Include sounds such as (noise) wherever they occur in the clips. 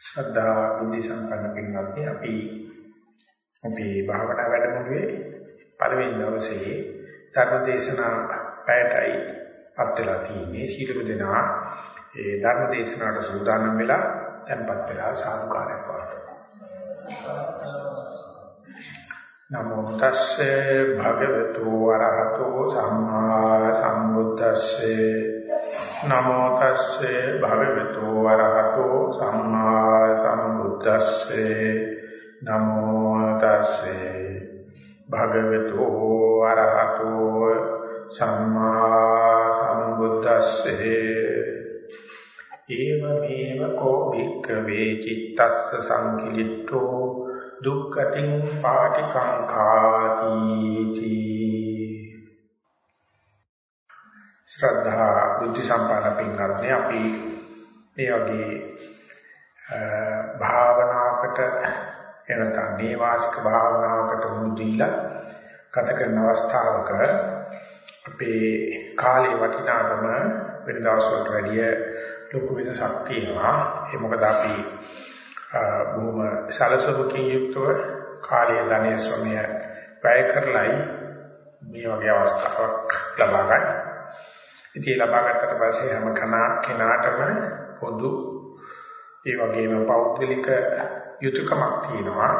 ශ්‍රද්ධා බුද්ධ සම්පන්න පින්වත්නි අපි අපේ භාවනා වැඩමුළුවේ පළවෙනි දවසේ ධර්ම දේශනා පැයටයි අපතලා තියෙන්නේ. සීලක දෙනා ඒ ධර්ම දේශනාවට සූදානම් වෙලා tempත් වෙලා සාදුකාරයක් පවත්වනවා. නමෝ තස්සේ භගවතු වරහතෝ සම්මා සම්බුද්දස්සේ නමෝ තස්සේ භගවතු වරහතෝ සම්මා සම්බුද්දස්සේ. නමෝ තස්සේ භගවතු වරහතෝ සම්මා සම්බුද්දස්සේ. ඒවමේව කෝ භික්ඛවේ චිත්තස්ස සංකිලිට්ඨෝ දුක්ඛතින් පාටිකංකාති ශ්‍රද්ධා බුද්ධ සම්පන්න පින්වත්නි අපි මේ වගේ භාවනාවකට එනතන නේවාසික භාවනාවකට මුහුණ දීලා ගත කරන අවස්ථාවක අපේ කාලේ වටිනාකම වෙන දවසකට වැඩිය ලොකු වෙනසක් තියෙනවා ඒ මොකද අපි බොහොම සලසවකින් යුක්තව කාලය ධනය ශ්‍රමය වැය කරලයි මේ වගේ අවස්ථාවක් ලබා ගන්න. ඉතින් ලබා ගත්තට පස්සේ හැම කෙනාටම පොදු ඒ වගේම පෞද්ගලික යුතුයකමක් තියෙනවා.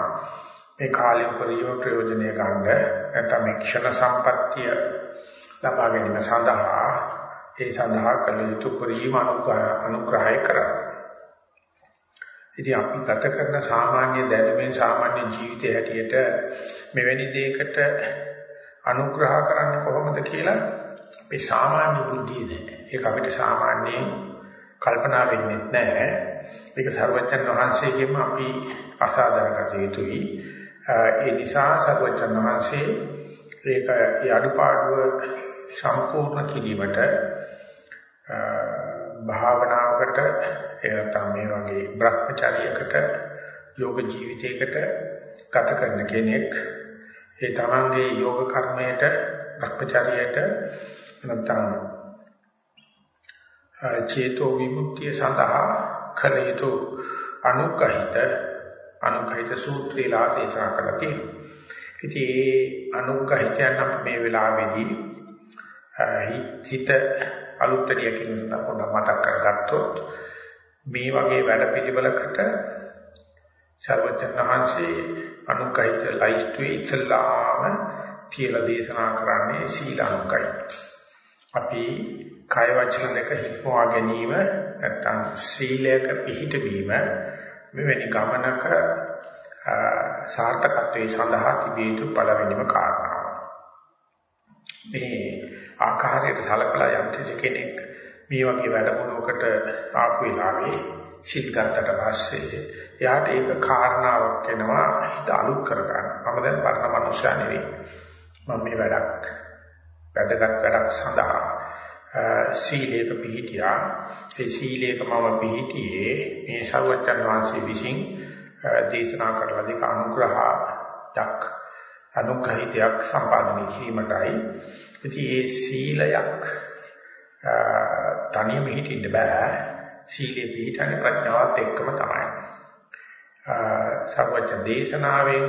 මේ කාලය උපරිම ප්‍රයෝජනය ගන්න නැත්නම් මේ ක්ෂණ සම්පත්තිය ලබා ගැනීම සඳහා ඒ සඳහා කළ යුතු පරිම අනුග්‍රහය කරන්නේ. ඉතින් අපි ගත කරන සාමාන්‍ය දැනුමෙන් සාමාන්‍ය ජීවිතය හැටියට මෙවැනි දෙයකට අනුග්‍රහ කරන්නේ කොහොමද කියලා අපේ සාමාන්‍ය බුද්ධිය නෑ. ඒක අපිට සාමාන්‍යයෙන් කල්පනා වෙන්නේ නැහැ. ඒක සර්වඥන් වහන්සේගෙම අපි අසාධනගත යුතුයි. ඒ නිසා සර්වඥන් වහන්සේ ඒක ඒ අඩුපාඩුව සම්පූර්ණ කිරීමට භාවනාවකට එනතම මේ වගේ භ්‍රමචාරියකට යෝග ජීවිතයකට ගත කරන කෙනෙක් ඒ තමන්ගේ යෝග කර්මයට භ්‍රමචාරියට නැත්නම් චේතෝ විමුක්තිය සඳහා කළ යුතු අනුකහිත අනුකහිත සූත්‍රයලා දේශනා කරලා තියෙනවා. ඉතින් ඒ අනුකහිතයන් අපි මේ වෙලාවේදී හිත අලුත්කඩියකින් පොඩ්ඩක් මතක් කරගත්තොත් මේ වගේ වැඩ පිළිවෙලකට සර්වජන් වහන්සේ අනුකයිත ලයිස්ට්ුවේ ඉතලාම කියලා දේශනා කරන්නේ සීලානුකයි. අපි කය වචන දෙක හික්මවා ගැනීම නැත්නම් සීලයක පිහිටවීම මෙවැනි ගමනක සාර්ථකත්වයේ සඳහා තිබිය යුතු පළවෙනිම කාරණාව. මේ ආකාරයට සලකලා යම් කෙනෙක් මේ වගේ වැඩමුළුවකට ආපු වෙලාවේ සිල් ගන්නට පස්සේ එයාට ඒක කාරණාවක් වෙනවා හිත අලුත් කරගන්න. මම දැන් පරණ මනුෂ්‍යයා නෙවෙයි. මම මේ වැඩක් වැදගත් වැඩක් සඳහා සීලයක පිහිටියා. ඒ සීලයක මම පිහිටියේ මේ සර්වචන් වහන්සේ විසින් දේශනා කරලා දෙක අනුග්‍රහයක් අනුග්‍රහිතයක් සම්පාදනය කිරීමටයි. ඉතින් ඒ සීලයක් තනියම හිටින්න බෑ. සීලේ පිළිටන්නේ ප්‍රඥාවත් එක්කම තමයි. සර්වඥ දේශනාවෙන්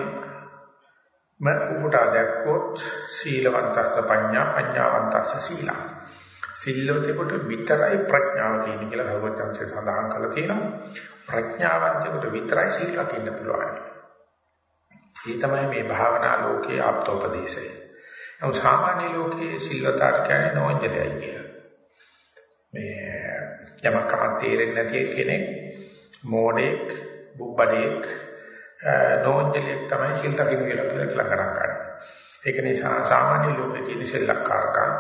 ම උපුටා දැක්කොත් සීලවන්තස්ස පඤ්ඤා පඤ්ඤාවන්තස්ස සීලං. සිල්ලවතෙකුට විතරයි ප්‍රඥාව තියෙන කියලා සර්වඥන්සේ සඳහන් කරලා තියෙනවා. ප්‍රඥාවන්තයෙකුට විතරයි සීල රකින්න පුළුවන්. ඒ තමයි මේ භාවනා ලෝකයේ ආප්තෝපදේශය. නමුත් සාමාන්‍ය ලෝකයේ සිල්වතාට කියන්නේ නෝන්ජලයි කියලා. මේ යමක් කමක් තේරෙන්නේ නැති කෙනෙක් මෝඩෙක් බුබ්බඩෙක් නෝන්ජලෙක් තමයි සිල් රකින්න කියලා කියලා කරන්නේ. ඒක නිසා සාමාන්‍ය ලෝකයේ තියෙන සෙල්ලක්කාරකම්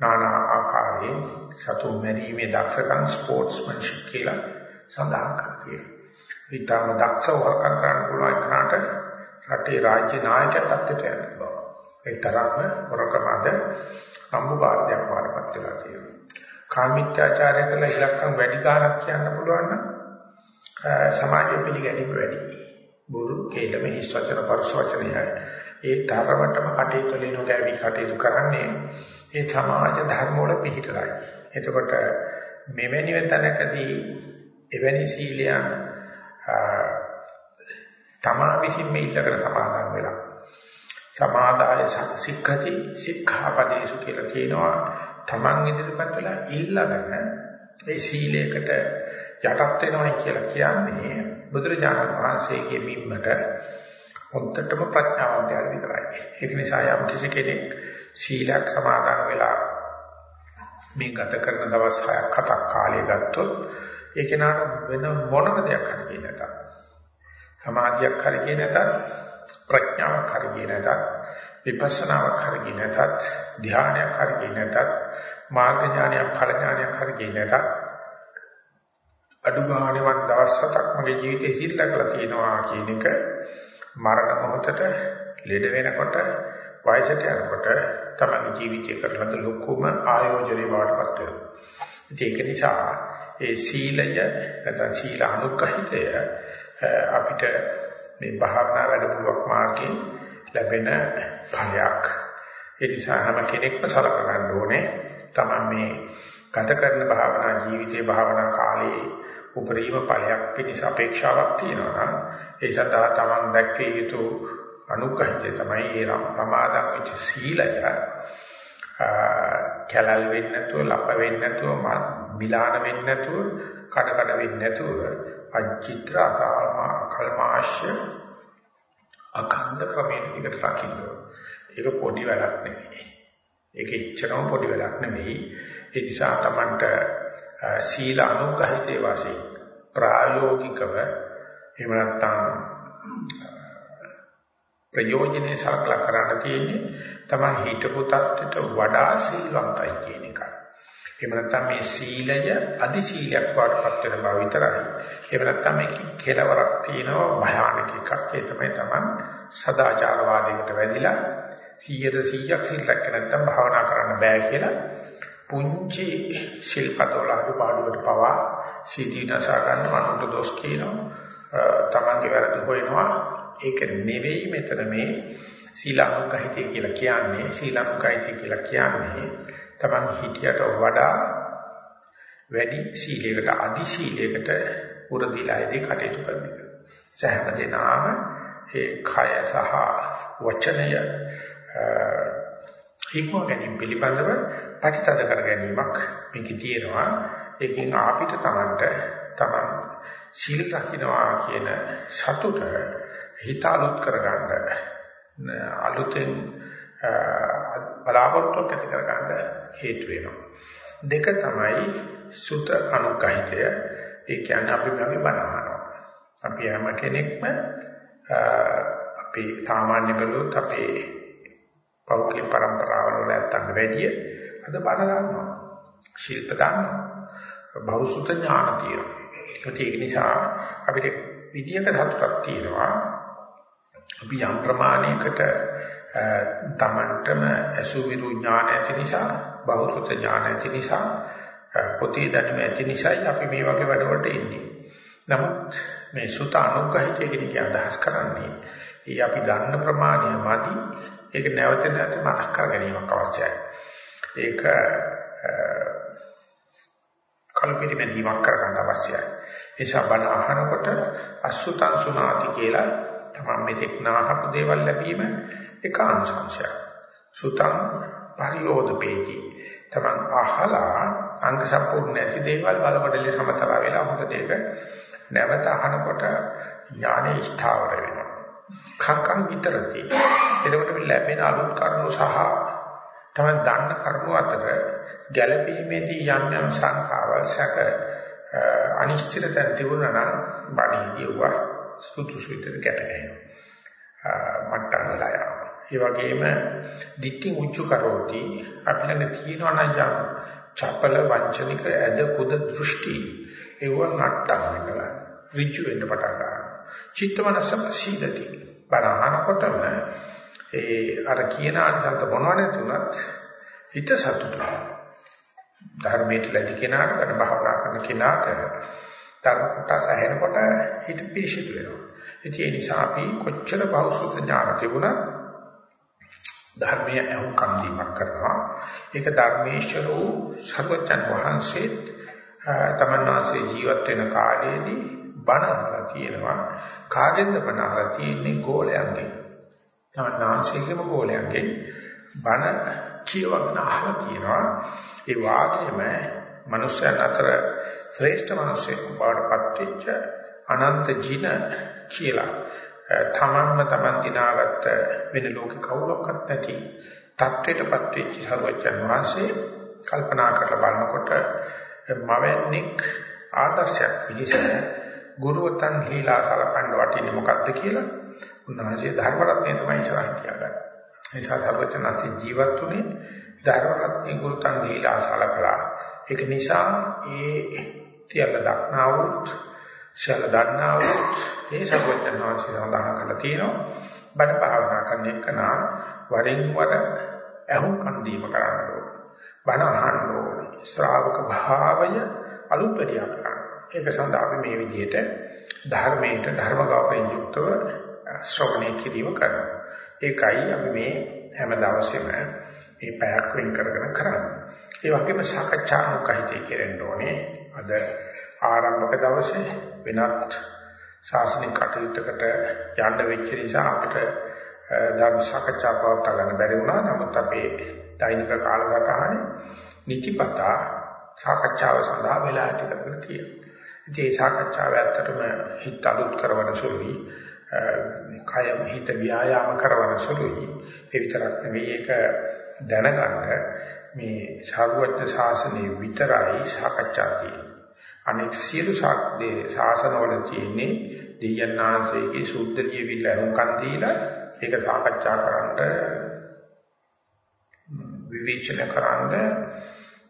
নানা ආකාරයෙන් සතුන් මැරීමේ දක්ෂකම් ස්පෝර්ට්ස්මන්ෂිප් කියලා සඳහන් කරතියි. විතර දක්ෂ වර්කම් කරන්න පුළුවන් කෙනාට රටේ රාජ්‍ය නායකත්වයට යන්න බව. ඒ තරම්ම වරකමද සම්බුපාරදයක් වඩපත් වෙලා තියෙනවා. කාමීත්‍යාචාරය කළ ඉලක්කම් වැඩි ගාණක් කියන්න පුළුවන් නම් සමාජයේ පිළිගැනීම වැඩි. බුරු කේතම හිස් වචන පරස වචනයයි. ඒ තරමටම කටයුතු වලින් ගැවි කටයුතු කරන්නේ ඒ සමාජ ධර්ම වල පිහිටලයි. එතකොට මෙවැනි වෙතනකදී එවැනි සීලයන් තමා විසින් මේ ඉල්ලකට සමාදන් වෙලා සමාදාය සික්ඛති සික්ඛාපදේශු කියලා තියෙනවා තමන් ඉදිරිපත් වෙලා ඉල්ලගෙන ඒ සීලයකට යටත් වෙනවයි කියලා කියන්නේ බුදුරජාණන් වහන්සේගේ මිම්මට හොද්දටම ප්‍රඥාවන්තයන් විතරයි. ඒක නිසා යම් කිසි කෙනෙක් සීලයක් සමාදන් වෙලා මේ ගත කරන දවස් 6ක් 7ක් කාලය ගත්තොත් ඒ කෙනාට වෙන මොනම දෙයක් හරි කියන්නේ නැතත් සමාධියක් හරි කියන්නේ නැතත් ප්‍රඥාවක් හරි කියන්නේ නැතත් විපස්සනාවක් හරි කියන්නේ නැතත් ධානයක් හරි කියන්නේ නැතත් මාර්ග ඥානයක් ඵල ඥානයක් හරි කියන්නේ නැතත් අඩු ගානේ වන් දවස් 7ක් මගේ ජීවිතේ සිල්ලකලා තියෙනවා කියන එක මරණ මොහොතට ලෙඩ වෙනකොට වයසට යනකොට තමයි ජීවිතය කරලද ලොකුම ආයෝජනය බවට පත් වෙනවා. ඒක නිසා ඒ සීලය නැත්නම් සීල අනුග්‍රහිතය අපිට මේ භාවනා වැඩමුළුවක් මාර්ගයෙන් ලැබෙන ඵලයක්. ඒ නිසා හැම කෙනෙක්ම සලක ගන්න ඕනේ තමයි මේ ගත කරන භාවනා ජීවිතයේ භාවනා කාලයේ උපරිම ඵලයක් පිණිස අපේක්ෂාවක් තියෙනවා නම් ඒ සඳහා තමන් දැක්විය යුතු අනුග්‍රහිතය තමයි ඒ සමාදන් වෙච්ච සීලය. කැලල් වෙන්නේ නැතුව ලප වෙන්නේ නැතුව මිලාන වෙන්නේ නැතුව කඩ කඩ වෙන්නේ නැතුව අචිත්‍ර කල්මාශ්‍ය අඛණ්ඩ ක්‍රමයෙන් දිගට රකින්න. ඒක පොඩි වැඩක් නෙවෙයි. ඒක ඉච්චනම පොඩි වැඩක් නෙවෙයි. ඒ නිසා Tamanට සීල අනුග්‍රහිතේ වාසේ ප්‍රායෝගිකව එහෙම නැත්නම් ප්‍රයෝජනේ සලකලා කරන්න තියෙන්නේ තමයි හිතපු தත්ත්වයට වඩා සීලවන්තයි කියන එක. එහෙම නැත්නම් මේ සීලය අදි සීලයක් වඩපත් වෙන බව විතරයි. එහෙම නැත්නම් මේක කෙලවරක් තියෙනවා භයානක එකක්. ඒ තමයි Taman සදාචාරවාදයකට වැදිලා 100ට 100ක් සීල් රැක නැත්නම් භාවනා කරන්න බෑ කියලා පුංචි ශිල්පතවල අඩුපාඩුවට පවා සීදීනසා ගන්න මනුන්ට දොස් කියනවා. තමන්ගේ වැරදි හොයනවා. ඒක නෙවෙයි මෙතන මේ සීලානුකහිතය කියලා කියන්නේ. සීලානුකහිතය කියලා කියන්නේ තමන් හිතියට වඩා වැඩි සීලයකට අදි සීලයකට උරදීලායේදී කටයුතු කරන එක. සෑම දිනාම ඒ කය සහ වචනය හික්ම ගැනීම පිළිබඳව ප්‍රතිතද කර ගැනීමක් මේකේ තියෙනවා. ඒකෙන් අපිට තමන්ට තමන් සීල රකින්නවා කියන සතුට හිත අලුත් කරගන්න අලුතෙන් බලාපොරොත්තු ඇති කරගන්න හේතු වෙනවා. දෙක තමයි සුත අනුකහිතය. ඒ කියන්නේ අපි මගේ බණහනවා. අපි හැම කෙනෙක්ම අපි සාමාන්‍ය බලුත් අපේ පෞද්ගලික પરම්පරාවල වල නැත්තන් වැඩිය අද බණ ගන්නවා. ශිල්ප ගන්නවා. බෞසුත ඥාන තියෙනවා. ඒක නිසා අපිට විද්‍යාවක ධාතුවක් තියෙනවා. අපි යම් ප්‍රමාණයකට තමන්ටම අසුවිරු ඥාන ඇති නිසා බෞද්ධ ඥාන ඇති නිසා පොතේ දැනුම ඇති නිසායි අපි මේ වගේ වැඩවලට එන්නේ. නමුත් මේ සුත අනුග්‍රහිතය කියන අදහස් කරන්නේ ඒ අපි දන්න ප්‍රමාණය මදි ඒක නැවත නැවත මතක් කර ගැනීමක් අවශ්‍යයි. ඒක කල්පිතීමක් කරගන්න අවශ්‍යයි. ඒ ශබන අහනකොට අසුතං සුනාති කියලා තමන් මෙතෙක් නාහපු දේවල් ලැබීම එක අංශංශයක්. සුතං පරියෝදපේති. තමන් අහලා අංග සම්පූර්ණ නැති දේවල් බලකොටලේ සමතර වෙලා මොකද ඒක නැවත අහනකොට ඥානෙ ස්ථාවර වෙනවා. කංකං විතරති. එතකොට මේ ලැබෙන අලුත් කරුණු සහ තමයි දන්න කරුණු අතර ගැළපීමේදී යම් යම් සංඛාවල් සැක අනිශ්චිතතර තිබුණා නම් බණීදී වුණා සුදුසු විදිහට ගැට ගැහෙනවා. මට්ටම් වෙලා යනවා. ඒ වගේම දික්කින් උච්ච කරෝති අපි ළඟ තියෙනවා නම් යම් චපල වංචනික ඇද කුද දෘෂ්ටි ඒව නට්ටම් වෙනවා. ඍජු වෙන්න පටන් ගන්නවා. චිත්ත මනස ප්‍රසීදති. බණහනකොටම ඒ අර කියන අර්ථන්ත මොනවද තුනත් හිත සතුටුයි. ධර්මයට ලැබි කෙනාට කරන භාවනා කරන කෙනාට ධර්ම කොටස ඇහෙනකොට හිත පිරිසිදු වෙනවා. ඒ නිසා අපි කොච්චර බෞසුත ඥාන තිබුණත් ධර්මයේ අහුම්කම් දීමක් කරනවා. ඒක ධර්මේශ්වර වූ සර්වචන් වහන්සේ තමන් වහන්සේ ජීවත් වෙන කාලයේදී බණ අහලා තියෙනවා කාගෙන්ද බණ අහලා තියෙන්නේ ගෝලයන්ගෙන්. තමන්නාංශිකම ගෝලයන්ගෙන්. බණ කියවගෙන අහලා තියෙනවා ඒ වාගේම මනුෂ්‍යයන් අතර ශ්‍රේෂ්ඨ මිනිසෙක් බවටපත් වෙච්ච අනන්ත ජින කියලා. තමන්ම තමන් දිනාගත්ත වෙන ලෝක කවුරක්වත් නැති தත්වෙටපත් වෙච්ච සර්වජන් වහන්සේ කල්පනා කරලා බලනකොට මවන්නේක් ආදර්ශයක් පිළිසන ගුරුවතන් හීලා සලකන්න වටින්නේ මොකක්ද කියලා උන්වහන්සේ ධර්ම රත්නය තමයි ඉස්සරහින් තියාගන්නේ. ඒ නිසා සර්වචනන්සේ ජීවත් වුණේ ධර්ම රත්නය ගුරුතන් හීලා සලකලා. ඒක නිසා ඒ තියල දක්නා වූ ශල දන්නා වූ ඒ සර්වචනන්සේ සඳහන් කරලා තියෙනවා. බණ භාවනා කරන එකනා වරින් වර ඇහුම්කන් දීම කරන්න ඕනේ. බණ අහන්න ඕනේ. ශ්‍රාවක භාවය අලුත්පරියා කරන්න. ඒක සඳහා අපි මේ විදිහට ධර්මයට ධර්ම ගෞරවයෙන් යුක්තව ශ්‍රවණය කිරීම කරනවා. ඒකයි අපි මේ හැම දවසෙම මේ පැයක් වෙන් කරගෙන කරන්නේ. ඒ වගේම සාකච්ඡා මුඛහිතේ කෙරෙන්න ඕනේ. අද ආරම්භක දවසේ වෙනත් ශාසනික කටයුත්තකට යන්න වෙච්ච නිසා අපිට ධර්ම සාකච්ඡා පවත්වා ගන්න බැරි වුණා. නමුත් අපේ දෛනික කාලසටහනේ නිතිපතා සාකච්ඡාව සඳහා වෙලා ඇති කරගෙන තියෙනවා. ඉතින් මේ සාකච්ඡාව ඇත්තටම හිත අලුත් කරවන සුළුයි. කය හිත ව්‍යායාම කරවන සුළුයි. ඒ විතරක් නෙවෙයි ඒක දැනගන්න මේ ශාගවත්න ශාසනයේ විතරයි සාකච්ඡා තියෙන්නේ. අනෙක් සියලු ශාසනවල තියෙන්නේ දෙයයන්ාංශයේ සුද්ධ කියවිල්ල හුම්කන් දීලා ඒක සාකච්ඡා කරන්න විවේචන කරන්න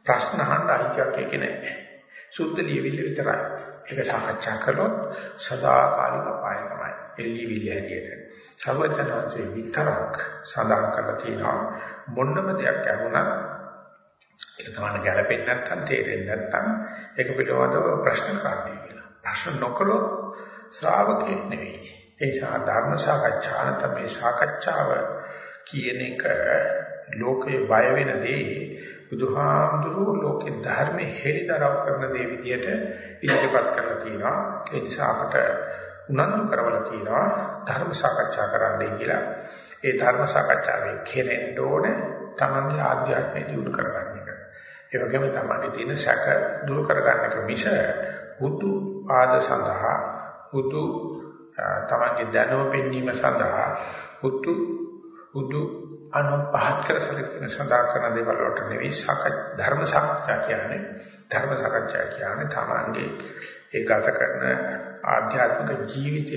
ප්‍රශ්න අහන්න අයිතියක් ඒක නැහැ. සුද්ධ ලියවිල්ල විතරයි. ඒක සාකච්ඡා කළොත් සදාකාලික අපාය තමයි. එළිවිල්ල හැටියට. සර්වඥාන්සේ විතරක් සඳහන් කරලා තියෙනවා මොන්නම දෙයක් ඇහුණා ඒක තමයි ගැළපෙන්නේ නැත්නම් තේරෙන්නේ නැත්නම් ඒක පිළිබඳව ප්‍රශ්න කරන්න කියලා. ප්‍රශ්න නොකළොත් ශ්‍රාවකෙක් නෙවෙයි. ඒ නිසා ධර්ම සාකච්ඡා නැත්නම් මේ සාකච්ඡාව කියන එක ලෝකේ බය වෙන දේ බුදුහාමුදුරුවෝ ලෝකේ ධර්මයේ හෙළිදරව් කරන දේ විදියට ඉදිරිපත් කරලා තියෙනවා. ඒ නිසා අපට උනන්දු කරවලා තියෙනවා ධර්ම සාකච්ඡා කරන්නයි කියලා. ඒ ධර්ම සාකච්ඡාවේ කෙරෙන්න ඕනේ තමන්ගේ ආධ්‍යාත්මය දියුණු කරගන්න එක. ඒ වගේම තමන්ගේ තියෙන සැක දුරු කරගන්න එක මිස හුදු ආද සඳහා හුදු තමන්ගේ දැනුම පෙන්වීම සඳහා හුදු හුදු අනුපහත් කර සැලකෙන සඳහා කරන දේවල් වලට නෙවෙයි සාකච්ඡා ධර්ම සාකච්ඡා කියන්නේ ධර්ම සාකච්ඡා කියන්නේ තමන්ගේ ඒ ගත කරන ආධ්‍යාත්මික ජීවිතය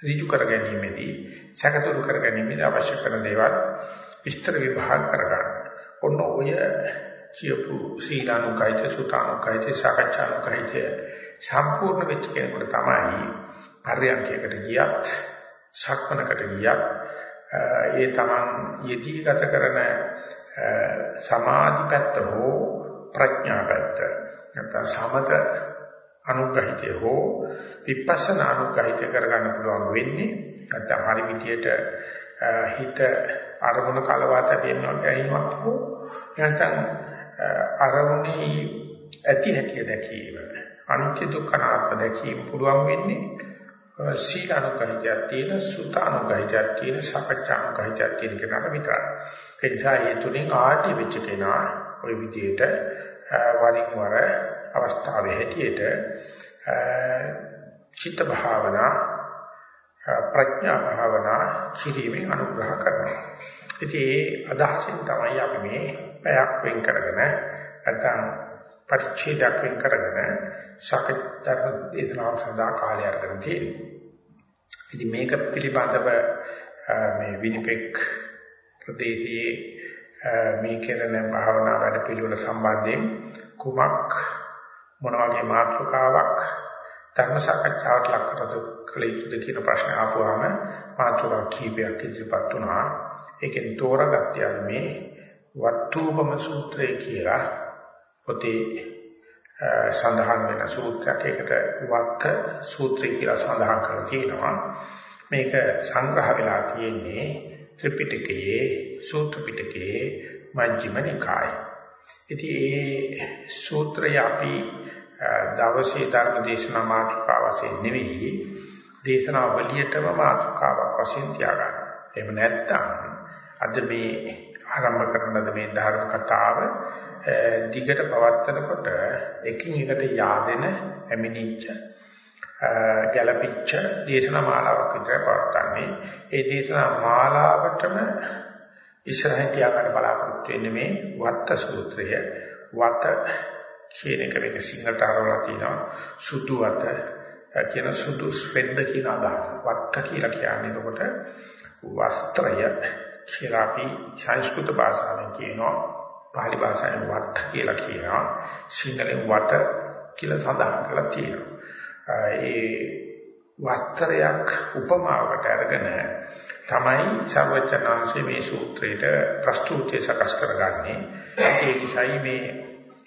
ඍජු කර ගැනීමේදී සැකසුරු කර ගැනීමේදී අවශ්‍ය කරන දේවල් විස්තර විභාග කරගන්න. ඔන්න ඔය කියපු සීලානුකයිත සුතානුකයිත සාකච්ඡානුකයිත සම්පූර්ණ වෙච්ච කෙනෙකුට තමයි පරියන්කයකට ගියත් සක්මනකට ගියත් ඒ තමන් යෙදී ගත කරන සමාධි පැත්ත හෝ ප්‍රඥා පැත්ත නැත්නම් සමත අනුග්‍රහිතය හෝ විපස්සනා අනුග්‍රහිතය කරගන්න පුළුවන් වෙන්නේ නැත්නම් හරි විදියට හිත අරමුණ කලවා තැබෙනවා ගැනීමක් හෝ නැත්නම් අරමුණේ ඇති හැටි දැකීම අනිත්‍ය දුක්ඛ අනාත්ම දැකීම පුළුවන් වෙන්නේ සීල අනුගහිතයක් තියෙන සුත අනුගහිතයක් තියෙන සකච්ඡා අනුගහිතයක් තියෙන කෙනාට විතරයි. ඒ නිසා ඒ තුලින් ආටි වෙච්ච කෙනා ওই විදිහට වරින් වර අවස්ථාවේ හැටියට චිත්ත භාවනා ප්‍රඥා භාවනා කිරීමෙන් අනුග්‍රහ කරනවා. ඉතින් ඒ අදහසින් තමයි අපි මේ පැයක් වෙන් කරගෙන නැත්නම් පරිච්ඡේදයක් වෙන් කරගෙන සාකච්ඡා දේශනාව සඳහා කාලය අරගෙන තියෙන්නේ. ඉතින් මේක පිළිබඳව මේ විනිපෙක් ප්‍රදේශයේ මේ කෙරෙන භාවනා වැඩ පිළිවෙල සම්බන්ධයෙන් කුමක් මොන වගේ මාතෘකාවක් ධර්ම සාකච්ඡාවට ලක් කරද කළ යුතුද කියන ප්‍රශ්න ආපුවාම මාතෘකා කීපයක් ඉදිරිපත් වුණා. ඒකෙන් තෝරාගත්තේ මේ වත්තුපම සූත්‍රය කියලා පොතේ සඳහන් වෙන සූත්‍රයක්. ඒකට වත්ත සූත්‍රය කියලා සඳහන් කරලා තියෙනවා. මේක සංග්‍රහ වෙලා තියෙන්නේ ත්‍රිපිටකයේ සූත්‍ර පිටකයේ මජ්ක්‍ධිම නිකායේ. ඉතින් මේ සූත්‍රය අපි දවසේ ධර්ම දේශනා මාතෘකාව වශයෙන් නෙවෙයි දේශනාවලියටම මාතෘකාවක් වශයෙන් තියාගන්න. එහෙම නැත්නම් අද මේ ආරම්භ කරන මේ ධර්ම කතාව දිගට පවත්වනකොට එකින් එකට yaadෙන ඇමිනිච්ච ගැළපිච්ච දේශනා මාලාවක් විතර පවත්වන්නේ. ඒ දේශනා මාලාවටම ඉස්සරහින් තියාගන්න බලාපොරොත්තු වෙන්නේ මේ වත්ත සූත්‍රය. වත කියන එක මේක සිංහලට අරවලා තියෙනවා. සුදු වත කියන සුදු ස්වෙද්ද කියන අදහස. වත්ත කියලා කියන්නේ එතකොට වස්ත්‍රය කියලා අපි සංස්කෘත භාෂාවෙන් කියනවා. පාලි භාෂාවෙන් වත්ත කියලා කියනවා. සිංහලෙන් වත කියලා සඳහන් කරලා තියෙනවා. ඒ වස්ත්‍රයක් උපමාවකට අරගෙන තමයි සර්වචනාංශයේ මේ සූත්‍රයට ප්‍රස්තුතිය සකස් කරගන්නේ. ඒ නිසායි මේ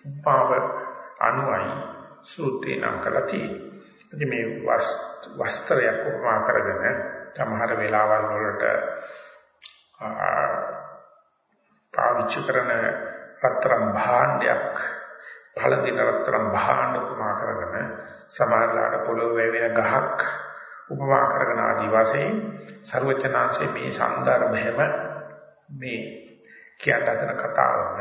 උපාව අනුයි සූත්‍රේ නම් කරලා තියෙන්නේ. ඉතින් මේ වස්ත්‍රයක් උපමා කරගෙන සමහර වෙලාවල් වලට පාවිච්චි කරන රත්තරන් භාණ්ඩයක් පළඳින රත්තරන් භාණ්ඩ උපමා කරගෙන සමාජලාට පොළොව වැවෙන ගහක් උපමා කරගෙන ආදී වශයෙන් ਸਰවචනාංශයේ මේ සන්දර්භයම මේ කියන අතන කතාවම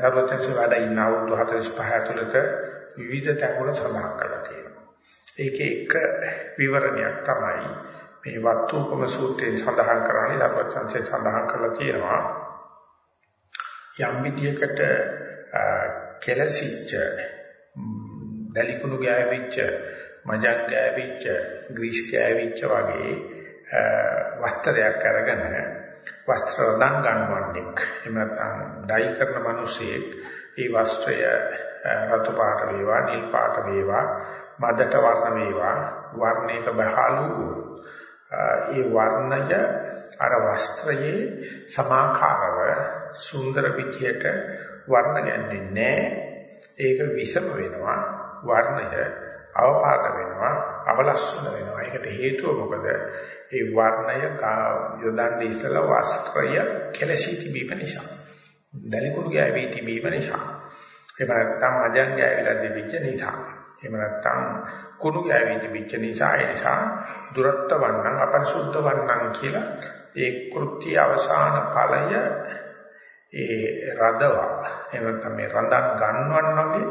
ਸਰවචනසේ වැඩ ඉන්න අවුරුදු 45 ඇතුළත විවිධ තැන්වල සඳහන් කරලා තියෙනවා. ඒකේ එක විවරණයක් තමයි මේ වත්තුපම සූත්‍රයෙන් සඳහන් කරන්නේ ਸਰවචනසේ සඳහන් කරලා තියෙනවා. යම් විදියකට කෙලසිච්ච දලිකුණු ගෑවිච්ච මජක් ගෑවිච්ච ග්‍රීස් ගෑවිච්ච වගේ වස්ත්‍රයක් අරගෙන වස්ත්‍ර රඳන් ගන්නවන්නේ එහෙම නැත්නම් ඩයි කරන මිනිසෙක් ඒ වස්ත්‍රය රතු පාට වේවා නිල් පාට වේවා මදට වර්ණ වේවා වර්ණයක බහලු ඒ වර්ණය අර වස්ත්‍රයේ සමාකාරව සුන්දර පිටියට වර්ණ ගැන්නේ නැහැ. ඒක විසම වෙනවා. වර්ණය අවපාත වෙනවා, අවලස්සන වෙනවා. ඒකට හේතුව මොකද? ඒ වර්ණය යොදන්නේ ඉස්සලා වස්ත්‍රය කෙලසී තිබීම නිසා. දලිකුණු ගෑවී තිබීම නිසා. එහෙම නැත්නම් අජන් ගෑවිලා තිබිච්ච නිසා. එහෙම නැත්නම් කුණු ගෑවී තිබිච්ච නිසා ඒ නිසා දුරත්ත වන්නං අපරිසුද්ධ වන්නං කියලා ඒ කෘත්‍ය අවසාන ඵලය ඒ රදවා එහෙම නැත්නම් මේ රඳන් ගන්නවන් වගේ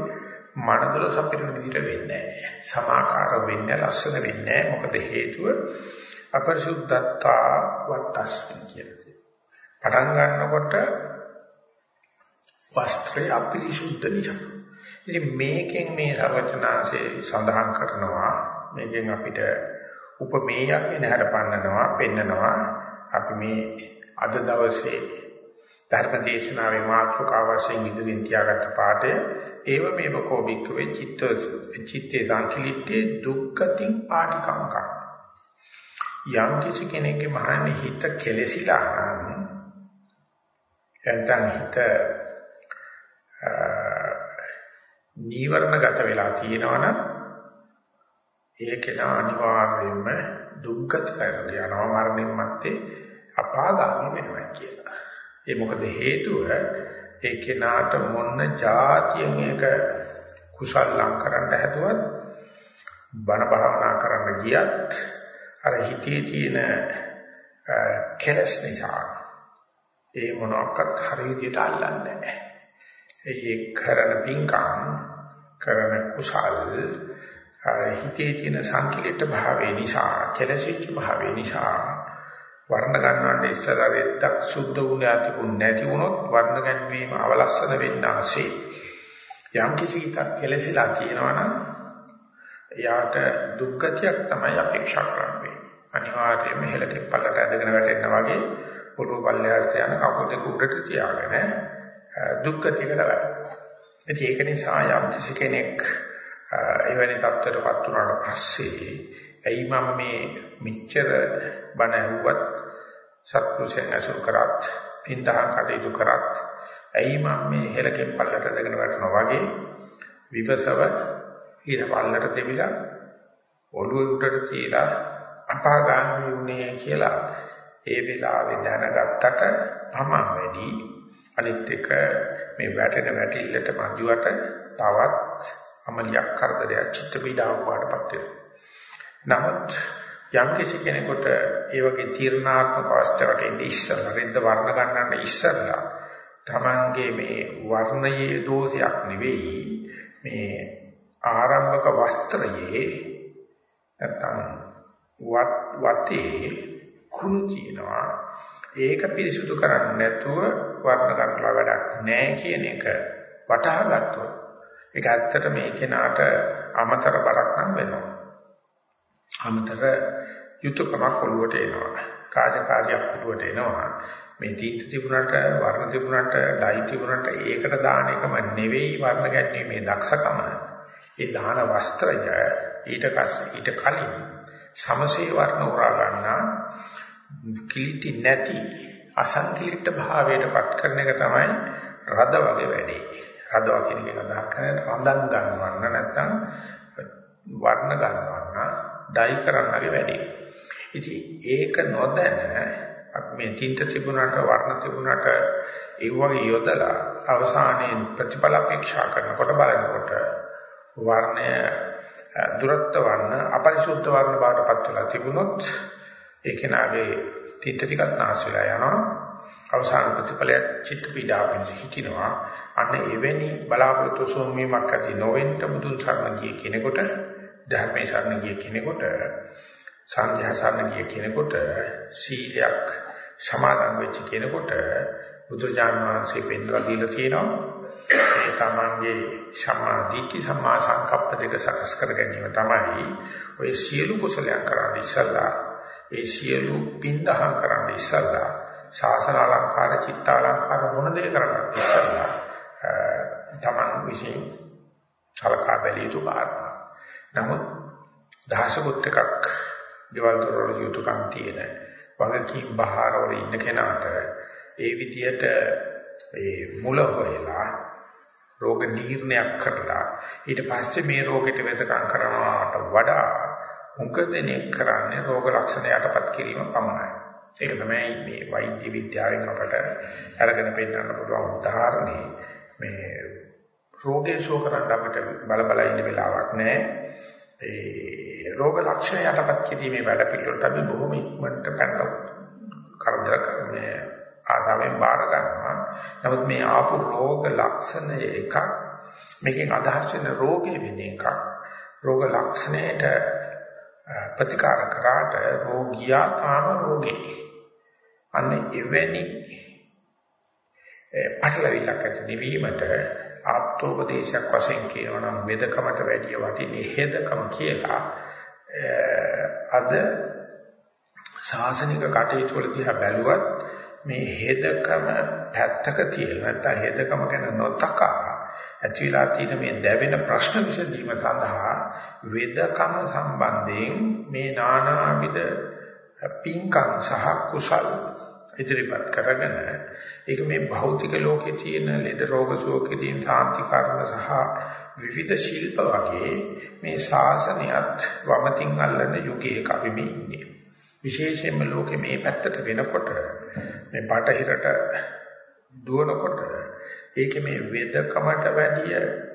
මනදල සපිරෙන විදිහට වෙන්නේ නැහැ. සමාකාර වෙන්නේ ලස්සන වෙන්නේ නැහැ. මොකද හේතුව අපරිසුද්ධත්තා වත්තස්මින් කියලා පටන් ගන්නකොට වස්ත්‍රය අපිරිසුද්ධ නිසා. ඉතින් මේකෙන් මේ රවචනාංශේ සඳහන් කරනවා මේකෙන් අපිට උපමේයක් වෙනහට පන්නනවා පෙන්නනවා. අපි මේ අද දවසේ ධර්ම දේශනාවේ මාතෘකාව වශයෙන් ඉදිරියෙන් තියාගත්ත පාඩය ඒව මේව කෝබික්ක වේ චිත්ත චිත්තේ සංකලිට්ඨේ දුක්ඛතින් පාටිකංකා යම් කිසි කෙනෙක්ගේ මහන්නේ හිත කෙලසිලා නම් එතන හිත නීවරණගත වෙලා තියෙනවනම් ඒක අනිවාර්යයෙන්ම දුක්ඛත කරගෙන යනවා මරණයන් මැත්තේ අපාගාමී වෙනවා කියලා. ඒ මොකද හේතුව ඒ කෙනාට මොන જાතියෙන් එක කුසල් ලං කරන්න හැදුවත් බණ භාවනා කරන්න ගියත් අර හිතේ තියෙන කෙලස් නිසා ඒ මොනක්වත් හරි විදිහට අල්ලන්නේ නැහැ. ඒ කරන පින්කම් කරන කුසල් හිතේ තියෙන සංකලිත භාවය නිසා කෙලසිච්ච භාවය නිසා වර්ණ ගන්නවට ඉස්සර රෙද්දක් සුද්ධ වුණා තිබුණ නැති වුණොත් වර්ණ ගැනීම අවලස්සන වෙන්න ආසේ යම් කිසි හිතක් කෙලසිලා තියෙනවනම් එයාට දුක්ගතියක් තමයි අපේක්ෂා කරන්නේ. අනිවාර්යයෙන්ම හෙලකෙ පල්ලට ඇදගෙන වැටෙන්න වගේ පොළොව පල්ලයට යන කකුල් දෙක උඩට තියාගෙන දුක්ගතියකට වැටෙනවා ඒක නිසා යම් කිසි කෙනෙක් එවැනි තත්ත්වයකටපත් වුණාට පස්සේ ඇයි මම මේ මෙච්චර බණ ඇහුවත් සත්පුරුෂයන් ඇසුරු කරත් පින්දහම් කටයුතු කරත් ඇයි මම මේ හෙලකෙන් පල්ලට දෙගෙන වැටෙනවා වගේ විවසව ඊට පල්ලට දෙවිලා ඔළුව උඩට තියලා අපාගාමී වුණේ කියලා ඒ වෙලාවේ දැනගත්තට පමණ වැඩි අනිත් එක මේ වැටෙන වැටිල්ලට මඳුවට තවත් අමලියක් කරදරයක් චිත්ත පීඩාවක් වඩපත් වෙනවා. නමුත් යම් කිසි කෙනෙකුට ඒ වගේ තීර්ණාත්මක අවස්ථාවකට එන්නේ ඉස්සරලා රිද්ද වර්ණ ගන්නන්න ඉස්සරලා තමන්ගේ මේ වර්ණයේ දෝෂයක් නෙවෙයි මේ ආරම්භක වස්ත්‍රයේ නැත්තම් වත්තේ කුණු තියනවා ඒක පිරිසුදු කරන්නේ නැතුව වර්ණ ගන්නලා වැඩක් නැහැ කියන එක වටහා ගත්තොත් ඒක ඇත්තට මේ කෙනාට අමතර බරක් නම් වෙනවා. අමතර යුතුයකමක් ඔළුවට එනවා. කාර්යකාරියක් ඔළුවට එනවා. මේ තීත්‍ය තිබුණාට වර්ණ තිබුණාට ඩයි තිබුණාට ඒකට දාන එකම නෙවෙයි වර්ණ ගැනීමේ දක්ෂකම. ඒ දාන වස්ත්‍රය ඊට ඊට කලින් සමසේ වර්ණ උරා ගන්නා කිලිටි නැති අසංකිලිට භාවයට පත් කරන එක තමයි රද වගේ වැඩේ. රදවා කියන එක අදහස් කරන්නේ රඳන් ගන්නවන්න නැත්නම් වර්ණ ගන්නවන්න ඩයි කරන්නගේ වැඩේ. ඉතින් ඒක නොදැන අපි මේ තින්ත තිබුණාට වර්ණ තිබුණාට ඒ වගේ යොදලා අවසානයේ ප්‍රතිඵල අපේක්ෂා කරනකොට බලනකොට වර්ණය දුරත්ව වර්ණ අපරිශුද්ධ වර්ණ බවටපත් වෙලා තිබුණොත් ඒ කෙනාගේ තිත ටිකක් නැස් වෙලා යනවා. අවසාන ප්‍රතිඵලය චිත්ත පීඩාවෙන් හිටිනවා. අන්න එවැනි බලාපොරොත්තු සෝමීමක් ඇති නොවෙන්න බුදුන් සරණ ගිය කෙනෙකුට ධර්මයේ සරණ ගිය කෙනෙකුට සංඝයා සරණ ගිය කෙනෙකුට සීලයක් සමාදන් වෙච්ච කෙනෙකුට බුදුරජාණන් වහන්සේ පෙන්වලා දීලා තියෙනවා. ඒ තමන්ගේ සමාධිටි සම්මා සංකප්ප දෙක සකස් කර ගැනීම තමයි ඔය සියලු කුසලයන් කරන්නේ ඉස්සල්ලා ඒ සියලු පින්දහම් කරන්නේ ඉස්සල්ලා ශාසන අලංකාර චිත්ත අලංකාර මොන දේ කරන්නේ ඉස්සල්ලා තමන් විසින් සලකා බැලිය යුතු කාරණා. නමුත් දහසකුත් එකක් ගෙවල් දොරවල යුතුයකම් තියෙන වගකීම් බහාරවල ඉන්න කෙනාට ඒ විදියට ඒ මුල හොයලා රෝග නිర్ణයක් කරලා ඊට පස්සේ මේ රෝගෙට වෙදකම් කරනවාට වඩා මුකදෙනෙක් කරන්නේ රෝග ලක්ෂණ යටපත් කිරීම පමණයි. ඒක තමයි මේ වෛද්‍ය විද්‍යාවෙන් අපට අරගෙන පෙන්නන්න පුළුවන් උදාහරණේ මේ රෝගේ සුව කරන්න අපිට බල බල ඉන්න වෙලාවක් නැහැ. ඒ රෝග ලක්ෂණ යටපත් කිරීමේ වැඩ පිළිවෙලට අපි බොහොම ඉක්මනට පැනලා කරදර කරන්නේ ආසාවෙන් බාර ගන්නවා. නමුත් මේ ආපු රෝග ලක්ෂණ එකක් මේකෙන් අදහස් වෙන රෝගේ වෙන එකක්. රෝග ලක්ෂණයට ප්‍රතිකාර කරාට රෝගියා තාම රෝගේ. අන්න එවැනි පටලවිල්ලක් ඇති නිවීමට ආත්මෝපදේශයක් වශයෙන් කියනවා නම් වෙදකමට වැඩිය වටිනේ හෙදකම කියලා අද ශාසනික කටයුතු වල දිහා බැලුවත් මේ හෙදකම පැත්තක තියලා නැත්නම් හෙදකම ගැන නොතකා ඇති වෙලා තියෙන මේ දැවෙන ප්‍රශ්න විසඳීම සඳහා වේදකම සම්බන්ධයෙන් මේ නානාවිද පින්කම් සහ කුසල් ඉදිරිපත් කරගෙන ඒක මේ භෞතික ලෝකයේ තියෙන ලෙඩ රෝග සුව කිරීම සාන්ති කර්ම සහ විවිධ ශිල්ප වගේ මේ ශාසනයත් වමතින් අල්ලන යුගයක අපි මේ ඉන්නේ. විශේෂයෙන්ම ලෝකෙ මේ පැත්තට වෙනකොට මේ බටහිරට දුවනකොට ඒකේ මේ වෙදකමට වැඩිය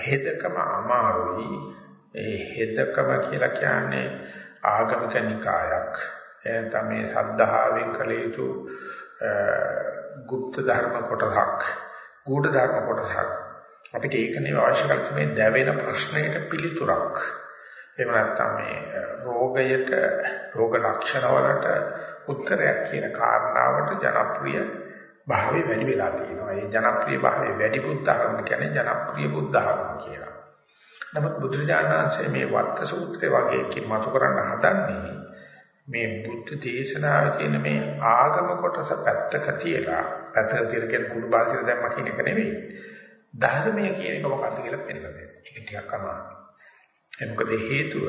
හෙදකම අමාරුයි ඒ හෙදකම කියලා කියන්නේ ආගමික නිකායක් එතන මේ සද්ධාවෙන් කළ යුතු গুপ্ত ධර්ම කොටසක් ගුඪ ධර්ම කොටසක් අපිට ඒකනේ අවශ්‍ය කරන්නේ මේ දැවෙන ප්‍රශ්නයට පිළිතුරක් එහෙම නැත්නම් මේ රෝගයට රෝග ලක්ෂණ වලට උත්තරයක් කියන කාරණාවට ජනප්‍රිය භාවය වැඩි වෙලා තියෙනවා. ඒ ජනප්‍රිය භාවය වැඩි බුද්ධාගම කියන්නේ ජනප්‍රිය බුද්ධාගම කියලා. නමුත් බුදුරජාණන් වහන්සේ මේ වත්ත සූත්‍රය වගේ කිමතු කරන්න හදන්නේ මේ බුද්ධ දේශනාවේ තියෙන මේ ආගම කොටස පැත්තක තියලා පැත්තක තියලා කියන කුඩු බාල්දියට දැම්ම කියන එක නෙවෙයි. ධර්මය කියන එක මොකක්ද කියලා පෙන්නනවා. ඒක ටිකක් අමාරුයි. ඒ මොකද හේතුව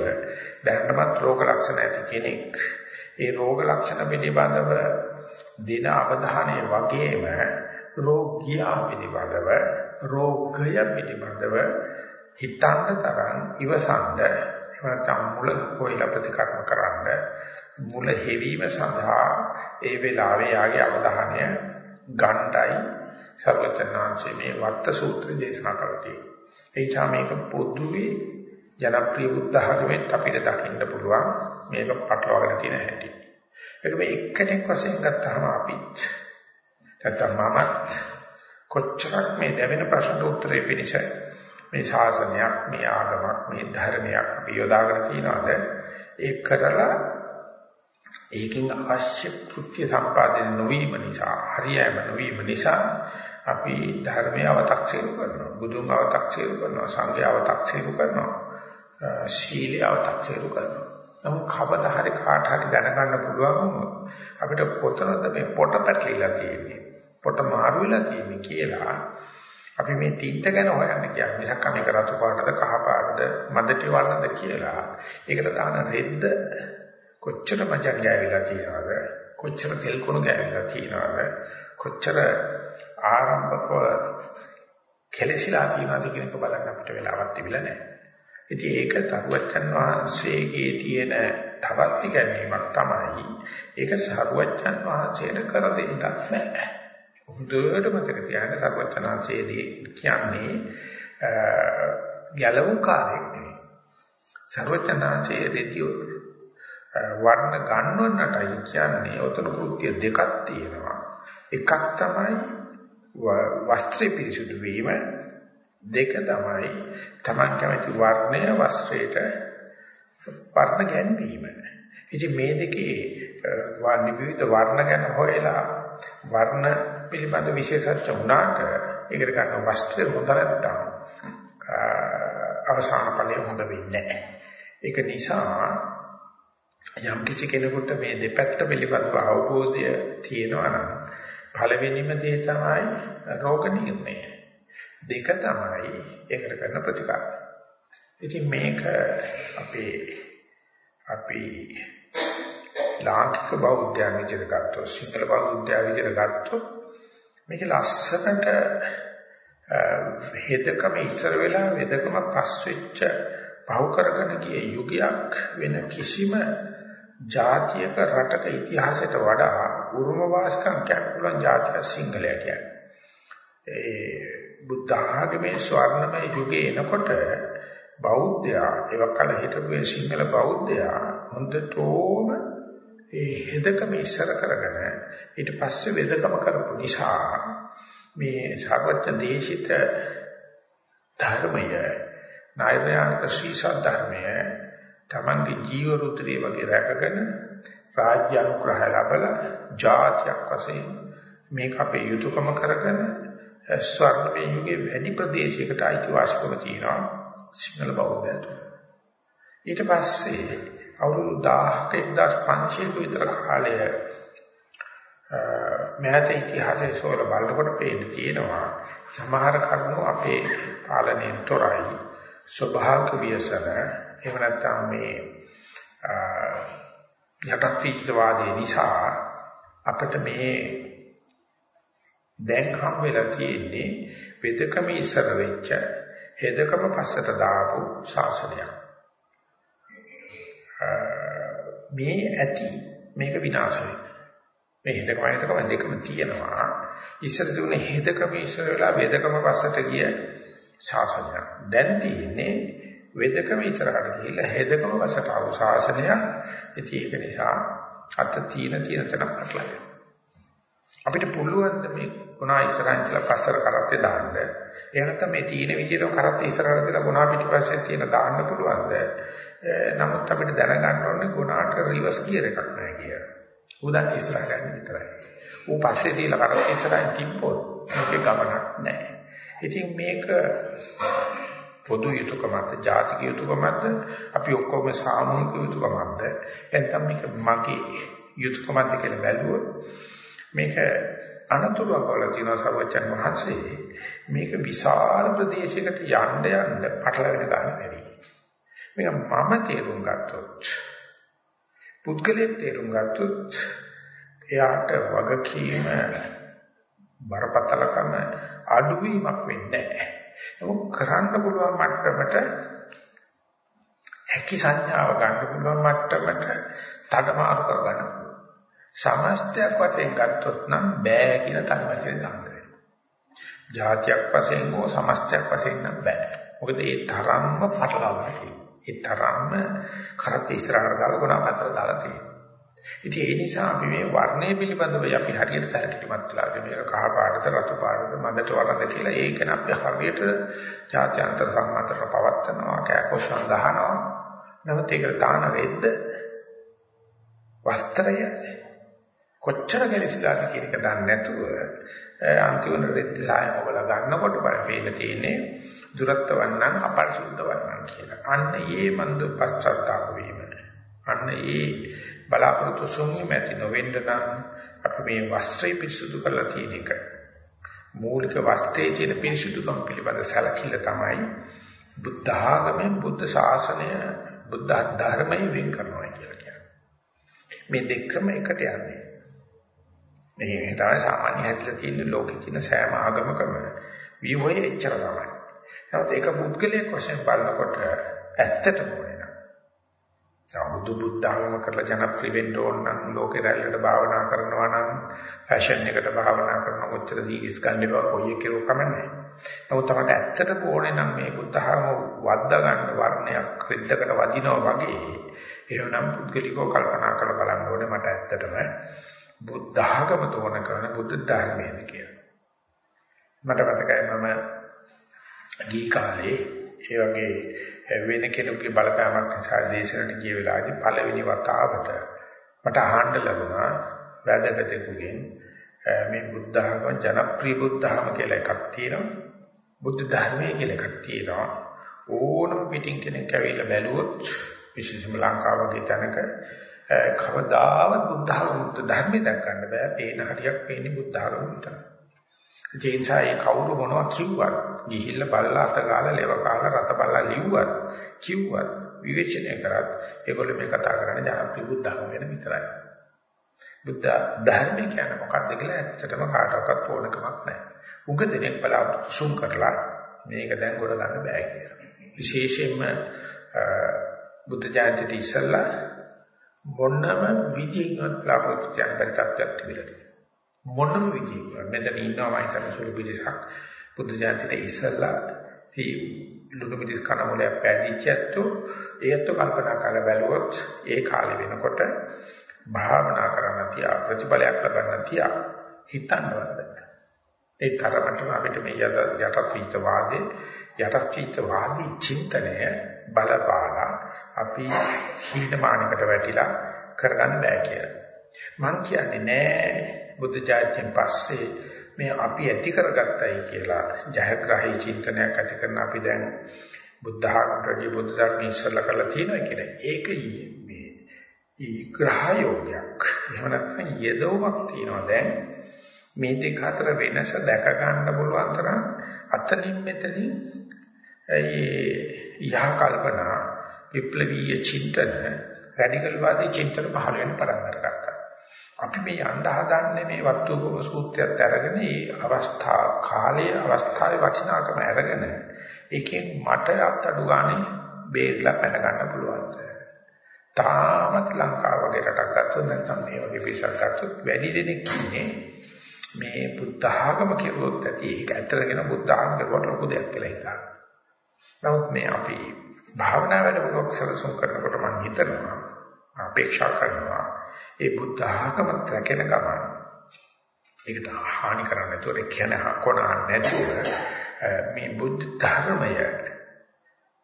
දැනටමත් රෝග ලක්ෂණ ඇති කෙනෙක් ඒ රෝග ලක්ෂණ පිළිබඳව දින අවධානය වගේම රෝගියා පිළිබඳව රෝගය පිළිබඳව හිතන්න තරම් ඉවසන්න. එවනතම් මුල කොයිලා ප්‍රතිකර්ම කරන්න මුල හැවීම සඳහා ඒ වෙලාවේ යාගේ අවධානය ගණ්ඩයි. සර්වචනාංශයේ මේ වත්ත සූත්‍රය දේශනා කරලා තියෙනවා. ඒ නිසා මේක පොදුවේ ජනප්‍රිය බුද්ධ ධර්මයෙන් අපිට දකින්න පුළුවන්. මේක පටලවාගෙන තියෙන හැටි. ඒක මේ එක්කෙනෙක් වශයෙන් ගත්තාම අපිත්. නැත්තම් මමත් කොච්චරක් මේ දැවෙන ප්‍රශ්නට උත්තරේ පිණිස මේ ශාසනයක් මේ ආගමක් මේ ධර්මයක් අපි යොදාගෙන තියනවාද? ඒක කරලා ඒකෙන් අවශ්‍ය කෘත්‍ය සම්පාදනය නොවීම නිසා හරියම නොවීම නිසා අපි ධර්මය අව탁සීරු කරනවා බුදුන් අව탁සීරු කරනවා සංඝය අව탁සීරු කරනවා ශීලය අව탁සීරු කරනවා. නමුත් කවදා හරි කාට හරි දැනගන්න පුළුවන් අපිට කොතනද මේ පොට පැටලිලා තියෙන්නේ? පොට මාරු වෙලා තියෙන්නේ කියලා අපි මේ තීත්ත ගැන හොයන්න කියන්නේ. මිසක් මේක රතු පාටද කහ පාටද මදටි වර්ණද කියලා. ඒකට දාන රෙද්ද කොච්චර මජක් ගෑවිලා තියෙනවද? කොච්චර තෙල් කුණු ගෑවිලා තියෙනවද? කොච්චර ආරම්භකව කෙලසිලා තියෙනවද කියන එක බලන්න අපිට වෙලාවක් තිබිලා නැහැ. ඉතින් ඒක තරුවචන් වහන්සේගේ තියෙන තවත් ඉගැන්වීමක් තමයි ඒක සරුවචන් වහන්සේට කර දෙන්නත් නැහැ. හොඳට මතක තියාගන්න සරුවචන් වහන්සේදී කියන්නේ ගැලවුම් කාර්යයක් නෙවෙයි. සරුවචන් වහන්සේ දෙතිය වර්ණ ගන්නවන්නටයි කියන්නේ උතන කෘත්‍ය දෙකක් තියෙනවා. එකක් තමයි වස්ත්‍රය පිරිසුදු වීම දෙක තමයි Taman කැමති වර්ණය වස්ත්‍රයට වර්ණ ගැන්වීම. ඉතින් මේ දෙකේ වර්ණ විවිධ වර්ණ ගැන හොයලා වර්ණ පිළිබඳ විශේෂත්ව වුණාට ඒකට ගන්න වස්ත්‍රය හොඳ නැත්තම් අවසාන ඵලය හොඳ වෙන්නේ නැහැ. ඒක නිසා යම් කිසි කෙනෙකුට මේ දෙපැත්ත පිළිබඳව අවබෝධය තියෙනවා නම් පළවෙනිම දේ තමයි රෝග නිర్ణය. දෙක තමයි ඒකට කරන ප්‍රතිකාර. ඉතින් මේක අපේ අපි ලාංකික බෞද්ධයන් විදිහට ගත්තොත් සිංහල බෞද්ධයන් විදිහට ගත්තොත් මේක ලස්සනට හේතකම ඉස්සර වෙලා වෙදකම පස් වෙච්ච පහු කරගෙන ගිය යුගයක් වෙන කිසිම ජාතියක රටක ඉතිහාසයට වඩා උරුම වාස්කම් කැපුලන් ජාතිය සිංහලයා කියන්නේ. ඒ බුද්ධ ආගමේ ස්වර්ණමය යුගයේ එනකොට බෞද්ධයා ඒවක් කල හිටපු සිංහල බෞද්ධයා හොඳටම ඒ හෙදකම ඉස්සර කරගෙන ඊට පස්සේ වෙදකම කරපු නිසා මේ සර්වඥ දේශිත ධර්මය නෛර්යානික ශ්‍රී සද්ධර්මය තමන්ගේ ජීව රුධිරය වගේ රැකගෙන රාජ්‍ය අනුග්‍රහය ලැබලා ජාතියක් වශයෙන් මේක අපේ යුතුයකම කරගෙන ස්වර්ණමය යුගයේ වැඩි ප්‍රදේශයකට අයිතිවාසිකම තියෙනවා සිංහල බෞද්ධයන්ට. ඊට පස්සේ අවුරුදු 1000ක 1500ක විතර කාලය මෑත ඉතිහාසයේ සොයන බලනකොට පේන්න තියෙනවා සමහර කරුණු අපේ පාලනයෙන් තොරයි ස්වභාවික වියසන එහෙම නැත්නම් මේ යටත්විචවාදී නිසා අපිට මේ දැන් හම් වෙලා තියෙන්නේ වෙදකම ඉස්සර වෙච්ච හෙදකම පස්සට දාපු ශාසනයක්. මේ ඇති මේක විනාශ වෙනවා. මේ හෙදකම හිතකම දෙකම තියෙනවා. ඉස්සර තිබුණේ හෙදකම ඉස්සර වෙලා වෙදකම පස්සට ගිය ශාසනයක්. දැන් තියෙන්නේ වෙදකම ඉස්සරහට ගිහිල්ලා හෙදකම වසට ආව ශාසනයක්. ඉතින් ඒක නිසා අත තීන තීන තන පටලයි. අපිට පුළුවන් මේ ගුණා ඉස්සරහින් කියලා පස්සර කරත්තේ දාන්න. එහෙම නැත්නම් මේ තීන විදියට කරත්තේ ඉස්සරහට තියලා ගුණා පිටිපස්සේ තියෙන දාන්න පුළුවන්ද? නමුත් අපිට දැනගන්න ඕනේ ගුණාට රිවර්ස් ගියර් එකක් නැහැ කියලා. උදන් ඉස්සරහට යන්න විතරයි. ඌ පස්සේ තියලා කරත්තේ ඉස්සරහින් තිබ්බොත් මේකේ ගමනක් නැහැ. ඉතින් මේක පොදු යුතුයකමක්ද ජාතික යුතුයකමක්ද අපි ඔක්කොම සාමූහික යුතුයකමක්ද නැත්නම් මේක මගේ යුතුයකමක්ද කියලා බැලුවොත් මේක අනතුරුවක් වල තියෙන සර්වචන් වහන්සේ. මේක විශාල ප්‍රදේශයකට යන්න යන්න පටලවෙන ගන්න බැරි මේක මම තේරුම් ගත්තොත් පුද්ගලයෙක් තේරුම් ගත්තොත් එයාට වගකීම බරපතලකම අඩුවීමක් වෙන්නේ නැහැ. නමුත් කරන්න පුළුවන් මට්ටමට හැකි සංඥාව ගන්න පුළුවන් මට්ටමට තඩමාරු කරගන්න පුළුවන්. සමස්තයක් වශයෙන් ගත්තොත් නම් බෑ කියන තනවචනේ දාන්න වෙනවා. જાතියක් වශයෙන් හෝ සමස්තයක් වශයෙන් නම් බෑ. මොකද ඒ තරම්ම පටලවාගෙන තියෙනවා. ඒ තරම්ම කරත් ඉස්සරහට දාලා ගුණ අතර දාලා තියෙනවා. ඉතින් ඒ නිසා අපි මේ වර්ණය පිළිබඳව අපි හරියට සැලකිලිමත් වෙලා මේක කහ පාටද රතු පාටද මඳට වරද කියලා ඒක න අපි හරියට ජාත්‍යන්තර සම්මතට පවත්නවා කෑකොස්සන් දහනවා නමුත් ඒක දාන වෙද්ද වස්ත්‍රය කොච්චර ගැලසිලාද කියන එක දන්නේ නැතුව අන්තිම රෙද්දලාය මොකල ගන්නකොට බලපෑන තියෙන්නේ දුරත්ව වන්නන් අපරිසුද්ධ වන්නන් කියලා. අන්න ඒ මන්ද පශ්චාත්තාප වීම. අන්න ඒ බලාපොරොත්තු සුන්වීම ඇති නොවෙන්න නම් අපි මේ වස්ත්‍රය පිරිසුදු කරලා තියෙන එක. මූලික වස්ත්‍රයේ තියෙන පිරිසුදුකම් පිළිබඳ සැලකිල්ල තමයි බුද්ධ ආගමෙන් බුද්ධ ශාසනය බුද්ධ ධර්මයෙන් වෙන් කරනවා කියලා කියන්නේ. මේ දෙකම එකට යන්නේ. මේ තමයි සාමාන්‍ය හැදලා තියෙන ලෝකෙ තියෙන සෑම ආගමකම විවෝය එච්චර තමයි. නමුත් ඒක පුද්ගලයෙක් වශයෙන් බලනකොට ඇත්තටම සමුදු බුද්ධාගම කරලා ජනප්‍රිය වෙන්න ඕන නම් ලෝකේ රැල්ලට භාවනා කරනවා නම් ෆැෂන් එකට භාවනා කරනවා කොච්චර සීරියස් ගන්න බව කොයි එකේ කමන්නේ. නමුත් තමයි ඇත්තටම ඕනේ නම් මේ බුද්ධාගම වද්දා ගන්න වර්ණයක් රිද්දකට වදිනවා වගේ එහෙනම් පුද්ගලිකව කල්පනා කරලා බලන්න ඕනේ මට ඇත්තටම බුද්ධාගම තෝරන කරන බුද්ධ ධර්මයේද කියලා. මට මතකයි මම ගී කාලේ ඒ වගේ වෙන කෙනෙකුගේ බලපෑමක් නිසා දේශනට ගිය වෙලාවේදී පළවෙනි වතාවට මට අහන්න ලැබුණා වැදගත්කෙකුගෙන් මේ බුද්ධ ධර්ම ජනප්‍රිය බුද්ධ ධර්ම කියලා එකක් තියෙනවා බුද්ධ ධර්මයේ කියලා එකක් තියෙනවා ඕනම පිටින් කෙනෙක් ඇවිල්ලා බැලුවොත් විශේෂම ලංකාවගේ තැනක කවදාවත් බුද්ධ ධර්මය දක්වන්න බෑ පේන හරියක් පේන්නේ බුද්ධ ධර්ම විතරයි ඒ නිසා ඒ කවුරු මොනවා කිව්වත් ගිහිල්ලා බලලා අත ගාලා ලෙව කාලා රත බලලා ලිව්වත් කිව්වත් විවේචනය කරත් ඒගොල්ලෝ මේ කතා කරන්නේ ජනප්‍රිය බුද්ධ ධර්ම ගැන විතරයි. බුද්ධ ධර්ම කියන්නේ මොකක්ද කියලා ඇත්තටම කාටවත් ඕනකමක් නැහැ. උග දෙනෙක් බලාපොරොත්තු සුන් කරලා මේක දැන් ගොඩ ගන්න බෑ කියලා. විශේෂයෙන්ම බුද්ධ ජයන්තිට ඉස්සෙල්ලා මොන්නම විදිහකින්වත් බලාපොරොත්තු තියන්න බැරි තත්ත්වයක් තිබිලා තියෙනවා. මොනම විදිහකින් මෙතන ඉන්නවා මම හිතන සුළු පිළිසක් බුද්ධ ජාතිට ඉස්සලා තී ලුණු මිදිස් කන මොලයක් පැදිච්ච ඇත්තෝ ඒත් කල්පනා කරලා බැලුවොත් ඒ කාලේ වෙනකොට භාවනා කරන්න තියා ප්‍රතිඵලයක් ලබන්න තියා හිතන්නවත් බෑ ඒ තරමටම අපිට මේ යටත්විත වාදේ යටත්විත වාදී චින්තනය බලපාලා අපි හීනමානකට වැටිලා කරගන්න බෑ කියලා මං කියන්නේ නෑ බුද්ධ ජාතියෙන් පස්සේ මේ අපි ඇති කරගත්තයි කියලා ජයග්‍රහී චින්තනයක් ඇති කරන අපි දැන් බුද්ධ ආගමකදී බුද්ධ ධර්ම ඉස්සලා කරලා තියෙනවා කියලා. ඒක මේ ග්‍රහයෝගයක්. එහෙම නැත්නම් යෙදවමක් තියෙනවා දැන් මේ දෙක අතර වෙනස දැක ගන්න පුළුවන් තරම් අතනින් මෙතනින් ඒ යහ කල්පනා විප්ලවීය චින්තන රැඩිකල් වාදී චින්තන පහළ වෙන පටන් ගන්නවා. අපි මේ යන්න හදන්නේ මේ වත්තුකම සූත්‍රයත් අරගෙන මේ අවස්ථා කාලයේ අවස්ථාවේ වචනාකම අරගෙන ඒකෙන් මට අත්අඩු ගානේ බේරලා පැන ගන්න පුළුවන්. තාමත් ලංකාව වගේ රටක් ගත්තොත් නැත්නම් මේ වගේ පිරිසක් ගත්තොත් වැඩි දෙනෙක් ඉන්නේ මේ බුද්ධ ආගම කියවොත් ඇති ඒක ඇත්තටම බුද්ධ ආගම කරුවට ලොකු දෙයක් කියලා හිතනවා. නමුත් මේ අපි භාවනා වැඩ පොලක් සලසුම් කරනකොට මම හිතනවා අපේක්ෂා කරනවා ඒ බුද්ධ ආගම රැකෙන ගමන ඒකට හානි කරන්නේ නැතුව ඒ කියන කොනහන් නැතුව මේ බුද්ධ ධර්මය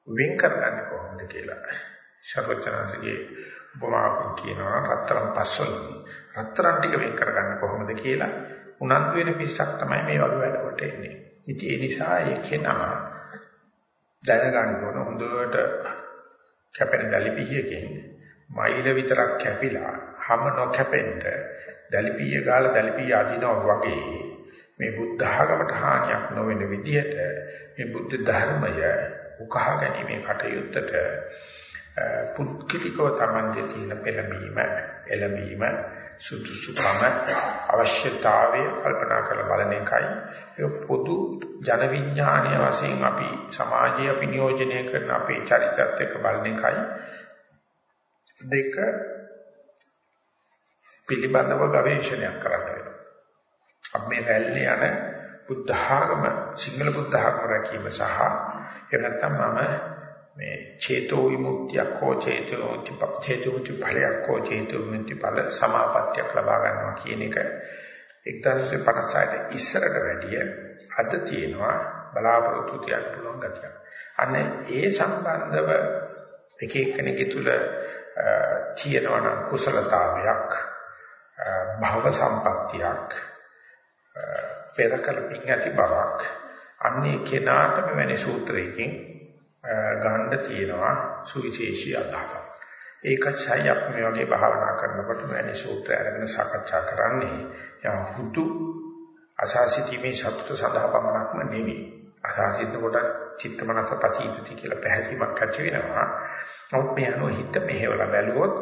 වෙන් කරගන්නේ කොහොමද කියලා ශරවචනසගේ උපමාවකින් කියනවා රත්තරන් පස්වල රත්තරන් ටික වෙන් කරගන්න කොහොමද කියලා උනන්දු වෙන පිස්සක් තමයි මේ වගේ වැඩකට එන්නේ. ඉතින් ඒ නිසා ඒ කෙනා දැනගන්න ඕන. හොඳට කැපෙන දලිපියකින් මයිල විතරක් කැපිලා හැම නොකැපෙන්න දලිපිය ගාලා දලිපිය අදිනවා වගේ මේ බුද්ධ ආගමට හානියක් නොවන විදිහට මේ බුද්ධ ධර්මය උකහා ගැනීමේ කටයුත්තට පුත්කිලිකව තමන්ගේ තියෙන පෙළඹීම එළඹීම සුදුසුකම අවශ්‍යතාවය කල්පනා කරලා බලන එකයි ඒක පොදු ජන විඥානීය වශයෙන් අපි සමාජයේ අපි නියෝජනය කරන අපේ චරිතයත් එක්ක බලන එකයි දෙක පිළිබඳව ගවේෂණයක් කරන්න වෙනවා. අපි මේ රැල්ලේ යන බුද්ධ ආගම සිංහල බුද්ධ ආගම රැකීම සහ එහෙම නැත්නම් මම මේ චේතෝ විමුක්තියක් හෝ චේතෝ විමුක්ති චේතෝ විමුක්ති ඵලයක් හෝ චේතෝ විමුක්ති ඵල සමාපත්තියක් ලබා ගන්නවා කියන එක 1956 ඉස්සරට වැඩිය අද තියෙනවා බලාපොරොත්තු තියන්න පුළුවන් ගතියක්. අන්න ඒ සම්බන්ධව එක එක්කෙනෙකුගේ තුල තියෙනවා නම් කුසලතාවයක් භව සම්පත්තියක් පෙරකල පිං ඇති බවක් අන්නේ කෙනාට මෙවැනි සූත්‍රයකින් ගන්න තියෙනවා සුවිශේෂී අදහසක්. ඒකයි අපි මේ වගේ භාවනා කරනකොට මෙවැනි සූත්‍ර අරගෙන සාකච්ඡා කරන්නේ යම් හුතු අසාසිතීමේ සතුට සඳහා පමණක්ම නෙවෙයි. අසාසිත කොට චිත්ත මනස පචීපති කියලා පැහැදීමක් ඇති වෙනවා. නමුත් මේ අනුව හිත මෙහෙवला බැලුවොත්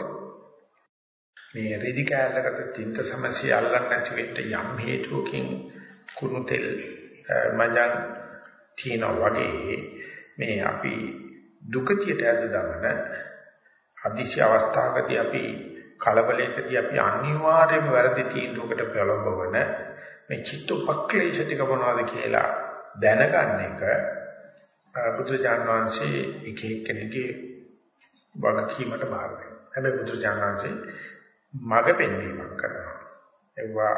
මේ රෙදි කෑල්ලකට තින්ත සමසිය අල්ලන්න නැති වෙන්න යම් හේතුවකින් කුණු තෙල් මජන් තියනවා වගේ මේ අපි දුකතියට ඇද දමන අදිශය අවස්ථාවකදී අපි කලබලයකදී අපි අනිවාර්යයෙන්ම වැරදි තීන්දුවකට පෙළඹවන මේ චිත්ත උපක්ලේශ ටික මොනවද කියලා දැනගන්න එක බුදුජාන විශ්ේ එක එක්කෙනෙකුගේ වගකීමට බාර දෙනවා. හැබැයි බුදුජාන විශ්ේ මඟ පෙන්වීමක් කරනවා. ඒවා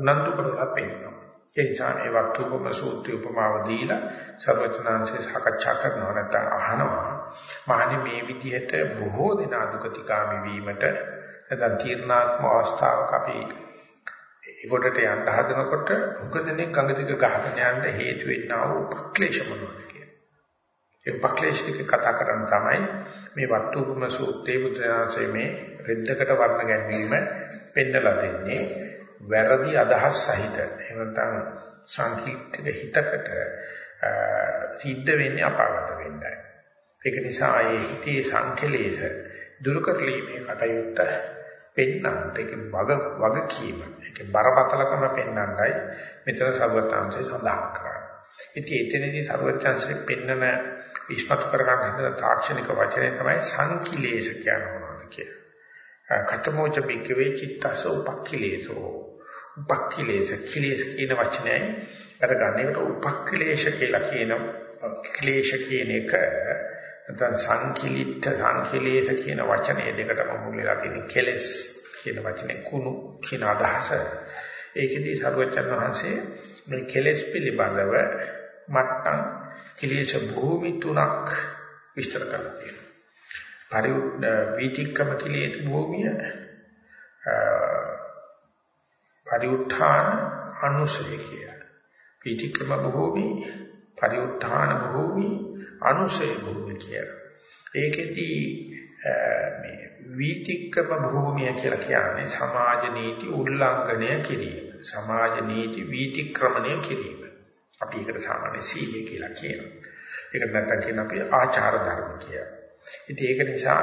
උනන්දු කරලා පෙන්නනවා. ඒ නිසා මේ වක්තුපම සූත්‍රය උපමාව දීලා සර්වඥාන්සේ සාකච්ඡා කරනවා නැත්නම් අහනවා. මහණි මේ විදිහට බොහෝ දෙනා දුකතිකාමි වීමට නැත්නම් තීර්ණාත්ම අවස්ථාවක අපි ඒකොටට යන්න හදනකොට උගදෙනෙක් ගඟදික ගහගෙන යන්න හේතු වෙන්නා වූ උපක්ලේශ මොනවද කියන්නේ. ඒ උපක්ලේශ ටික කතා කරන්න තමයි මේ වත්තුපම සූත්‍රයේ බුදුසසුනේ මේ රෙද්දකට වර්ණ ගැනීම පෙන්නලා දෙන්නේ. වැරදි අදහස් සහිත එහෙම නැත්නම් සංකීර්ණ හිතකට සිද්ධ වෙන්නේ අපාගත වෙන්නයි. ඒක නිසා ඒ හිතේ සංකලේශ දුරු කරලීමේ කටයුත්ත පෙන්නන්නට ඒක වග වගකීම ඒක බරපතලකම පෙන්නන්නයි මෙතන සර්වත්‍ංශය සඳහන් කරන්නේ. ඉතින් එතනදී සර්වත්‍ංශය පෙන්නන ඉස්මතු කරගන්න හදන තාක්ෂණික වචනේ තමයි සංකිලේශ කියනවා කියන්නේ. කතමෝච බිකවේ චිත්තස උපක්ඛිලේසෝ උපක්ඛිලේශ කිලේශ කියන වචනයයි අරගන්න. ඒකට උපක්ඛිලේශ කියලා කියන ක්ලේශ කියන එක නැත්නම් සංකිලිට සංකිලේශ කියන වචනේ දෙකටම මුල් වෙලා තියෙන කෙලස් කියන වචනේ කුණු කියන අදහස. ඒකෙදී සරුවචන් වහන්සේ මේ කෙලස් පිළිබඳව මට්ටම් කිලේශ භූමි තුනක් විස්තර කරලා තියෙනවා. පරිඋත් වීතික්කම කිලේශ භූමිය පරිඋත්ථාන අනුසය කියලා. පීතික්‍රම භූමි, පරිඋත්ථාන භූමි, අනුසය භූමි කියලා. ඒකෙදී මේ වීතික්‍රම භූමිය කියලා කියන්නේ සමාජ නීති උල්ලංඝනය කිරීම. සමාජ නීති වීතික්‍රමණය කිරීම. අපි ඒකට සාමාන්‍ය සීලය කියලා කියනවා. ඒක නැත්නම් කියන අපි ආචාර ධර්ම කියලා. ඉතින් ඒක නිසා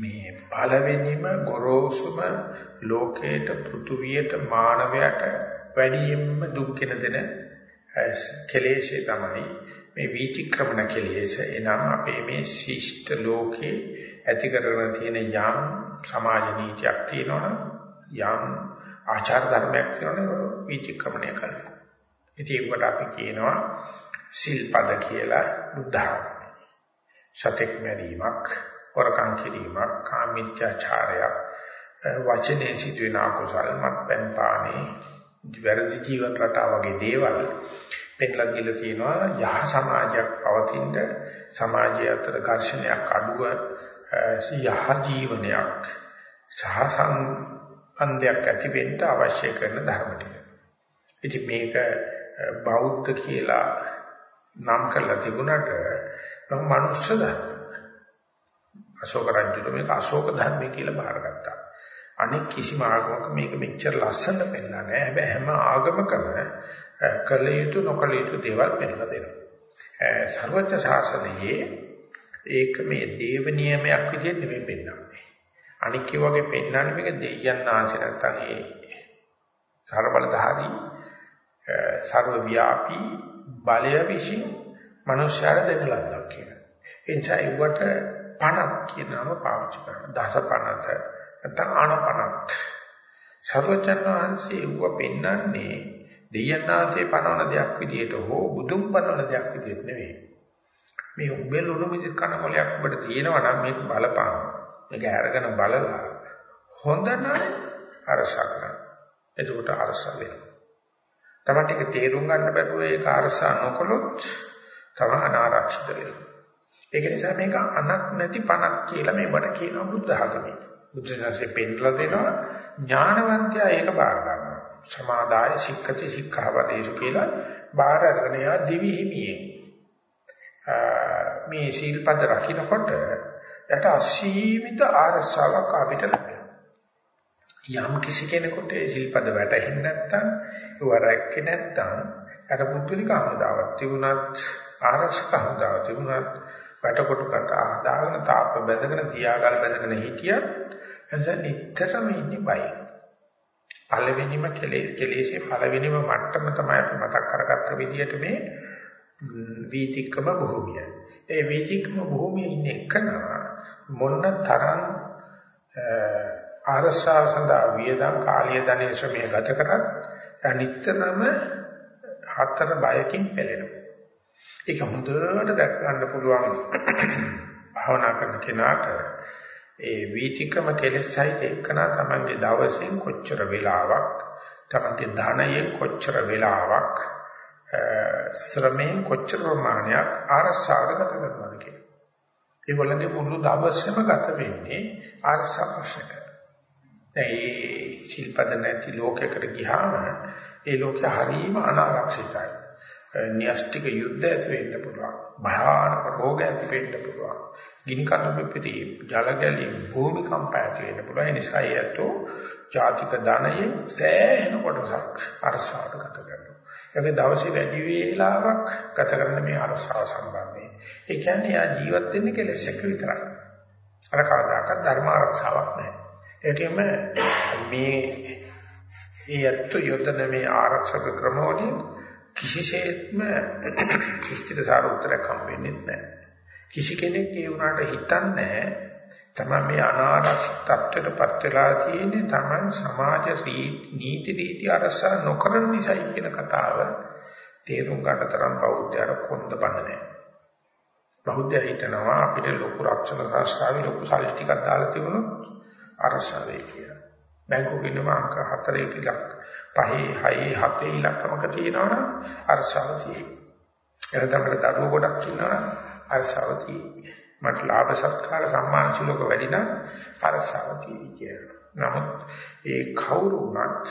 මේ පළවෙනිම ගොරෝසුම ලෝකයට පෘථුවියට මානවයට වැඩියෙන්ම දුක් දෙන කෙලෙෂය තමයි මේ වීතික්‍රමණ කෙලෙෂ එනම් අපේ මේ ශිෂ්ට ලෝකේ ඇති කරගෙන තියෙන යම් සමාජ නීතියක් තියෙනවනම් යම් ආචාර ධර්මයක් තියෙනවනම් වීතික්‍රමණය කරනවා. ඉතින් ඒකට අපි කියනවා සිල්පද කියලා බුද්ධ ආගමේ. සතෙක් මැරීමක් හොරකම් කිරීමක්, කාමීත්‍යාචාරයක්, වචනේ සිදුවෙන අකුසල මත්පැන් පානේ, වැරදි ජීවන රටාව වගේ දේවල් පෙන්නලා දීලා තියෙනවා යහ සමාජයක් පවතින සමාජය අතර ඝර්ෂණයක් අඩුව යහ ජීවනයක් සහ සම්බන්ධයක් ඇති වෙන්න අවශ්‍ය කරන ධර්ම ටික. ඉතින් මේක බෞද්ධ කියලා නම් කරලා තිබුණාට මනුෂ්‍ය ධර්ම අශෝක රජුට මේක අශෝක ධර්මය කියලා බාරගත්තා. අනෙක් කිසිම ආගමක මේක මෙච්චර ලස්සනට පෙන්නලා නැහැ. හැබැයි හැම ආගමකම කළ යුතු නොකළ යුතු දේවල් පෙන්නලා දෙනවා. සර්වඥ ශාසනයේ ඒක මේ දේව නියමයක් විදිහට නෙමෙයි පෙන්වන්නේ. අනික් වගේ පෙන්වන්නේ මේක දෙයයන් ආංශ නැත්තම් ඒ සර්වබලධාරී සර්ව ව්‍යාපී බලය විසින් මනුෂ්‍යයර දෙන ලද්දක් කියන. ඒ නිසා ඒවට පණක් කියන නම පාවිච්චි කරනවා. දස පණත නැත්නම් ආනපනත්. සර්වචන් වහන්සේ ඌව පෙන්වන්නේ දෙයන්නාසේ පනවන දෙයක් විදියට හෝ බුදුන් පනවන දෙයක් විදියට නෙවෙයි. මේ උඹේ ලුණු මිදි කන මොලයක් ඔබට තියෙනවා නම් මේක බලපං. මේක අරගෙන බලලා හොඳ නම් අරස කරන්න. එතකොට අරස වෙනවා. තමයි ටික තේරුම් ගන්න බැරුව ඒක අරස නොකළොත් තම අනාරක්ෂිත වෙනවා. ඒක නිසා මේක අනක් නැති පණක් කියලා මේවට කියනවා බුද්ධ ආගමේ. බුද්ධ ශාසනය පෙන්ලා දෙනවා ඥානවන්තයා ඒක බාර ගන්නවා. සමාදාය සික්කති සික්ඛාවදේශ කියලා බාර අරගෙන යා දිවි හිමියෙන්. මේ සීල්පද රකින්නකොට යට අසීමිත ආරස්සාවක් අපිට ලැබෙනවා. යම් කිසි කෙනෙකුට ඒ සීල්පද වැටහෙන්නේ නැත්නම් ඒව රැක්කේ නැත්නම් අර පුදුලික හමුදාවක් තිබුණත් ආරක්ෂක හමුදාවක් තිබුණත් වැටකොටකට ආදාගෙන තාප්ප බැඳගෙන තියාගල් බැඳගෙන හිටියත් එස නිතරම ඉන්නේ බයි. පළවෙනිම කෙලෙසේ පළවෙනිම මට්ටම තමයි අපි මතක් කරගත්ත විදිහට මේ වීතික්කම භූමිය. ඒ වීතික්කම භූමියේ ඉන්න එකන මොන තරම් ආරස්සාව සඳහා වියදම් කාලීය ධනෙ ශ්‍රමය ගත කරත් නිතරම හතර බයකින් පෙළෙනවා. ඒක හොඳට දැක ගන්න පුළුවන් (clears throat) භාවනා කරන කෙනාට ඒ වීතිකම කෙලෙසයිට එක්කනා තමන්ගේ දවසෙන් කොච්චර වෙලාවක් තමන්ගේ ධනයෙන් කොච්චර වෙලාවක් ශ්‍රමයෙන් කොච්චර ප්‍රමාණයක් ආරස්සාවට ගත කරනවද කියලා. ඒගොල්ලන්ගේ මුළු දවසම ගත වෙන්නේ ආරස්සා ප්‍රශ්නකට. ඒ ශිල්පද නැති ලෝකයකට ගියාම ඒ ලෝකය හරීම අනාරක්ෂිතයි. න්‍යෂ්ටික යුද්ධ ඇති වෙන්න පුළුවන්. භයානක රෝග ඇති වෙන්න පුළුවන්. ගිනි කඳු පිපිති ජල ගැලීම් භූමිකම්ප ඇති වෙන්න පුළුවන්. ඒ නිසා යැතෝ ජාතික ධනයේ සෑහෙන කොටසක් අරසාවට ගත කරනවා. ඒක දවසේ වැඩි වේලාවක් ගත කරන මේ අරසාව සම්බන්ධයෙන්. ඒ කියන්නේ යා ජීවත් වෙන්නේ කෙලෙස් එක විතරයි. අර කවදාකවත් ධර්ම ආරක්ෂාවක් නැහැ. ඒකෙම මේ ඊයත් යොදන මේ ආරක්ෂක ක්‍රමවලින් කිසිසේත්ම ස්ථිරසාර උත්තරයක් හම්බෙන්නේ නැහැ. කිසි කෙනෙක් ඒ වුණාට හිතන්නේ තමයි මේ අනාරක්ෂිත තත්ත්වයටපත් වෙලා තියෙන්නේ Taman සමාජ නීති රීති අරසා නොකරන නිසායි කියන කතාව තේරුම් ගන්න තරම් බෞද්ධයර කොන්ද බඳ නැහැ. බෞද්ධය හිතනවා අපිට ලොකු රක්ෂණ ශාස්ත්‍රාවේ ලොකු සල්ලි ටිකක් දාලා තිබුණොත් අරසා වෙයි කියලා. බැංකුවකින් අංක 4 ඉලක්ක 5 6 7 ඉලක්කමක තියෙනවනම් අරසාව තියෙනවා. එතකොට දරුවෝ ගොඩක් ඉන්නවා අරසාව තියෙනවා. මට ලාභ සත්කාර සම්මාන සිලෝක වැඩි නම් අරසාව තියෙනවා. නමුත් ඒ කවුරු වුණත්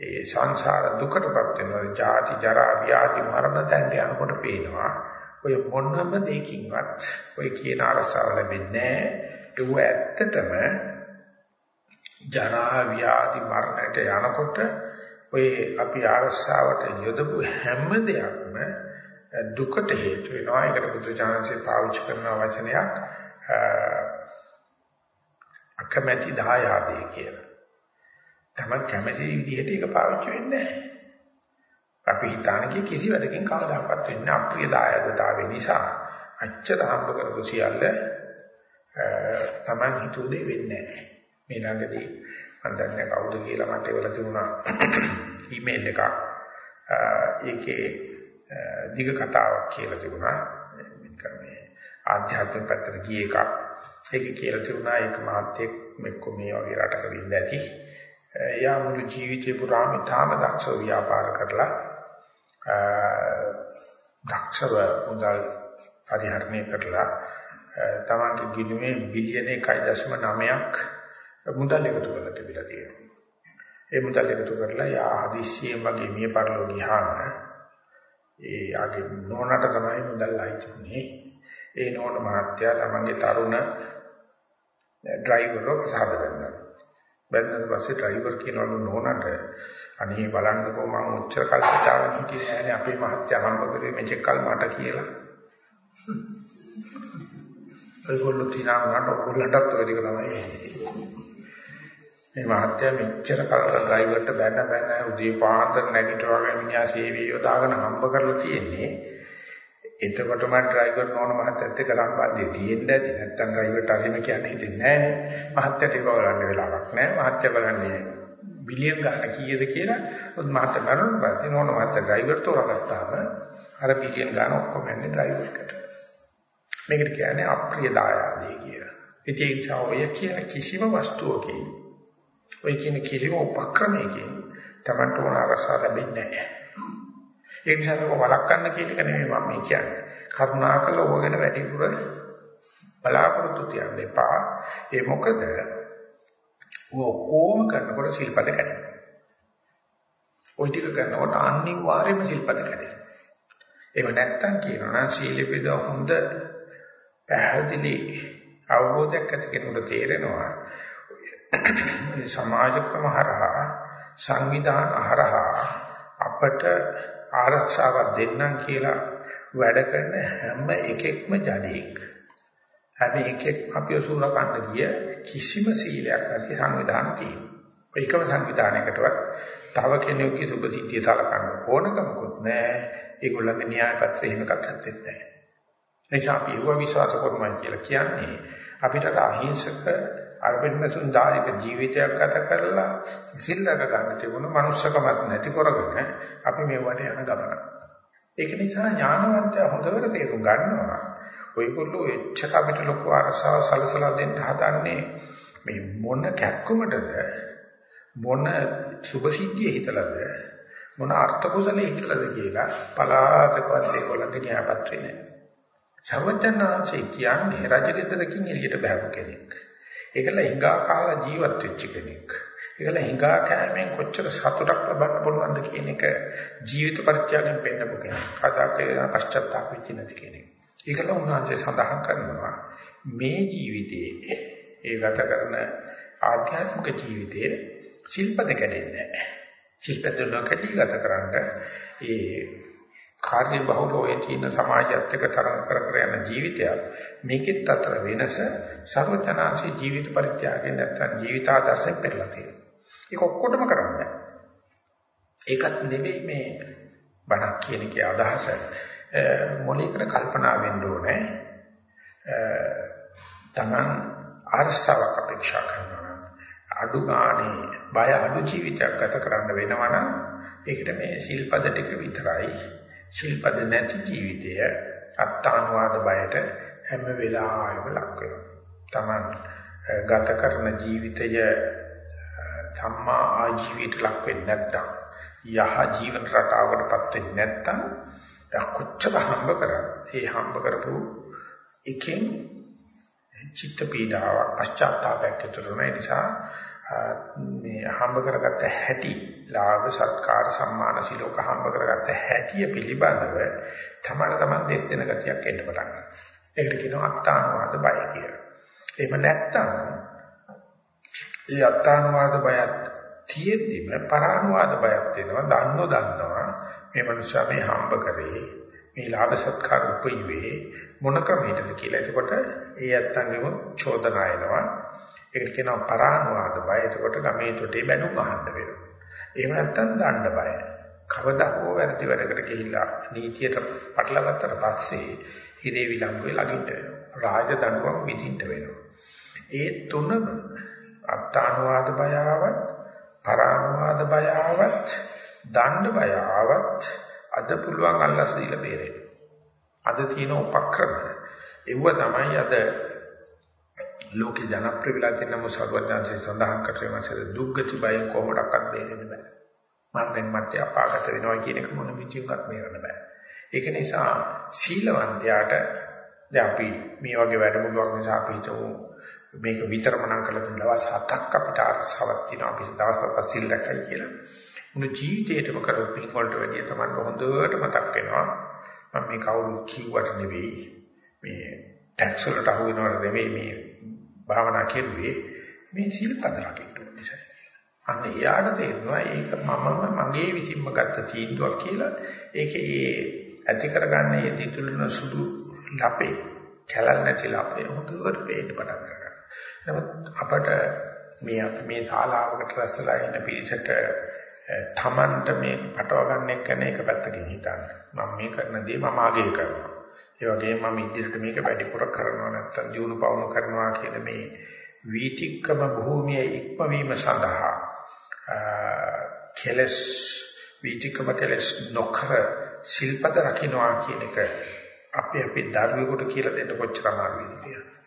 ඒ සංසාර දුකටපත් වෙනවා. ජාති ජරා ව්‍යාධි මරණ දැන් යනකොට පේනවා. ඔය මොනම දෙයකින්වත් ඔය කියන අරසාව ලැබෙන්නේ නැහැ. ඒව ඇත්තටම ජරා ව්‍යාධි මරණයට යනකොට ඔය අපි ආරස්සාවට යොදපු හැම දෙයක්ම දුකට හේතු වෙනවා. ඒකට බුදුචානන්සේ පාවිච්චි කරන වචනයක් අකමැති දායාදේ කියලා. තමයි කැමැති විදිහට ඒක පාවිච්චි වෙන්නේ නැහැ. අපි හිතානකේ කිසි වැඩකින් කවදාකවත් වෙන්නේ අප්‍රිය දායකතාවය නිසා අච්චර හම්බ කරපු සියල්ල Taman හිතුව දෙ වෙන්නේ නැහැ. මේ ළඟදී මම දන්නේ කවුද කියලා මට ඒවල තිබුණා (coughs) ඊමේල් එකක්. ඒකේ දිග කතාවක් කියලා තිබුණා. මේ ආධ්‍යාත්මික පැත්තට ගිය එකක්. ඒක කියලා තිබුණා ඒක මාත්‍යෙක් මෙක්ක මේ වගේ රටක ඉඳ ඇති. එයා මුළු ජීවිතේ පුරාම තාම දක්ෂ ව්‍යාපාර කරලා දක්ෂව මුදල් පරිහරණය කරලා තමන්ගේ ගිණුමේ බිලියන 1.9ක් මුදල් එකතු කරලා තිබිලා තියෙනවා. ඒ මුදල් එකතු කරලා යා හදිස්සියෙන් වගේ මිය පරලෝ ගියාම ඒ ආගේ නෝනට තමයි මුදල් ආයිතුනේ. ඒ නෝන මහත්තයා තමන්ගේ තරුණ ඩ්‍රයිවර්ව කසාද බැන්දා. බැන්දන් පස්සේ ඩ්‍රයිවර් කියනවලු නෝනට අනේ බලන්නකෝ මම උච්චර කල් හිතාගෙන හිටියේ නෑනේ අපේ මහත්තයා හම්බ කරේ මෙච්චර කල් මට කියලා. (laughs) ඒගොල්ලෝ තිනා උනට ඔයගොල්ලන්ටත් ඔය ටික තමයි. මේ මහත්තයා මෙච්චර කල් ඩ්‍රයිවර්ට බැන බැන උදේ පාන්දර නැගිටවගෙන මිනිහා සේවය යොදාගෙන හම්බ කරලා තියෙන්නේ. එතකොට මම ඩ්‍රයිවර් නෝන මහත්තයත් එක්ක සම්බන්ධය තියෙන්න ඇති. නැත්තම් ඩ්‍රයිවර්ට අරිම කියන්නේ හිතෙන්නේ නැහැ. මහත්තයට ඒක බලන්න වෙලාවක් නැහැ. මහත්තයා බලන්නේ බිලියන් ගන්න කීයද කියලා උත් මහත් මරණ පස්සේ නෝන මහත් ඩ්‍රයිවර් තෝරගත්තාම අර බිලියන් ගන්න ඔක්කොම යන්නේ ඩ්‍රයිවර් එකට. මේකට කියන්නේ අප්‍රිය දායාදේ කියලා. ඉතින් ඔය කියන කිසිම වස්තුවකින් ඔය කියන කිසිම උපක්‍රමයකින් Tamanට උන අරසා ලැබෙන්නේ නැහැ. ඒ නිසා මේක වළක්වන්න කියන එක නෙමෙයි මම කියන්නේ. කරුණාකර ඕගෙන වැඩිපුර බලාපොරොත්තු තියන්න එපා. ඒ මොකද ඔක්කොම කරනකොට සිල්පද කැඩෙනවා. ওই ටික කරනකොට අනිවාර්යයෙන්ම සිල්පද කැඩෙනවා. එහෙම නැත්තම් කියනවා නම් සීලෙපිද හොඳ පැහැදිලි අවබෝධයක් ඇති කෙනෙකුට තේරෙනවා මේ සමාජ ක්‍රම හරහා සංවිධාන හරහා අපට ආරක්ෂාවක් දෙන්නම් කියලා වැඩ කරන හැම එකෙක්ම ජඩේක්. හැබැයි එකෙක් අපිව සූරකන්න ගිය කිසිම සීලයක් නැති සංවිධාන තියෙනවා. ඒකම සංවිධානයකටවත් තව කෙනෙකුගේ සුබ සිද්ධිය සලකන්න ඕනකමකුත් නැහැ. ඒගොල්ලන්ගේ න්‍යාය පත්‍රය එහෙම එකක් නැත්තේ නැහැ. එනිසා අපි ඒව විශ්වාස කරනවා කියලා කියන්නේ අපිට අහිංසක අර්පිතසුන් දායක ජීවිතයක් ගත කරලා සිල්ලක ගන්න තිබුණ මනුස්සකමත් නැති කරගෙන අපි මේ වට යන ගමන. ඒක නිසා ඥානවන්තය හොඳට තේරුම් ගන්නවා. ඔයගොල්ලෝ එච්චර අපිට ලොකු අරසාව සලසලා දෙන්න හදන්නේ මේ මොන කැක්කමටද මොන සුභසිද්ධිය හිතලාද මොන අර්ථ කුසලයේ හිතලාද කියලා පලාතකවත් ඒගොල්ලන්ගේ න්‍යායපත්‍රේ නෑ. සර්වඥාන්සේ කියන්නේ රජගෙදරකින් එළියට බහපු කෙනෙක්. ඒකල හිඟා කාලා ජීවත් වෙච්ච කෙනෙක්. ඒකල හිඟා කෑමෙන් කොච්චර සතුටක් ලබන්න පුළුවන්ද කියන එක ජීවිත පරිත්‍යාගයෙන් පෙන්නපු කෙනෙක්. කදාක පශ්චාත්තාප වෙච්ච නැති කෙනෙක්. ඒකල උන්වහන්සේ සඳහන් කරනවා මේ ජීවිතයේ ඒ ගත කරන ආධ්‍යාත්මික ජීවිතයේ ශිල්පද කැඩෙන්නේ නැහැ. ශිල්පද නොකඩී ගත කරන්න ඒ කාර්ය බහුල ඔය තියෙන සමාජයත් එක්ක තරම් කර කර යන ජීවිතයක් මේකෙත් අතර වෙනස සර්වඥාන්සේ ජීවිත පරිත්‍යාගයෙන් නැත්නම් ජීවිත ආදර්ශයෙන් පෙරලා තියෙනවා. ඒක ඔක්කොටම කරන්නේ. ඒකත් නෙවෙයි මේ බණක් කියන එකේ අදහස. මොලේකට කල්පනා වෙන්න ඕනේ. තමන් අරස්තාවක් අපේක්ෂා කරනවා. අඩු ගානේ බය අඩු ජීවිතයක් ගත කරන්න වෙනවා නම් ඒකට මේ සිල්පද ටික විතරයි ශිල්පද නැති ජීවිතය අත්තානුවාද බයට හැම වෙලාවෙම ලක් වෙනවා. Taman ගත කරන ජීවිතය ධම්මා ආජීවයට ලක් වෙන්නේ නැත්නම් යහ ජීවන රටාවකටපත් වෙන්නේ නැත්නම් කොච්චර හම්බ කරා ඒ හම්බ කරපු එකෙන් චිත්ත පීඩාවක් පශ්චාත්තාපයක් ඇති වෙන නිසා මේ හම්බ කරගත්ත හැටි ලාභ සත්කාර සම්මාන සිලෝක හම්බ කරගත්ත හැටිය පිළිබඳව තමයි තමන් දෙස් දෙන ගතියක් එන්න පටන් ගන්නවා. ඒකට කියනවා අත්තානුවාද බය කියලා. එහෙම නැත්තම් ඒ අත්තානුවාද බයත් තියෙද්දිම පරානුවාද බයක් වෙනවා. දන්නෝ දන්නවා මේ මනුස්සයා මේ හම්බ කරේ මේ ලාභ සත්කාර උපයවේ මොන ක්‍රමයකද කියලා. එතකොට ඒ අත්තන්ගෙම චෝදනා එනවා. ඒකට කියනවා පරානුවාද බය. එතකොට ගමේ තොටේ බැනුම් අහන්න වෙනවා. එහෙම නැත්නම් දණ්ඩ බය. කවදා හෝ වැරදි වැඩකට ගිහිල්ලා නීතියට පටලගත්තට පස්සේ හිරේ විලංගුවේ ළඟින්ට වෙනවා. රාජ දඬුවම් විඳින්න වෙනවා. ඒ තුනම අත්තානුවාද බයාවත්, පරානුවාද බයාවත්, දණ්ඩ බයාවත් අද පුළුවන් අල්ලස් දීලා බේරෙන්න. අද තියෙන උපක්‍රම ඒව තමයි අද ලෝකේ ජනප්‍රිය වෙලා තියෙන මොසර්වඥාන්සේ සඳහන් කරේ මාසේ දුක්ගති බයෙන් කොහොමඩක්වත් දෙන්නේ බෑ. මරණයෙන් මත්තේ අපාගත වෙනවා කියන එක මොන විදිහකට මේරන්න බෑ. ඒක නිසා සීලවන්තයාට දැන් අපි මේ වගේ වැඩමුළුවක් නිසා අපි හිතමු මේක විතරම නම් කළ දෙන දවස් හතක් අපිට අරසාවක් තියෙනවා අපි දවස් හතක් සිල් දැක්කයි කියලා. මුළු ජීවිතේටම කරපු පින් වලට වැඩිය තමයි හොඳට මතක් වෙනවා. මම මේ කවුරු කිව්වට නෙවෙයි මේ ටැක්ස් වලට අහු වෙනවට නෙවෙයි මේ භාවනා කෙරුවේ මේ සිල්පද රකින්න නිසා. අන්න එයාට තේරෙනවා ඒක මමම මගේ විසින්ම ගත්ත තීන්දුවක් කියලා. ඒකේ ඒ ඇති කරගන්න ඒ දිතුලන සුදු ලපේ කැලල් නැති ලපේ හොඳට පේන්න පටන් ගන්නවා. නමුත් අපට මේ අපි මේ ශාලාවකට රැස්ලා ඉන්න පිරිසට තමන්ට මේ පටව ගන්න එක නේ එක පැත්තකින් හිතන්න. මම මේ කරන දේ මම ආගේ කරනවා. ඒ වගේම මම ඉදිරියට මේක වැඩිපුර කරනවා නැත්නම් ජීවුන පවුණු කරනවා කියන මේ වීතික්කම භූමියේ ඉක්මවීම සඳහා කෙලස් විචිකම කෙලස් නොකර ශිල්පද රකින්නවා කියන එක අපි අපි දරුවෙකුට කියලා දෙන්න කොච්චර අමාරුද කියලා.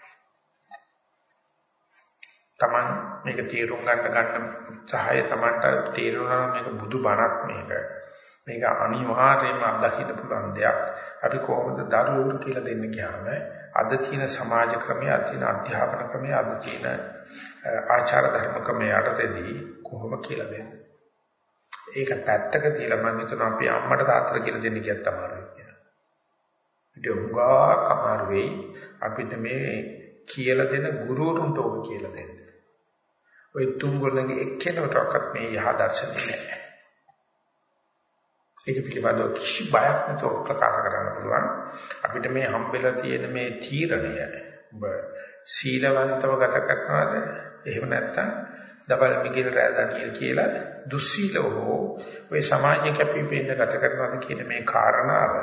Taman මේක තීරුම් ගන්න ගන්න උත්සාහය Tamanට තීරුණා මේක බුදු බණක් මේක. මේක අනිවාර්යයෙන්ම අත්දකින්න පුළුවන් දෙයක්. අපි කොහොමද දරුවෝට කියලා දෙන්න ගියාම අද තියෙන සමාජ ක්‍රමය, අද තියෙන අධ්‍යාපන ක්‍රමය, අද තියෙන ආචාර ධර්ම ක්‍රමය යටතේදී කොහොම කියලා දෙන්නේ? ඒක පැත්තක තියලා මම හිතනවා අපි අම්මට තාත්තට කියලා දෙන්න කියත් අමාරුයි කියලා. ඒක උගා කමාරු වෙයි අපිට මේ කියලා දෙන ගුරුවරුන්ට ඕක කියලා දෙන්න. ওই තුන් ගොල්ලන්ගේ එක්කෙනෙකුටවත් මේ යහ දර්ශනේ නැහැ. ඒක පිළිබඳව කිසි බයක් නැතුව ප්‍රකාශ කරන්න පුළුවන්. අපිට මේ හම්බෙලා තියෙන මේ තීරණය ඔබ සීලවන්තව ගත කරනවාද? එහෙම නැත්නම් දබල් මිගිල් රෑ දනියල් කියලා දුස්සීලව ඔය සමාජයේ කැපිපෙන්න ගත කරනවාද කියන මේ කාරණාව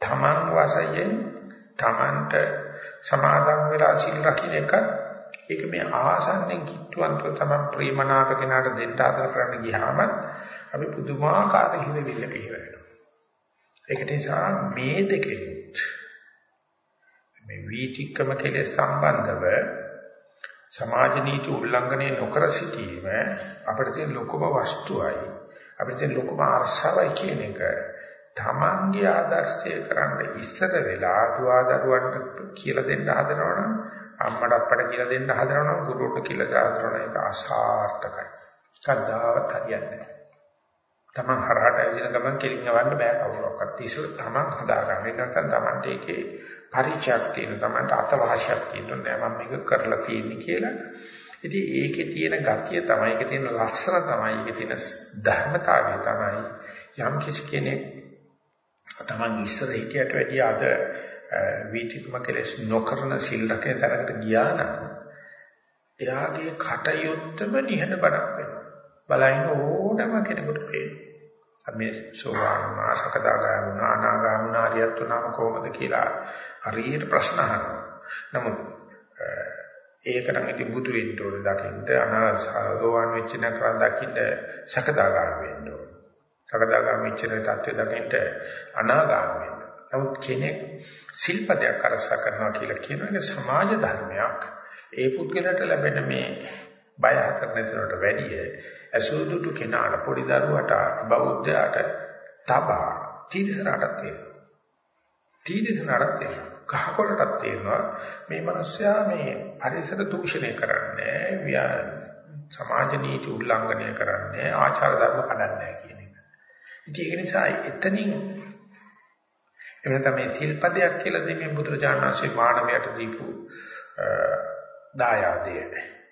තමන් වශයෙන් තමන්ට සමාදන් වෙලා සිල් රකින්න එක ඒක මේ ආසන්නෙන් කිට්ටුවන්ත තමන් ප්‍රේමනාප කෙනාට දෙන්න ආදර කරන්න ගියාම අපි පුදුමාකාර හිරවිල්ලක හිර වෙනවා. ඒක නිසා මේ දෙකෙත් මේ වීතික්කම කෙලෙස් සම්බන්ධව සමාජ නීති උල්ලංඝනය නොකර සිටීම අපිට තියෙන ලොකුම වස්තුවයි. අපිට තියෙන ලොකුම අර්ශවයි කියන එක තමන්ගේ ආදර්ශය කරන්න ඉස්සර වෙලා දුවදරුවන්ට කියලා දෙන්න හදනවනම් අම්මට අප්පට කියලා දෙන්න හදනවනම් ගුරුවරට කියලා දානවනම් ඒක අසාර්ථකයි. කද්දාවත් හරියන්නේ නැහැ. තමන් හරහට ඇවිදින ගමන් කෙලින් යවන්න බෑ කවුරක්වත්. ඉස්සර තමන් හදාගන්න. නැත්නම් තමන්ට ඒකේ පරිචයක් තියෙන තමන්ට අතවාසියක් තියෙන නෑ මම මේක කරලා තියෙන්නේ කියලා. ඉතින් ඒකේ තියෙන ගතිය තමයි ඒකේ තියෙන ලස්සන තමයි ඒකේ තියෙන ධර්මතාවය තමයි යම් කිසි කෙනෙක් තමන් ඉස්සර හිටියට වැඩිය අද වීතිකම කෙලස් නොකරන සිල් රැකේ තරකට ගියා නම් එයාගේ කටයුත්තම නිහඬ බණක් වෙනවා. බලයින් ඕනම කෙනෙකුට පේනවා. මේ සෝවාන් වුණා සකදාගාමී වුණා අනාගාමී වුණා හරියට තුනම කොහොමද කියලා හරියට ප්‍රශ්න අහනවා. නමුත් ඒකට ඉතින් බුදු වෙන්න ඕනේ දකින්න අනාසෝවාන් වෙච්ච නකරන් දකින්න සකදාගාමී වෙන්න ඕනේ. සකදාගාමී වෙච්ච තත්ත්වය දකින්න අනාගාමී වෙන්න. නමුත් කෙනෙක් සිල්පදයක් අරස කරනවා කියලා කියන එක සමාජ ධර්මයක්. ඒ පුද්ගලයාට ලැබෙන මේ බය හතර නැතිවට වැඩිය අසුදුටු කෙනාට පොඩි දරුවට බෞද්ධයාට තබා තීරසනටත් තියෙනවා. තීරසනටත් තියෙනවා. ගහකොළටත් තියෙනවා මේ මිනිස්සයා මේ පරිසර දූෂණය කරන්නේ සමාජ නීති උල්ලංඝනය කරන්නේ ආචාර ධර්ම කඩන්නේ කියන එක. ඉතින් ඒක නිසා එතනින් එවන තමයි සිල්පදයක් කියලා දෙන්නේ බුදුරජාණන් වහන්සේ මානවයට දීපු දායාදය.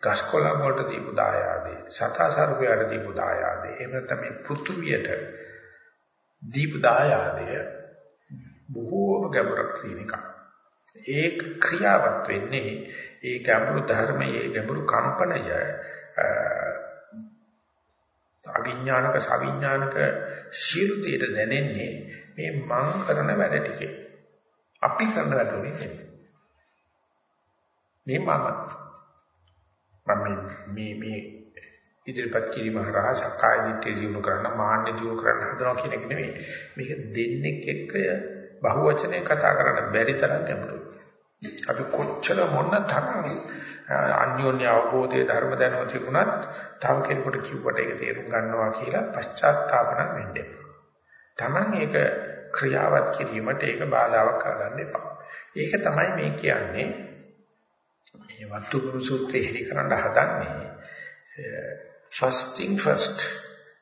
ගස්කොළන් වලට දීපු දායාදේ සතාසර්පයට දීපු දායාදේ එහෙම නැත්නම් මේ පෘථුවියට දීපු දායාදය බොහෝම ගැඹුරක් තියෙන එක. ඒක ක්‍රියාවත් වෙන්නේ ඒ ගැඹුරු ධර්මයේ ගැඹුරු කම්පනය අවිඥානික සවිඥානික ශීල දෙයට දැනෙන්නේ මේ මං කරන වැඩ ටිකේ. අපි කරන වැඩ නෙමෙයි. මේ මම මම මේ මේ ඉදිරිපත් කිරීම හරහා සක්කාය දිට්ඨිය දිනු කරන්න මාන්න දිනු කරන්න හදනවා කියන එක නෙමෙයි මේක දෙන්නෙක් එක්ක බහුවචනේ කතා කරන්න බැරි තරම් ගැඹුරුයි අපි කොච්චර මොන තරම් අන්‍යෝන්‍ය අවබෝධයේ ධර්ම දැනුම තිබුණත් තව කෙනෙකුට කිව්වට ඒක තේරුම් ගන්නවා කියලා පශ්චාත්තාපන වෙන්නේ. Taman ඒක ක්‍රියාවත් කිරීමට ඒක බාධාවක් කරගන්න එපා. ඒක තමයි මේ කියන්නේ මේ වත්තුගුරු සූත්‍රය හෙලි කරන්න හදන්නේ first thing first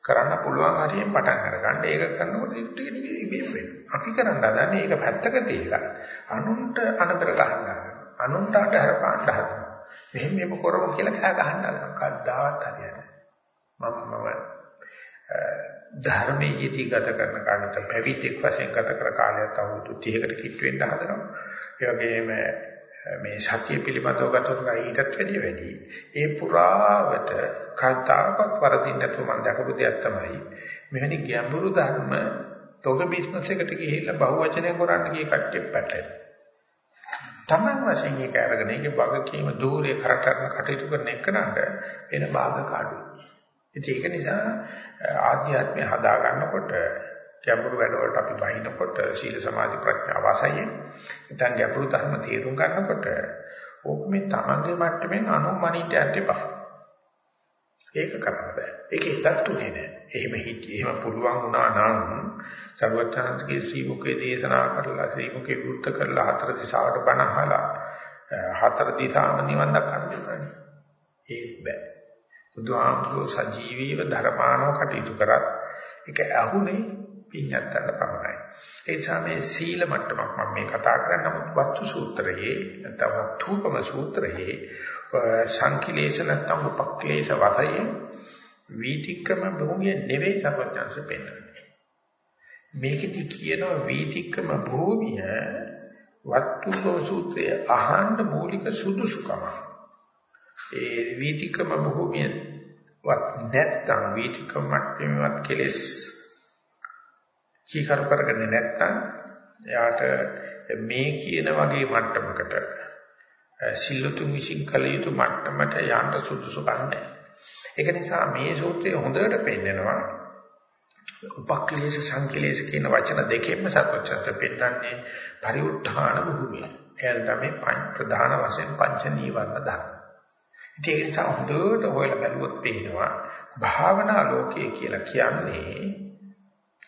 කරන්න පුළුවන් හරියෙන් පටන් අරගන්න. ඒක කරනකොට ටික ටික ඉබේම වෙනවා. අපි කරන්න හදන්නේ ඒක පැත්තක තියලා අනුන්ට අනතර ගන්නවා. අනුන්ට අතහැර පාන්න හදනවා. මෙහෙම මේක කරමු කියලා කෑ ගහන්න හදනවා. කද්දාවත් හරියන්නේ මම මම ධර්මයේදී ගත කරන කාණිත පැවිද්දෙක් වශයෙන් ගත කර කාලයක් අවුරුදු 30කට කිට් වෙන්න හදනවා. ඒ වගේම මේ සතිය පිළිබඳව ගතොත් ඊටත් වැඩිය වැඩි. ඒ පුරාවට කතාවක් වරදින්න නැතුව මම දැකපු දෙයක් තමයි මෙවැනි ගැඹුරු ධර්ම තොග බිස්නස් එකට ගිහිල්ලා බහුවචනය කරන්න ගිය කට්ටිය පැටලෙන. Taman වශයෙන් ඒක අරගෙන ඒකේ වගකීම දූරේ කර කරන කටයුතු කරන එකනට එන බාධක අඩුයි. ඉතින් ඒක නිසා ආධ්‍යාත්මය හදා ගන්නකොට ගැඹුරු වැඩවලට අපි බහිනකොට සීල සමාධි ප්‍රඥා වාසයෙන් නැත්නම් ගැඹුරු ධර්ම තේරුම් ගන්නකොට ඕක මේ තමන්ගේ මට්ටමින් අනුමනිට යන්න ඒක කරන්න බෑ. ඒක හිතත් උනේ නෑ. එහෙම හිටි එහෙම පුළුවන් වුණා නම් සර්වඥාන්සේගේ ශ්‍රීමුකේ දේශනා කරලා ශ්‍රීමුකේ වෘත්ත කරලා හතර දිශාවට බණ අහලා හතර දිශාම නිවන් දක්වන්න දෙන්නේ. ඒක බෑ. බුදුහාමුදුරුවෝ සජීවීව ධර්මානව කටයුතු කරත් ඒක ඇහුනේ පිඤ්ඤත්තර පමණයි. ඒ නිසා මේ සීල මට්ටමක් මම මේ කතා කරන්නේ නමුත් වත්තු සූත්‍රයේ නැත්නම් වත්තුපම සූත්‍රයේ සංකිලේශ නැත්නම් උපක්ලේශ වතයෙන් වීතික්‍රම භූමිය නෙවෙයි සර්වඥාන්සේ පෙන්වන්නේ. මේකෙදි කියනවා වීතික්‍රම භූමිය වත්තුපම සූත්‍රයේ අහන්න මූලික සුදුසුකම. ඒ වීතික්‍රම භූමිය වත් නැත්නම් වීතික්‍රම මට්ටමේවත් කෙලස් කීකර කරගන්නේ නැත්නම් එයාට මේ කියන වගේ මට්ටමකට සිල්ලුතුන් විසින් කළ යුතු මට්ටමට යන්න සුදුසු කන්නේ. ඒක නිසා මේ සූත්‍රය හොඳට පෙන්නනවා උපක්ලේශ සංකලේශ කියන වචන දෙකෙන්ම සත්‍යච්ඡත පෙන්නන්නේ පරිඋත්ථාන භූමිය. එයන් තමයි පංච ප්‍රධාන වශයෙන් පංච නීවරණ ධර්ම. ඉතින් ඒ නිසා හොඳට හොයලා බැලුවොත් පේනවා භාවනා ලෝකයේ කියලා කියන්නේ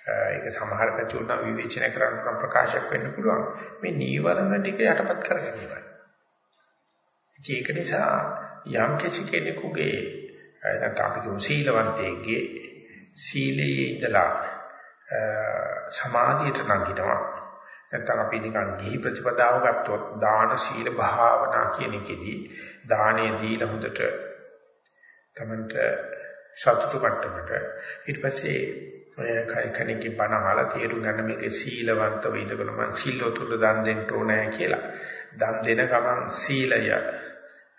ඒක සමහර පැති උනා විවේචනය කරන්න ප්‍රකාශයක් වෙන්න පුළුවන්. මේ නීවරණ ටික යටපත් කරගන්නවා. ඒක නිසා යම් කිසි කෙනෙකුගේ නැත්නම් අපි කියමු සීලවන්තයෙක්ගේ සීලයේ ඉඳලා සමාධියට නගිනවා. නැත්නම් අපි නිකන් ගිහි ප්‍රතිපදාව ගත්තොත් දාන සීල භාවනා කියන එකෙදි දානේ දීලා හොඳට තමන්ට සතුටු මට්ටමට ඊට පස්සේ ඔය කෙනෙක්ගේ බණ අහලා තේරුම් ගන්න මේකේ සීලවන්තව ඉඳගෙන මං සිල්වතුන්ට දන් දෙන්න ඕනේ කියලා. දන් දෙන ගමන් සීලය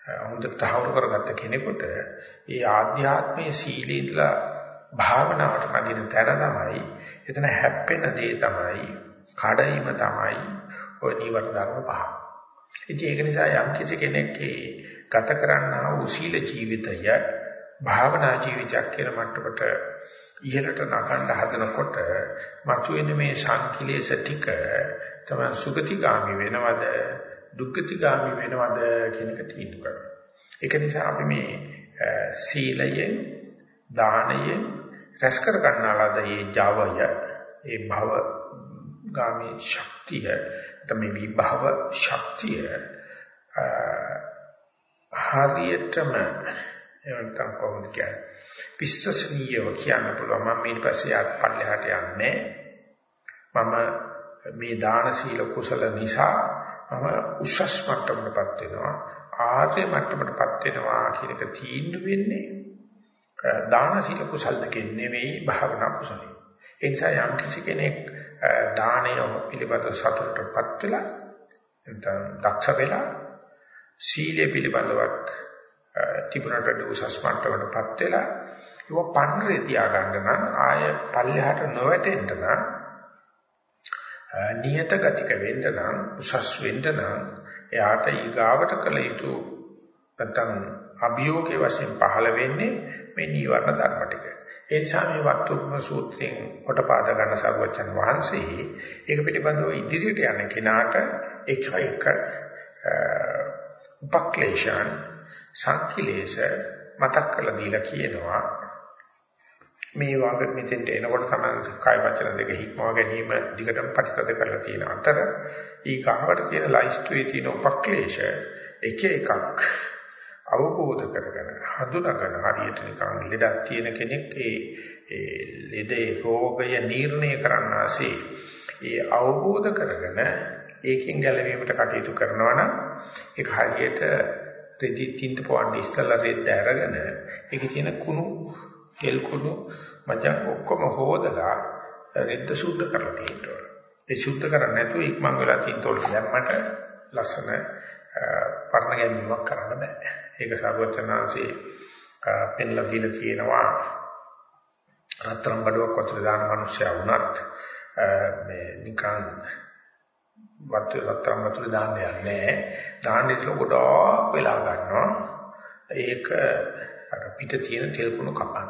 හොඳට තහවුරු කරගත්ත කෙනෙකුට ඒ ආධ්‍යාත්මයේ සීලීදලා භාවනාවට නගින තැන තමයි එතන හැප්පෙන දේ තමයි කඩයිම තමයි ඔය නිවර්ණ ධර්ම පහ. ඉතින් ඒක නිසා යම් කිසි කෙනෙක් ගත කරන්නා වූ සීල ජීවිතය භාවනා ජීවිතයක් කියන මට්ටමට ඉහළට නගන්න හදනකොට මතුවෙන මේ සංකිලේශ ටික තමයි සුගතිගාමි වෙනවද දුක්ගතිගාමි වෙනවද කියන එක තීන්දුව කරනවා. ඒක නිසා අපි මේ සීලයෙන් දානයෙන් රැස් කර ගන්නාලාද මේ Javaය ඒ භව ගාමී ශක්තිය තමයි විභව ශක්තිය හරියටම එවන්තම් කොහොමද කියන්නේ? විශ්වසනීයව කියන්න පුළුවන්. මම ඊට පස්සේ යාත් පල්ලෙහාට යන්නේ. මම මේ දාන සීල කුසල නිසා මම උසස් මට්ටමකටපත් වෙනවා ආර්ය මට්ටමකටපත් වෙනවා කියන එක තීන්දුව වෙන්නේ දාන සීල කුසල දෙකෙන් නෙවෙයි භාවනා කුසලෙ ඒ නිසා යම් කිසි කෙනෙක් දානය පිළිබඳ සතුටටපත් වෙලා නැත්නම් දක්ෂ වෙලා සීලය පිළිබඳවත් තිබුණට උසස් මට්ටමකටපත් වෙලා ඒක පන්නරේ තියාගන්න නම් ආය පල්ලෙහාට නොවැටෙන්න නම් නියත ගතික වෙන්න නම් උසස් වෙන්න නම් එයාට ඊගාවට කළ යුතු නැත්නම් අභියෝගයේ වශයෙන් පහළ වෙන්නේ මේ නීවරණ ධර්ම ටික. ඒ නිසා මේ වත්තුප්ම සූත්‍රයෙන් කොටපාද ගන්න සර්වචන් වහන්සේ ඒක පිළිබඳව ඉදිරියට යන කෙනාට එක එක උපක්ලේශයන් සංකිලේශ මතක් කරලා දීලා කියනවා මේ වාගේ මෙතෙන්ට එනකොට තමයි කාය වචන දෙක හික්මව ගැනීම දිගටම ප්‍රතිතද කරලා තියෙන අතර ඊගාවට තියෙන ලයිස්ට්ුවේ තියෙන උපක්ලේශ එක එකක් අවබෝධ කරගෙන හඳුනාගෙන හරියට නිකන් ලෙඩක් තියෙන කෙනෙක් ඒ ඒ ලෙඩේ රෝගය නිర్ణය කරන්නාසේ ඒ අවබෝධ කරගෙන ඒකෙන් ගැලවීමට කටයුතු කරනවා නම් ඒක හරියට රෙදි තින්ත පොවන්න ඉස්සලා රෙද්ද අරගෙන ඒකේ තියෙන කුණු තෙල් කුණු මචං ඔක්කොම හොදලා රෙද්ද සුද්ධ කරලා තියෙනවා. ඒ සුද්ධ කරන්නේ නැතුව ඉක්මන් වෙලා තින්තෝල් දැම්මට ලස්සන පරණ ගැනීමක් කරන්න බෑ. ඒක සර්වචනාංශේ පෙන්ලා දීලා තියෙනවා. රත්තරන් බඩුවක් වතුර දාන මිනිස්සයා වුණත් මේ නිකන් වතුර රත්තරන් වතුර දාන්න යන්නේ දාන්න ඉතල ගොඩාක් වෙලා ගන්නවා. ඒක අර පිට තියෙන තෙල් කුණු කපන.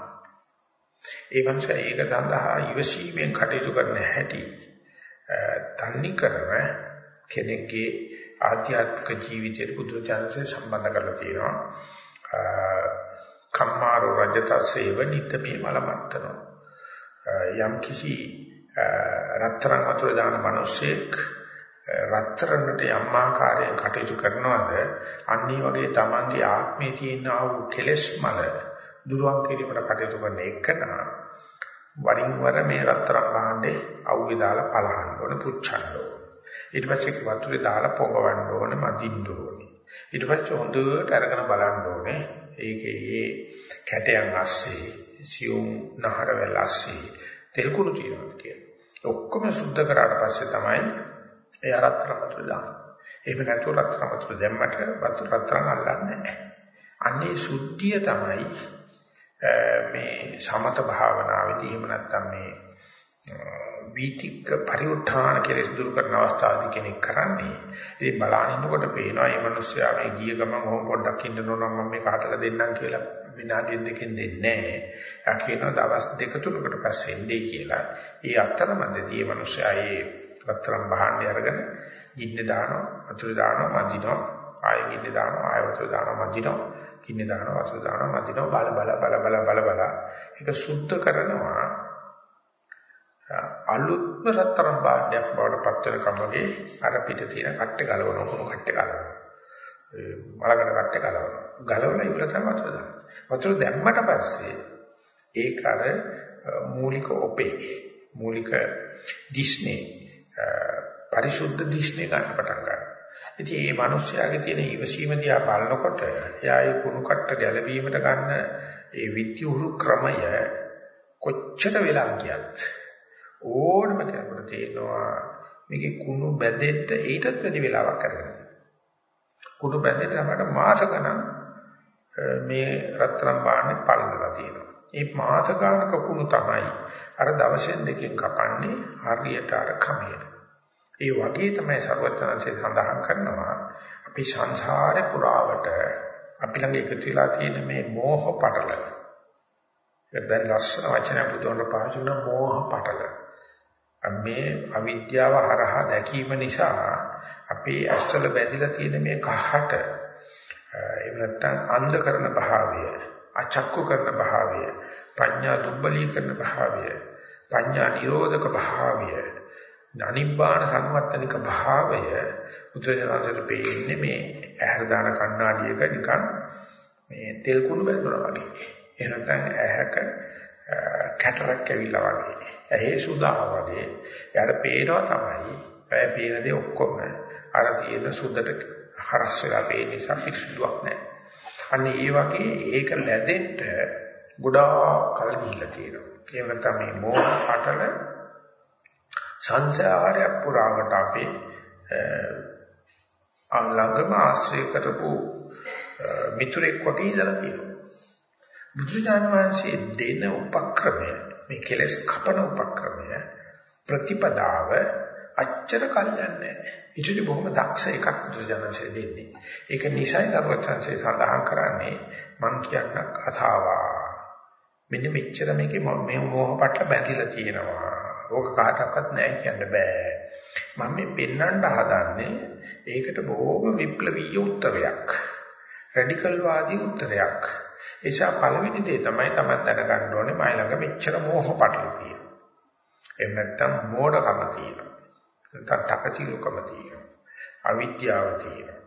ඒ මනුස්සයා ඒක සඳහා ඉවසීමෙන් කටයුතු කරන හැටි තන්නේ කරන කෙනෙක්ගේ ආධ්‍යාත්මික ජීවිතයට බුදුරජාණන්සේ සම්බන්ධ කරලා තියෙනවා. කම්මාරෝ රජතසේව නිතමේ මලමත්තනෝ. යම් කිසි රත්තරන් වතුර දාන මිනිසෙක් රත්තරන්ට යම් ආකාරයෙන් කටයුතු කරනවාද? අන්නේ වගේ Tamange ආත්මේ තියෙන ආ වූ කෙලෙස් මල දුරුවන් කිරීමට කටයුතු කරන එකන වරින් වර මේ රත්තරන් භාණ්ඩේ අවුවේ දාලා පලහන්න ඕනේ පුච්චන්න ඕනේ. ඊට පස්සේ වතුරේ දාලා පොඟවන්න ඕනේ මදින්න ඕනේ. ඊට පස්සේ හොඳට අරගෙන බලන්න ඕනේ. ඒකේ ඒ කැටයන් ඇස්සේ සියුම් නහරවල ඇස්සේ තෙල් කුණු තියෙනවා කියලා. ඔක්කොම සුද්ධ කරාට පස්සේ තමයි ඒ රත්තරන් වතුර දාන්නේ. එහෙම නැතුව රත්තරන් වතුර දැම්මට වතුර රත්තරන් අල්ලන්නේ නැහැ. අන්නේ සුද්ධිය තමයි මේ සමත භාවනාවේදී එහෙම නැත්නම් මේ වීතික පරිඋත්ථාන කෙලෙස් දුරු කරන අවස්ථාවේදී කෙනෙක් කරන්නේ. ඉතින් බලානින්නකොට පේනවා මේ මිනිස්සයා මේ ගිය ගමන් ඔහොම පොඩ්ඩක් ඉන්න ඕන නම් මම මේක හතලා දෙන්නම් කියලා විනාඩියක් දෙකෙන් දෙන්නේ නැහැ. යා කියනවා දවස් දෙක තුනකට පස්සේ එන්නේ කියලා. ඒ අතරමැදදී මේ මිනිස්සයා ඒ රත්තරන් බහන්නේ අරගෙන ගින්න දානවා, වතුර දානවා, මදිනවා, ආයෙ ගින්න දානවා, ආයෙ වතුර දානවා, මදිනවා, ගින්න දානවා, වතුර දානවා, මදිනවා, බල බල බල බල බල බල ඒක සුද්ධ කරනවා. අලුත්ම රත්තරන් භාණ්ඩයක් බවට පත් වෙනකම් වගේ අර පිට තියෙන කට්ට ගලවන කොන කට්ට ගලවන. මලකට කට්ට ගලවන. ගලවලා ඉවර තමයි වතුර දාන්නේ. වතුර දැම්මට පස්සේ ඒක අර මූලික ඔපේ මූලික දිස්නේ පරිශුද්ධ දිෂ්ණේ ගන්න පටන් ගන්නවා. ඉතින් මේ මිනිස්යාගේ තියෙන ඊවසීම දිහා බලනකොට එයා ඒ කුණු කට්ට ගැලවීමට ගන්න ඒ විත්‍යුරු ක්‍රමය කොච්චර වෙලා ගියත් ඕනම කෙනෙකුට තේරෙනවා මේකේ කුණු බැදෙන්න ඊටත් වැඩි වෙලාවක් කරගන්න. කුණු බැදෙන්න අපට මාස ගණන් මේ රත්තරන් බාන්නේ පළඳලා තියෙනවා. මේ මාස ගානක කුණු තමයි අර දවසෙන් දෙකෙන් කපන්නේ හරියට අර කමයට. ඒ වගේ තමයි ਸਰවඥාන්සේ සඳහන් කරනවා අපි සංසාරේ පුරාවට අපි ළඟ එකතු වෙලා තියෙන මේ මෝහ පටල. දැන් ලස්සන වචන පුදුමන පාවිච්චි කරන මෝහ පටල. මේ අවිද්‍යාව හරහා දැකීම නිසා අපේ ඇස්වල බැඳිලා තියෙන මේ කහට එහෙම නැත්නම් අන්ධ කරන භාවය අචක්කු කරන භාවය පඤ්ඤා දුබ්බලී කරන භාවය පඤ්ඤා නිරෝධක භාවය අනිබ්බාන සංවත්තනික භාවය බුදුරජාණන්සේ පෙන්නේ මේ ඇහැර දාන කණ්ණාඩියක නිකන් මේ තෙල් කුණු බැලුවා වගේ. එහෙම නැත්නම් ඇහැක කැටරක් ඇවිල්ලා වගේ. ඇහි සුදා වගේ. යාර පේනවා තමයි. ඒ පේන දේ ඔක්කොම අර තියෙන සුදට හරස් වෙලා පේන නිසා පිරිසුදුක් නැහැ. අන්න ඒ වගේ ඒක ලැබෙන්න ගොඩාක් කල ගිහිල්ලා තියෙනවා. ඒ නැත්නම් මේ මෝහ පටල සංසාරයක් පුරාවට අපි අල්ලංගම ආශ්‍රය කරපු මිතුරෙක් වගේ ඉඳලා තියෙනවා. බුදුජාන විශ්ේ දෙන උපක්‍රමය මේ කෙලස් කපන උපක්‍රමය ප්‍රතිපදාව අච්චර කල්යන්නේ නැහැ. ඊටදී බොහොම දක්ෂ එකක් බුදුජානන්සේ දෙන්නේ. ඒක නිසයි සර්වචන්සේ සඳහන් කරන්නේ මං කියන්න කතාවා. මෙන්න මෙච්චර මේකේ මේ මොහ පටල බැඳිලා තියෙනවා. ඕක කාටවත් නැහැ කියන්න බෑ. මම මේ පෙන්වන්න හදන්නේ ඒකට බොහොම විප්ලවීය උත්තරයක්. රැඩිකල් වාදී උත්තරයක්. ඒසා පළවෙනි දේ තමයි තමයි දැනගන්න ඕනේ මයි ළඟ මෙච්චර මෝහ පටල තියෙනවා. එහෙම නැත්නම් මෝඩකම තියෙනවා. නැත්නම් තකතිරුකම තියෙනවා. අවිද්‍යාව තියෙනවා.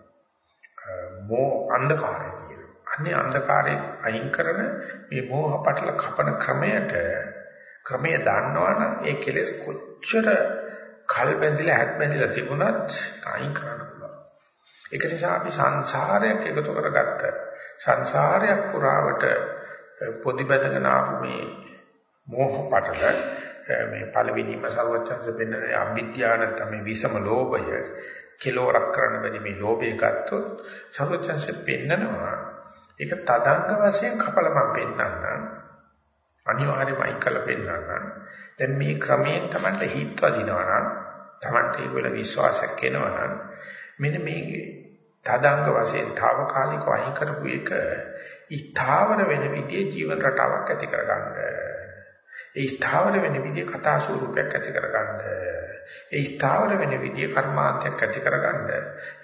මෝ අන්ධකාරය තියෙනවා. අන්නේ අන්ධකාරයෙන් අයින් කරන මේ මෝහ පටල කපන ක්‍රමයට ක්‍රමය දන්නවනම් ඒ කෙලෙස් කොච්චර කල් බැඳිලා හැත් බැඳිලා තිබුණත් අයින් කරන්න පුළුවන්. ඒක නිසා අපි සංසාරයක් එකතු කරගත්ත සංසාරයක් පුරාවට පොදි බැඳගෙන ආපු මේ මෝහ පටල මේ පළවෙනිම සර්වචන්ස පෙන්වන්නේ අවිද්‍යාව නැත්නම් මේ විසම ලෝභය කෙලවරක් කරන්න බැරි මේ ලෝභය ගත්තොත් සර්වචන්ස පෙන්නනවා ඒක තදංග වශයෙන් කපලම පෙන්නන්නම් අනිවාර්යයෙන්ම අයින් කරලා පෙන්නන්න. දැන් මේ ක්‍රමයෙන් Tamanට හිත වදිනවා නම් Tamanට ඒක වල විශ්වාසයක් එනවා නම් මෙන්න මේ තදංග වශයෙන් తాවකාලිකව අයින් කරපු එක ඊතාවර වෙන විදිහේ ජීවන රටාවක් ඇති කරගන්න. ඒ ස්ථාවර වෙන විදිය කතා ස්වරූපයක් ඇති කරගන්න. ඒ ස්ථාවර වෙන විදිය කර්මාන්තයක් ඇති කරගන්න.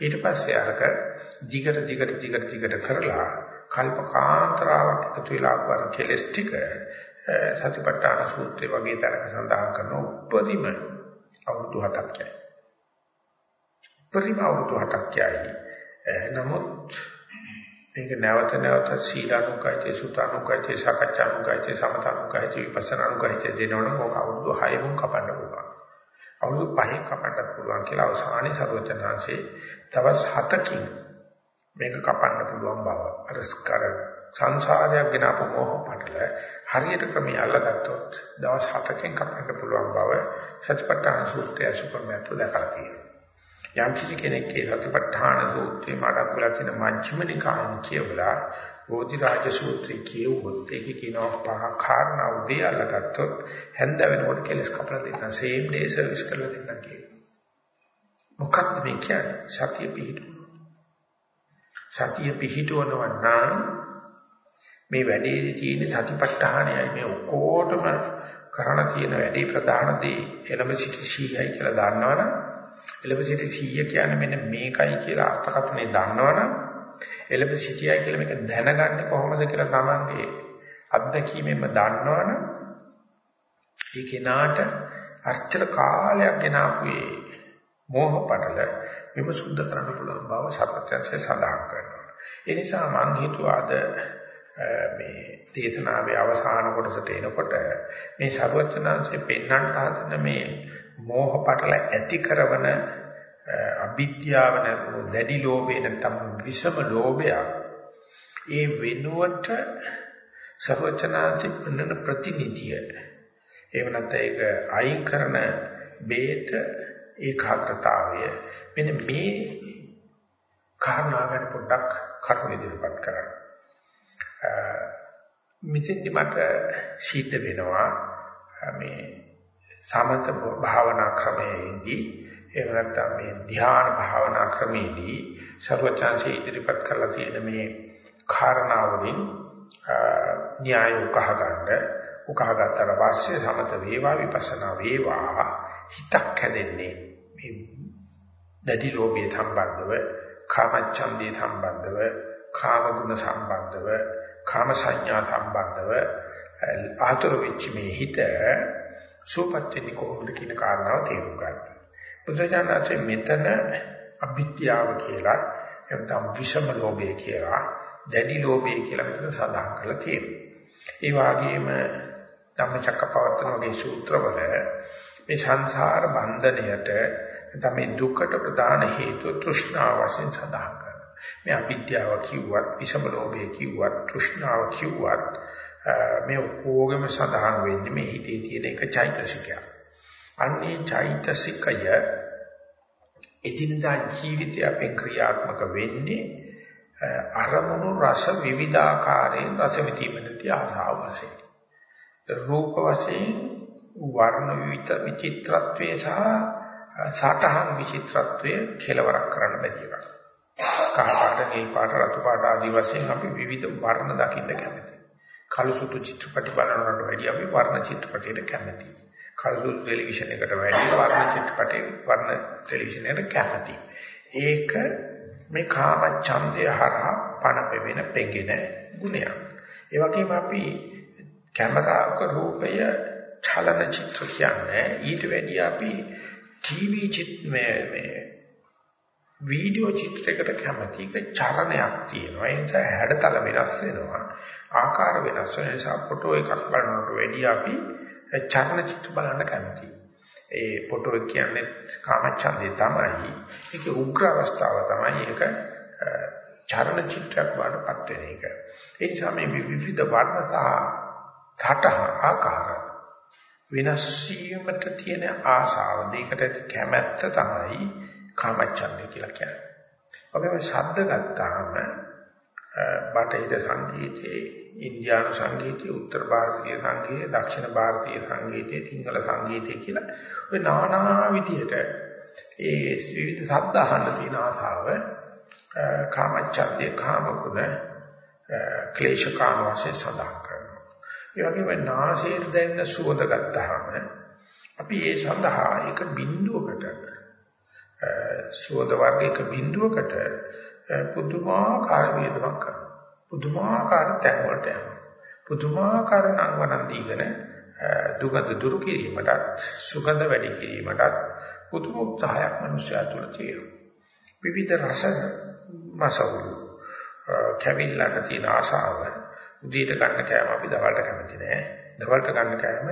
ඊට පස්සේ අරක දිගට දිගට දිගට දිගට කරලා කල්පකාන්තරාවක් එකතු වෙලා වර කෙලස් ටික සතිපට්ඨාන සූත්‍රය වගේ තරක සඳහන් කරන උපරිම අවුරුදු 7ක් යයි. උපරිම අවුරුදු 7ක් යයි. නමුත් මේක නැවත නැවත සීලානුකයිතේ සුතානුකයිතේ සකච්ඡානුකයිතේ සමතානුකයිතේ විපස්සනානුකයිතේ දෙනවනම් මොක අවුරුදු 6 කපන්න පුළුවන්. අවුරුදු 5ක් කපන්නත් පුළුවන් කියලා අවසානයේ සරුවචනාංශේ දවස් 7කින් මේක කපන්න පුළුවන් බව. අර ස්කර සංසාරයක් ගෙන අප මොහ පටල හරියට ක්‍රමය අල්ලගත්තොත් දවස් 7කින් කපන්න පුළුවන් බව සත්‍යපට්ඨාන සූත්‍රය සුපර්මැත්ව දැකලා තියෙනවා. යම් කිසි කෙනෙක්ගේ සතිපට්ඨාන සූත්‍රය මඩක් වෙලා තියෙන මජ්ක්‍ධිම නිකායන් කියවලා බෝධිරාජ සූත්‍රය කියවුවොත් ඒකේ කියනවා පහ කාරණා උදේ අල්ලගත්තොත් හැන්ද වෙනකොට කෙලස් කපලා දෙන්න same day service කරලා දෙන්න කියනවා. මොකක්ද මේ කියන්නේ? සතිය පිහිටුව. සතිය පිහිටවනවා නම් මේ වැඩේදී තියෙන සතිපට්ඨානයයි මේ ඔක්කොටම කරණ තියෙන වැඩේ ප්‍රධාන දේ එළඹ සිට සීයයි කියලා දන්නවනම් එළඹ සිට 100 කියන්නේ මෙන්න මේකයි කියලා අර්ථකථනය දන්නවනම් එළඹ සිටියයි කියලා මේක දැනගන්නේ කොහොමද කියලා තමන්ගේ අත්දැකීමෙන්ම දන්නවනම් ඒ කෙනාට අර්චල කාලයක් ගෙනාපුවේ මෝහ පටල මෙව සුද්ධ කරන්න පුළුවන් බව සත්‍යංශය සඳහන් කරනවා. ඒ නිසා මම හිතුවාද මේ දේශනාවේ අවසාන කොටසට එනකොට මේ සර්වඥාන්සේ පෙන්වන්නට හදන මේ මෝහ පටල ඇති කරන අවිද්‍යාව නැත්නම් දැඩි ලෝභය නැත්නම් විසම ලෝභය ඒ වෙනුවට සර්වචනාති පන්නන ප්‍රතිනිධිය. එහෙම නැත්නම් ඒක අයින් කරන බේත ඒකාග්‍රතාවය. මෙන්න මේ කාරණා ගැන පොඩ්ඩක් කරුණ ඉදිරිපත් කරන්න. මෙතෙන්දි මට සිද්ධ වෙනවා. මේ සමත භාවනා ක්‍රමයේදී එහෙම නැත්නම් මේ ධ්‍යාන භාවනා ක්‍රමයේදී ਸਰවචාන්සේ ඉදිරිපත් කරලා තියෙන මේ කාරණාවලින් න්‍යාය උකහා ගන්න උකහා ගන්නතර පස්සේ සමත වේවා විපස්සනා වේවා හිතක් හැදෙන්නේ මේ දැඩි ලෝභය සම්බන්ධව කාමච්ඡන්දේ සම්බන්ධව කාම ගුණ සම්බන්ධව කාම සංඥා සම්බන්ධව ආතර වෙච්ච මේ හිත සූපත් වෙන්නේ කොහොමද කියන කාරණාව තේරුම් ගන්න. බුදුජානකසේ මෙතන අභිත්‍යාව කියලා එතන විෂම ලෝභය කියලා දැඩි ලෝභය කියලා මෙතන සඳහන් කරලා තියෙනවා. ඒ වගේම ධම්මචක්කපවත්තන වගේ සූත්‍රවල මේ සංසාර බන්ධනයට තමයි දුකට ප්‍රධාන හේතුව තෘෂ්ණාව වශයෙන් සඳහන් කරනවා. මේ අවිද්‍යාව කිව්වත්, විෂම ලෝභය කිව්වත්, තෘෂ්ණාව කිව්වත් මේ ඔක්කොගෙම සඳහන් වෙන්නේ මේ හිතේ තියෙන එක චෛතසිකයක්. අන්නේ චෛතසිකය එදිනදා ජීවිතය අපේ ක්‍රියාත්මක වෙන්නේ අරමුණු රස විවිධාකාරයෙන් රස විඳීමට ආසාව වශයෙන්. රූප වශයෙන් වර්ණ විවිධ විචිත්‍රත්වයේ සහ සටහන් විචිත්‍රත්වයේ කෙලවරක් කරන්න බැරි එකක්. කහ පාට, නිල් පාට, රතු පාට ආදී වශයෙන් අපි විවිධ වර්ණ දකින්න කැමතියි. කලසුතු චිත්‍රපටි බලනකට වැඩිය අපි වර්ණ චිත්‍රපටයට කැමතියි. කලසුතු ටෙලිවිෂන් එකට වැඩිය වර්ණ චිත්‍රපටේ වර්ණ ටෙලිවිෂන් එකට කැමතියි. ඒක මේ කාම ඡන්දය හරහා පණ පෙවෙන පෙඟෙන ගුණයක්. ඒ වගේම අපි කැමරාවක රූපය චලන චිත්‍ර කියන්නේ ඊට වැඩිය අපි ටීවී චිත්‍ර මේ වීඩියෝ චිත්‍රයකට කැමති එක චරණයක් තියෙනවා. ඒ නිසා හැඩතල වෙනස් වෙනවා. ආකාර වෙනස් වෙන නිසා ෆොටෝ එකක් බලනකොට වැඩි අපි චරණ චිත්‍ර බලන්න කැමතියි. ඒ ෆොටෝ කියන්නේ කාමච්ඡන්දේ තමයි. ඒක උග්‍ර අවස්ථාව තමයි. ඒක චරණ චිත්‍රයක් වඩපත් වෙන එක. ඒ නිසා මේ විවිධ වර්ණ සහ ථට ආකාර වෙනස් වීමට තියෙන ආශාව දෙකට ඇති කැමැත්ත තමයි කාමච්ඡන්දය කියලා කියන්නේ. වගේම ශබ්ද ගත්තාම බටහිර සංගීතයේ, ඉන්දියානු සංගීතයේ, උත්තර ಭಾರತೀಯ සංගීතයේ, දක්ෂිණ ಭಾರತೀය සංගීතයේ, සිංහල සංගීතයේ කියලා ඔය নানা විදිහට ඒ විවිධ ශබ්ද අහන්න තියෙන ආසාව කාමච්ඡන්දය, කාමගුණ, ක්ලේශකාම වශයෙන් සඳහන් කරනවා. ඒ වගේම නාසයේ දැනෙන සුවඳ ගත්තාම අපි ඒ සඳහා එක බිඳුවකට සුවඳ වර්ගයක බිඳුවකට පුදුමාකාර වේදමක් කරනවා. පුදුමාකාර තැන් වලට යනවා. පුදුමාකාර නංවනන් දීගෙන දුගඳ දුරු කිරීමටත් සුගඳ වැඩි කිරීමටත් පුදුම උත්සාහයක් මිනිස්යා තුළ තියෙනවා. විවිධ රස මසවුරු කැවිල්ලට තියෙන ආශාව උදේට ගන්න කෑම අපි දවල්ට කැමති නෑ. දවල්ට ගන්න කෑම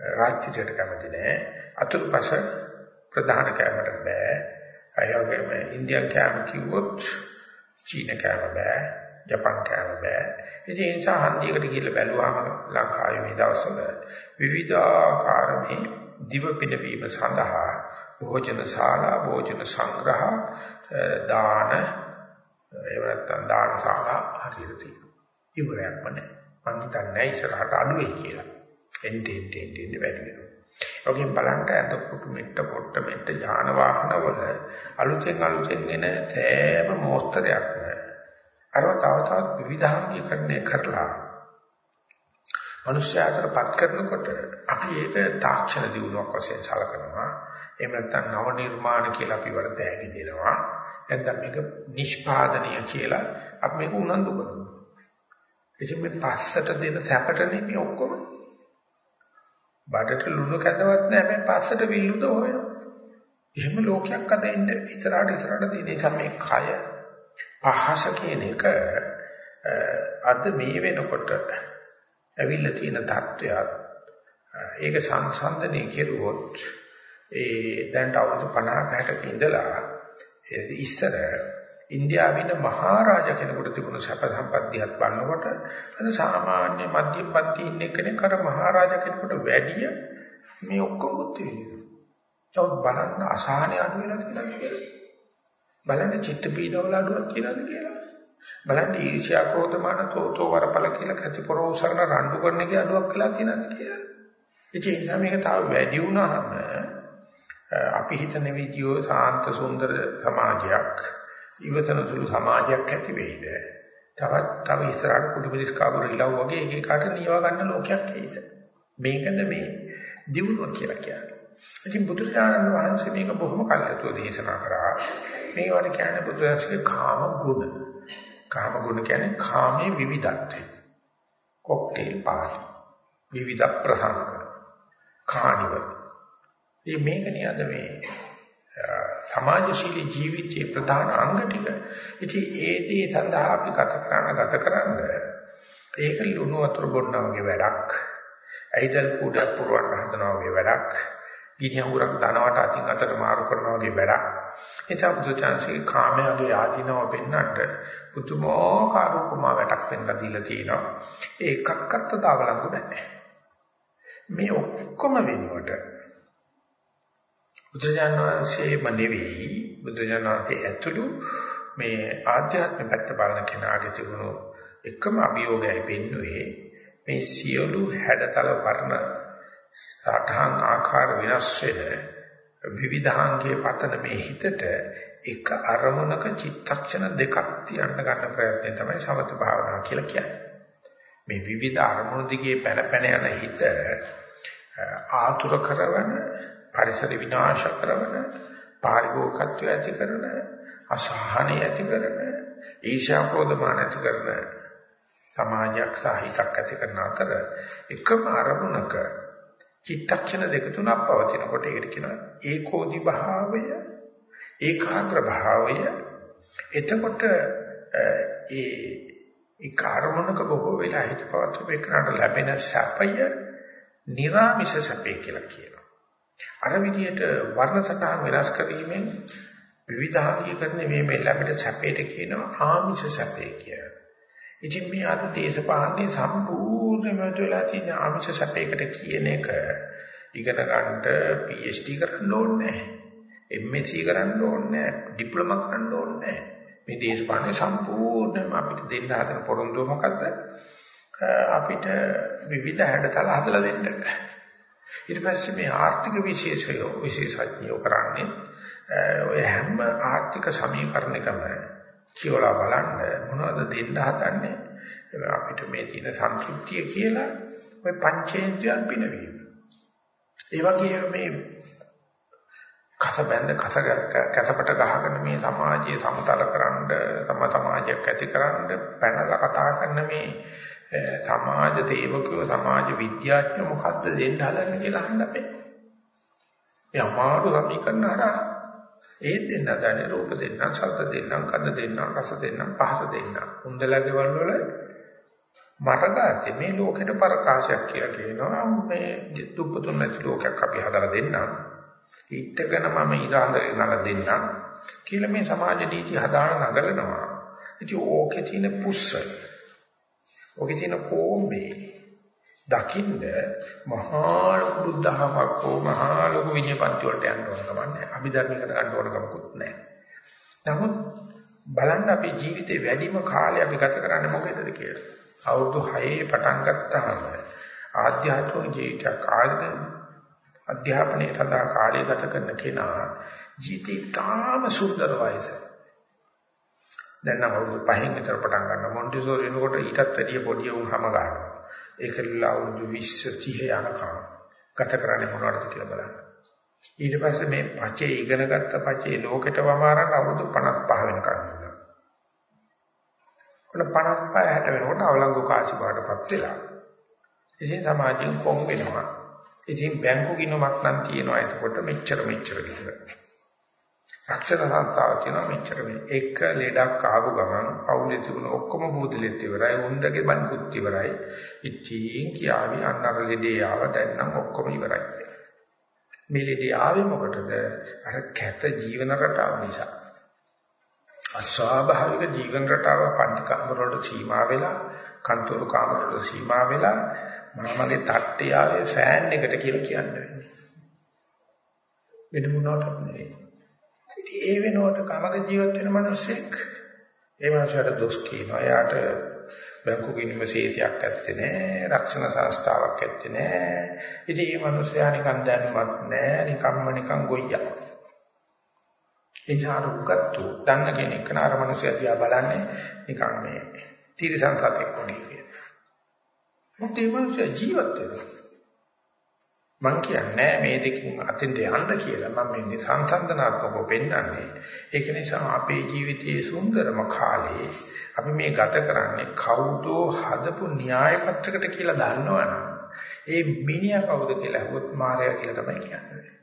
රාත්‍රියට කැමති නෑ. අතුරුපස ප්‍රධාන කෑමකට බෑ. අයවගේම ඉන්දියන් කෑම කිව්වොත් චීන කෑම බෑ. ජපන් කෑම බෑ. ඉතින් ඒ නිසා හන්දියකට ගිහිල්ලා බැලුවාම ලංකාවේ මේ දවස්වල විවිධාකාර මේ දිව පිනවීම සඳහා භෝජන ශාලා භෝජන සංග්‍රහ දාන එහෙම නැත්නම් දාන ශාලා හරියට තියෙනවා. ඉවරයක්ම නැහැ. මං හිතන්නේ ඉස්සරහට අඩු වෙයි කියලා. එන්ටෙන් ටෙන් වැඩි වෙනවා. ඔකින් බලන්න අතකොට මෙට්ට පොට්ට මෙට්ට ඥාන වාහනවල අලුතෙන් අලුතෙන් එන සෑම මොස්තරයක්ම අරව තව තවත් විවිධාංගීකරණය කරලා මනුෂ්‍යයාටපත් කරනකොට අපි ඒක තාක්ෂණ දියුණුවක් වශයෙන් සලකනවා. එහෙම නැත්නම් නව නිර්මාණ කියලා අපි වල තෑගි දෙනවා. නැත්නම් මේක නිෂ්පාදනය කියලා අපි මේක උනන්දු කරනවා. එච මේ පස්සට දෙන සැපට නෙමෙයි ඔක්කොම. බඩට ලුණු කැඳවත් නැහැ මේ පස්සට විල්ලුද හොයනවා. එහෙම ලෝකයක් අද ඉන්න ඉස්සරහට ඉස්සරහට තියෙන නිසා මේ කය පහස කියන එක අද මේ වෙනකොට ඇවිල්ලා තියෙන தත්වයක් ඒක සංසන්දනය කෙරුවොත් ඒ දැන් අවුරුදු 50 60ක ඉඳලා ඉස්සර ඉන්දියාවේ ඉන්න මහරජා කෙනෙකුට තිබුණු සැප සම්පත්තියත් බලනකොට අද සාමාන්‍ය මධ්‍යම පන්ති ඉන්න කෙනෙක් අර මහරජා කෙනෙකුට වැඩිය මේ ඔක්කොම බුද්ධ වෙනවා. බලන්න අසහනය අඩු වෙලා තියෙනවා කියලා. බලන්න චිත්ත පීඩවල අඩුවක් තියෙනවද කියලා. බලන්න ඊර්ෂ්‍යා ක්‍රෝධමාන තෝතෝ වරපල කියලා කති පරෝසරන රණ්ඩු කරන එකේ අඩුවක් වෙලා තියෙනවද කියලා. ඒ නිසා මේක තව වැඩි වුණාම අපි හිතන විදියෝ සාන්ත සුන්දර සමාජයක් ඉවතන සුළු සමාජයක් ඇති වෙයිද? තවත් තව ඉස්සරහට කුඩු මිනිස් කාමර ඉලව් වගේ එක එකට නියව ගන්න ලෝකයක් එයිද? මේකද මේ දියුණුව කියලා කියන්නේ. ඉතින් බුදුරජාණන් වහන්සේ මේක බොහොම කල්යතුව දේශනා කරා. මේවට කියන්නේ බුදුරජාණන්ගේ කාම ගුණ. කාම ගුණ කියන්නේ කාමයේ විවිධත්වය. Cocktail party. විවිධ ප්‍රසංග. කානිවල්. මේ මේක නියද මේ සමාජශීලී ජීවිතයේ ප්‍රධාන අංග ටික. ඉතින් ඒ දේ සඳහා අපි ගත කරන ගත කරන්න ඒක ලුණු වතුර බොන්නා වගේ වැඩක්. ඇයිදල් කුඩක් පුරවන්න හදනවා වගේ වැඩක්. ගිනි අඟුරක් දනවට අතින් අතට මාරු කරනවා වගේ වැඩක්. එචා බුදුචාන්සේ කාමයේ ආධිනව පෙන්නට පුතුමෝකාර උපමා වැටක් පෙන්නලා දීලා තියෙනවා. ඒකක්වත් දාවලංගු නැහැ. මේ ඔක්කොම වෙනුවට බුදුජානනාංශයේම නෙවෙයි බුදුජානනාංශයේ ඇතුළු මේ ආධ්‍යාත්මික පැත්ත බලන කෙනාගේ තිබුණු එකම අභියෝගයයි වෙන්නේ මේ සියලු හැඩතල වර්ණ සටහන් ආකාර විනාශ වෙන විවිධාංගයේ පතන මේ හිතට එක අරමුණක චිත්තක්ෂණ දෙකක් තියන්න ගන්න ප්‍රයත්නය තමයි සමත භාවනාව කියලා කියන්නේ. මේ විවිධ අරමුණු දිගේ පැන පැන යන හිත ආතුර කරවන පරිසර විනාශ කරන පාරිභෝගකත්වය ඇති කරන අසහනය ඇති කරන ඊශා ක්‍රෝධමාන ඇති කරන සමාජයක් සාහිතක් ඇති කරන අතර එකම අරමුණක චිත්තක්ෂණ දෙක තුනක් පවතිනකොට ඒකට කියනවා ඒකෝදි භාවය ඒකාග්‍ර භාවය. එතකොට ඒ ඒ කාර්මණක බොහෝ වෙලා හිත පවත්වපේකනට ලැබෙන සැපය නිර්ාමිෂ සැපේ කියලා කියනවා. අර විදිහට වර්ණ සටහන් වෙනස් කිරීමෙන් විවිධාංගීකරණය මේ ලැබෙන සැපේට කියනවා ආමිෂ සැපේ කියලා ඉතින් මේ අද දේශපාලනේ සම්පූර්ණයෙන්ම වෙලා තියෙන ආමිෂ සැපයකට කියන එක ඉගෙන ගන්නට PhD කරන්න ඕනේ නැහැ. MSc කරන්න ඕනේ නැහැ. ඩිප්ලෝමා කරන්න ඕනේ නැහැ. මේ දේශපාලනේ සම්පූර්ණයෙන්ම අපිට දෙන්න හදන පොරොන්දුව මොකද්ද? අපිට විවිධ හැඩතල හදලා දෙන්න. ඊට පස්සේ මේ ආර්ථික විශේෂය විශේෂඥයෝ කරන්නේ ඔය හැම ආර්ථික සමීකරණයකම කියලා බලන්න මොනවද දෙන්න හදන්නේ අපිට මේ තියෙන සන්තුෂ්තිය කියලා ඔය පංචේන්ද්‍රයන් පිනවීම. ඒ වගේම මේ කස බැඳ කස කැසපට ගහගෙන මේ සමාජයේ සමතල කරන්න තම සමාජයක් ඇතිකරන්න පැනලා කතා කරන මේ සමාජ තේවකයෝ සමාජ විද්‍යාඥයෝ මොකද්ද දෙන්න හදන්නේ කියලා අහන්න බෑ. ඒ අමාරු සමීකරණ හරහා ඒ දෙන්න දැනේ රූප දෙන්න, ශබ්ද දෙන්න, කඳ දෙන්න, රස දෙන්න, පහස දෙන්න. උන්දලගේ වල වල මරගාති මේ ලෝකෙට ප්‍රකාශයක් කියලා කියනවා මේ දුප්පතුන් නැති ලෝකයක් අපි හදලා දෙන්නම්. ඊටකන මම ඊරාන්දරේ නල දෙන්නම් කියලා මේ සමාජ නීති හදාන නගලනවා. ඉතින් ඕකේ තියෙන පුස්ස. ඕකේ තියෙන කොම්බේ දකින්න මහා බුද්ධහමක් හෝ මහා ලොකු විඤ්ඤාපන්ති වලට යන්න ඕන කමන්නේ අභිධර්මයකට ගන්න ඕන කමකුත් නැහැ. නමුත් බලන්න අපේ ජීවිතේ වැඩිම කාලය අපි ගත කරන්නේ මොකේදද කියලා. අවුරුදු 6 පටන් ගත්තාම ආධ්‍යාත්මික ජීවිතයක් ආයතන අධ්‍යාපනයේ සඳහා කාලය ගත කරන කෙනා ජීවිතේ තාම සුන්දර වයස. දැන් නම් අවුරුදු 5න් විතර පටන් ගන්න මොන්ටිසෝරි එනකොට ඊටත් වැඩිය පොඩි වුණාම ගන්නවා. ඒකලා අවුරුදු 20 30 යනකම් ගත කරන්නේ මොනවද කියලා බලන්න. ඊට පස්සේ මේ පචේ ඉගෙන ගත්ත පචේ ලෝකෙට වමාරන්න අවුරුදු 55 වෙනකම් ඉන්නවා. ඔන්න 55 60 වෙනකොට අවලංගු කාසි බාටපත් වෙලා. ඉතින් සමාජයෙන් කොම් වෙනවා. ඉතින් බැංකු ගිණුමක් නම් තියෙනවා එතකොට මෙච්චර මෙච්චර විතර. රක්ෂණ සංස්ථාවක් තියෙනවා මෙච්චර මේ. එක ලෙඩක් ආපු ගමන් පවුලේ තිබුණ ඔක්කොම බුදලෙත් ඉවරයි උන්දගේ බන්කුත් ඉවරයි. ඉච්චින් කියාවි අන්නර ලෙඩේ ආව දැන් නම් ඔක්කොම ඉවරයි. මේ ලෙඩේ ආවේ මොකටද? අර කැත ජීවන රටාව නිසා. අස්වාභාවික ජීවන රටාව පන්ති කාමර වලට සීමා වෙලා කන්තරු කාමර වලට සීමා වෙලා මමගේ තට්ටේ ආවේ ෆෑන් එකට කියලා කියන්නේ. වෙන මොනවටත් නෙවෙයි. ඉතින් ඒ වෙනුවට කමක ජීවත් වෙන මිනිස්සෙක් ඒ මනුස්සයාට දොස් කියනවා. එයාට බැංකු ගිණුම සීතියක් ඇත්තේ නැහැ. රක්ෂණ සංස්ථාවක් ඇත්තේ නැහැ. ඉතින් මේ මනුස්සයා නිකන් දැනුවත් නැහැ. නිකම්ම නිකන් ගොයියා. ඒ චාරුකත්තු දන්න කෙනෙක් නාර මනුස්සයා දිහා බලන්නේ නිකන් මේ තිරසං සතෙක් වගේ කියලා. මොකද මේ මනුස්සයා ජීවත් වෙනවා. මං කියන්නේ මේ දෙකෙන් අතෙන්ට යන්න කියලා. මම මේ සංසන්දනාත්මකව පෙන්නන්නේ. ඒක නිසා අපේ ජීවිතයේ සුන්දරම කාලේ අපි මේ ගත කරන්නේ කවුදෝ හදපු න්‍යාය පත්‍රයකට කියලා දන්නවනම් ඒ මිනිහා කවුද කියලා අහුවොත් මායя කියලා තමයි කියන්නේ.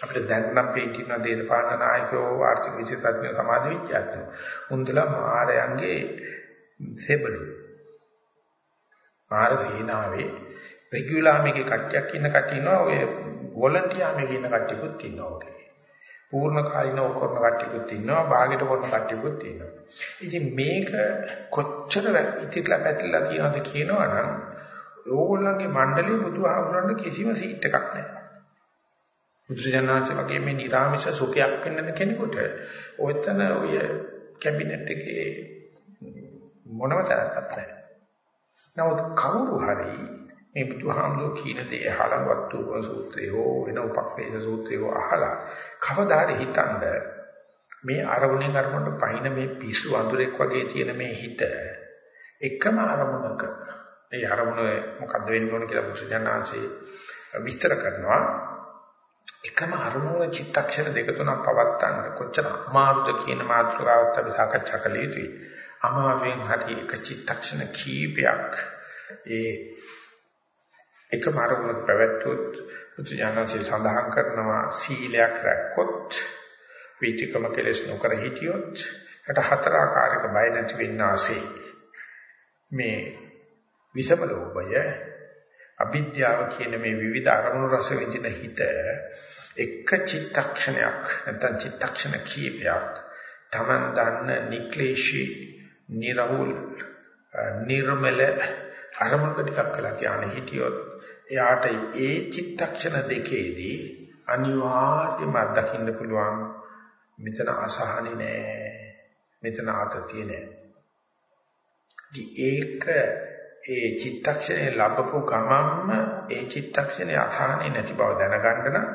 අපිට දැන් නම් පේකින දේශපාලන නායකයෝ ආර්ථික විශේෂඥ සමාජ විද්‍යාඥයෝ උන්දලා මායයන්ගේ සෙබළු. මාර සීනාවේ රෙගියුලාර් මේකේ කට්ටියක් ඉන්න කට්ටිය ඉන්නවා ඔය වොලන්ටියර් මේකේ ඉන්න කට්ටියකුත් ඉන්නවා ඔකේ. පූර්ණ කාලිනව කරන කට්ටියකුත් ඉන්නවා භාගයට කරන කට්ටියකුත් ඉන්නවා. ඉතින් මේක කොච්චර ඉතිරිලා පැතිරලා තියෙනවද කියනවනම් ඕගොල්ලන්ගේ මණ්ඩලයේ බුදුහාමුදුරන්ට කිසිම සීට් එකක් නැහැ. බුදුජානනාංශ වගේ මේ නිර්ආමිෂ සුඛයක් වෙන්න කෙනෙකුට ඔයතන ඔය කැබිනට් එකේ මොනම තරක්වත් නැහැ. නමුත් කවුරු හරි මේ බුදුහාමුදුරු කියන දේ අහලා වත්තුප සූත්‍රය හෝ වෙන උපක්ලේශ සූත්‍රය හෝ අහලා කවදාද හිතනද මේ අරමුණෙන් අරමුණට පයින් මේ පිස්සු අඳුරෙක් වගේ තියෙන මේ හිත එකම අරමුණක ඒ අරමුණ මොකද්ද වෙන්න ඕන කියලා බුදුජානනාංශේ විස්තර කරනවා. එකම අරමුණ චිත්තක්ෂණ දෙක තුනක් පවත්තන්න කොච්චර අමාරුද කියන මාතෘකාවත් අපි සාකච්ඡා කළ යුතුයි. අමාරුවෙන් හරි එක චිත්තක්ෂණ කීපයක් ඒ එකම අරමුණක් පැවැත්වුවොත් බුදුජානකසේ සඳහන් කරනවා සීලයක් රැක්කොත් වීතිකම කෙලස් නොකර හිටියොත් යට හතර ආකාරයක බය නැති වෙන්නාසේ මේ විසම ලෝභය අවිද්‍යාව කියන මේ විවිධ අරමුණු රස විඳින හිත එක චිත්තක්ෂණයක් නැත්නම් චිත්තක්ෂණ කීපයක් Taman දන්න නික්ලේශී නිරහුල් නිර්මල අරමුණක ටිකක් කළා කියන හිටියොත් එයාට ඒ චිත්තක්ෂණ දෙකේදී අනිවාර්යයෙන්ම දකින්න පුළුවන් මෙතන අසහනෙ නෑ මෙතන ආතතිය නෑ ඒක ඒ චිත්තක්ෂණය ලැබපු ගමන්ම ඒ චිත්තක්ෂණේ අසහනෙ නැති බව දැනගන්න නම්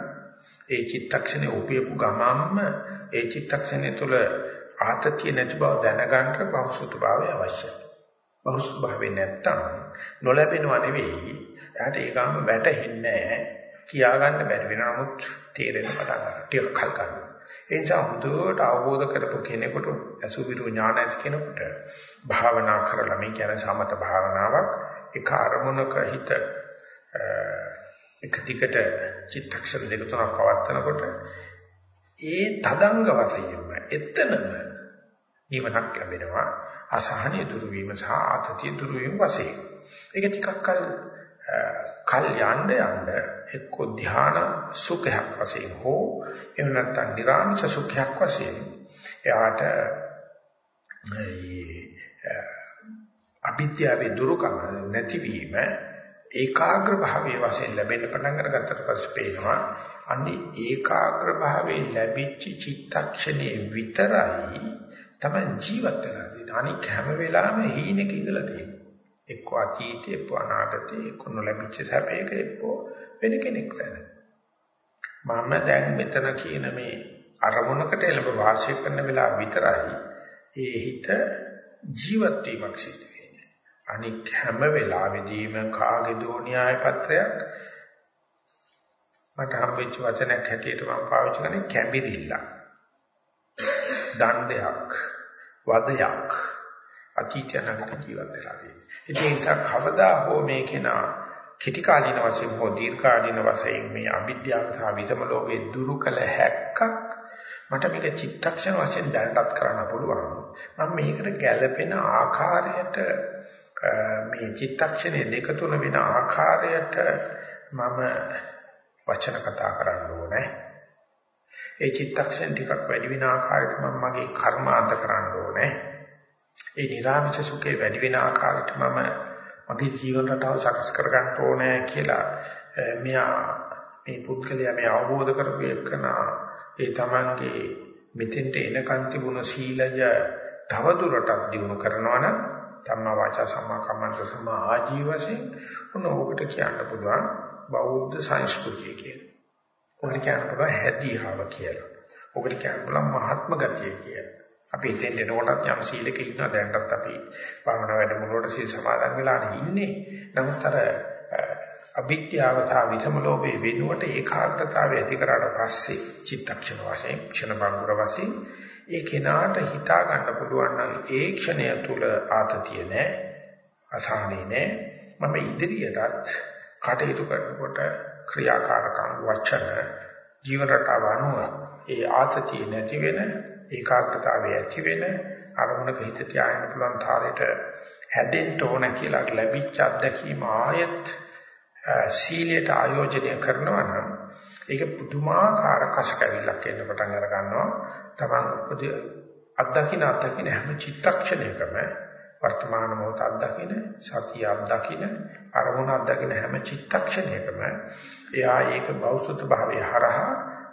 ඒ චිත්තක්ෂණේ උපයපු ගමන්ම ඒ චිත්තක්ෂණය තුළ ආතතිය නැති බව දැනගන්න බහුසුත භාවය අවශ්‍යයි. බහුසුත භාවය නැත්තම් නොලැබෙනවා නෙවෙයි. එයාට ඒකම වැටහෙන්නේ නැහැ. කියාගන්න බැරි වෙන නමුත් තේරෙන පටන් ගන්නවා. ටිකක් කල් ගන්නවා. ඒ නිසා හුදුවට අවබෝධ කරපු කෙනෙකුට අසුවිරු ඥාන ඇති කෙනෙකුට භාවනා කරලා මේ කියන්නේ සමත භාවනාවක් ඒක අරමුණක හිත එක දිගට චිත්තක්ෂණ දෙක තුනක් පවත්නකොට ඒ තදංග වශයෙන්ම එතනම නිවනක් ලැබෙනවා අසහනිය දුරු වීම සහ ආතතිය දුරු වීම වශයෙන් ඒක ටිකක් කල කල් යන්න යන්න එක්ක ධ්‍යාන සුඛයක් වශයෙන් හෝ එහෙම නැත්නම් නිරාමිෂ සුඛයක් වශයෙන් එයාට මේ අවිද්‍යාවේ දුරුකම නැතිවීම ඒකාග්‍ර භාවයේ වශයෙන් ලැබෙන්න පටන් අරගත්තට පස්සේ පේනවා අන්නේ ඒකාග්‍ර භාවයේ ලැබිච්ච චිත්තක්ෂණයේ විතරයි තමයි ජීවත් වෙලා තියෙන්නේ. අනික හැම වෙලාවෙම හීනෙක ඉඳලා තියෙන්නේ. එක්ක අතීතේ, එක්ක අනාගතේ, එක්ක නොලැබිච්ච සැපයක, එක්ක වෙන කෙනෙක් සැන. මම දැන් මෙතන කියන මේ අරමුණකට එළඹ වාසය කරන වෙලාව විතරයි ඒ හිත ජීවත් වීමක් සිද්ධ වෙන්නේ. අනික හැම වෙලාවෙදීම කාගේ දෝ න්‍යාය පත්‍රයක් මට හම්බෙච්ච වචනයක් හැටියට මම පාවිච්චි කරන්නේ කැඹිරිල්ල. දණ්ඩයක්, වදයක් අතීතය නැගත ජීවත් වෙලා තියෙනවා. ඒ නිසා කවදා හෝ මේ කෙනා කිටි කාලින වශයෙන් හෝ දීර්ඝ කාලින වශයෙන් මේ අවිද්‍යාව සහ විතම ලෝකේ දුරු කළ හැක්කක් මට මේක චිත්තක්ෂණ වශයෙන් දැනටත් කරන්න පුළුවන්. මම මේකට ගැළපෙන ආකාරයට මේ චිත්තක්ෂණයේ දෙක තුන වෙන ආකාරයට මම වචන කතා කරන්න ඕනේ. ඒ චිත්තක්ෂණ ටිකක් වැඩි වෙන ආකාරයට මම මගේ කර්මාන්ත කරන්න ඕනේ. ඒ නිරාමිෂ සුඛේ වැඩි වෙන ආකාරයට මම මගේ ජීවන රටාව සකස් කර ගන්න ඕනේ කියලා මෙයා මේ පුද්ගලයා මේ අවබෝධ කරපු එකනා ඒ තමන්ගේ මෙතෙන්ට එනකන් තිබුණ සීලය තවදුරටත් දියුණු කරනවා නම් ධම්ම වාචා සම්මා කම්මන්ත සම්මා ආජීවයෙන් උන ඔකට කියන්න පුළුවන් බෞද්ධ සංස්කෘතිය කියලා. ඔකට කියන්න පුළුවන් හැදියාව කියලා. ඔකට කියන්න පුළුවන් මහත්ම ගතිය කියලා. අපි හිතෙන් එනකොටත් යම් සීලක ඉන්නවා දැන්ටත් අපි භාවනා වැඩමුළුවට සීල් සමාදන් වෙලා ඉන්නේ. නමුත් අර අවිද්‍යාව සහ විසම ලෝභයේ වෙනුවට ඒකාග්‍රතාවය ඇති කරාට පස්සේ චිත්තක්ෂණ වශයෙන් ක්ෂණ බංගුර වශයෙන් ඒ කෙනාට හිතා ගන්න පුළුවන් නම් ඒ ක්ෂණය තුල ආතතිය නැහැ අසහනේ නැහැ මම ඉදිරියටත් කටයුතු කරනකොට ක්‍රියාකාරකම් වචන ජීවන රටාව අනුව ඒ ආතතිය නැති වෙන ඒකාග්‍රතාවය ඇති වෙන අරමුණක හිත තියාගෙන පුළුවන් තාලෙට හැදෙන්න ඕන කියලා ලැබිච්ච අත්දැකීම ආයත් සීලයට ආයෝජනය කරනවා නම් ඒක පුදුමාකාර කසකැවිල්ලක් එන්න පටන් අර ගන්නවා. Taman උපදී අත්දකින්න අත්දකින්න හැම චිත්තක්ෂණයකම වර්තමාන මොහොත අත්දකින්න සතිය අත්දකින්න අරමුණ අත්දකින්න හැම චිත්තක්ෂණයකම එයා ඒක බෞද්ධ භාවයේ හරහා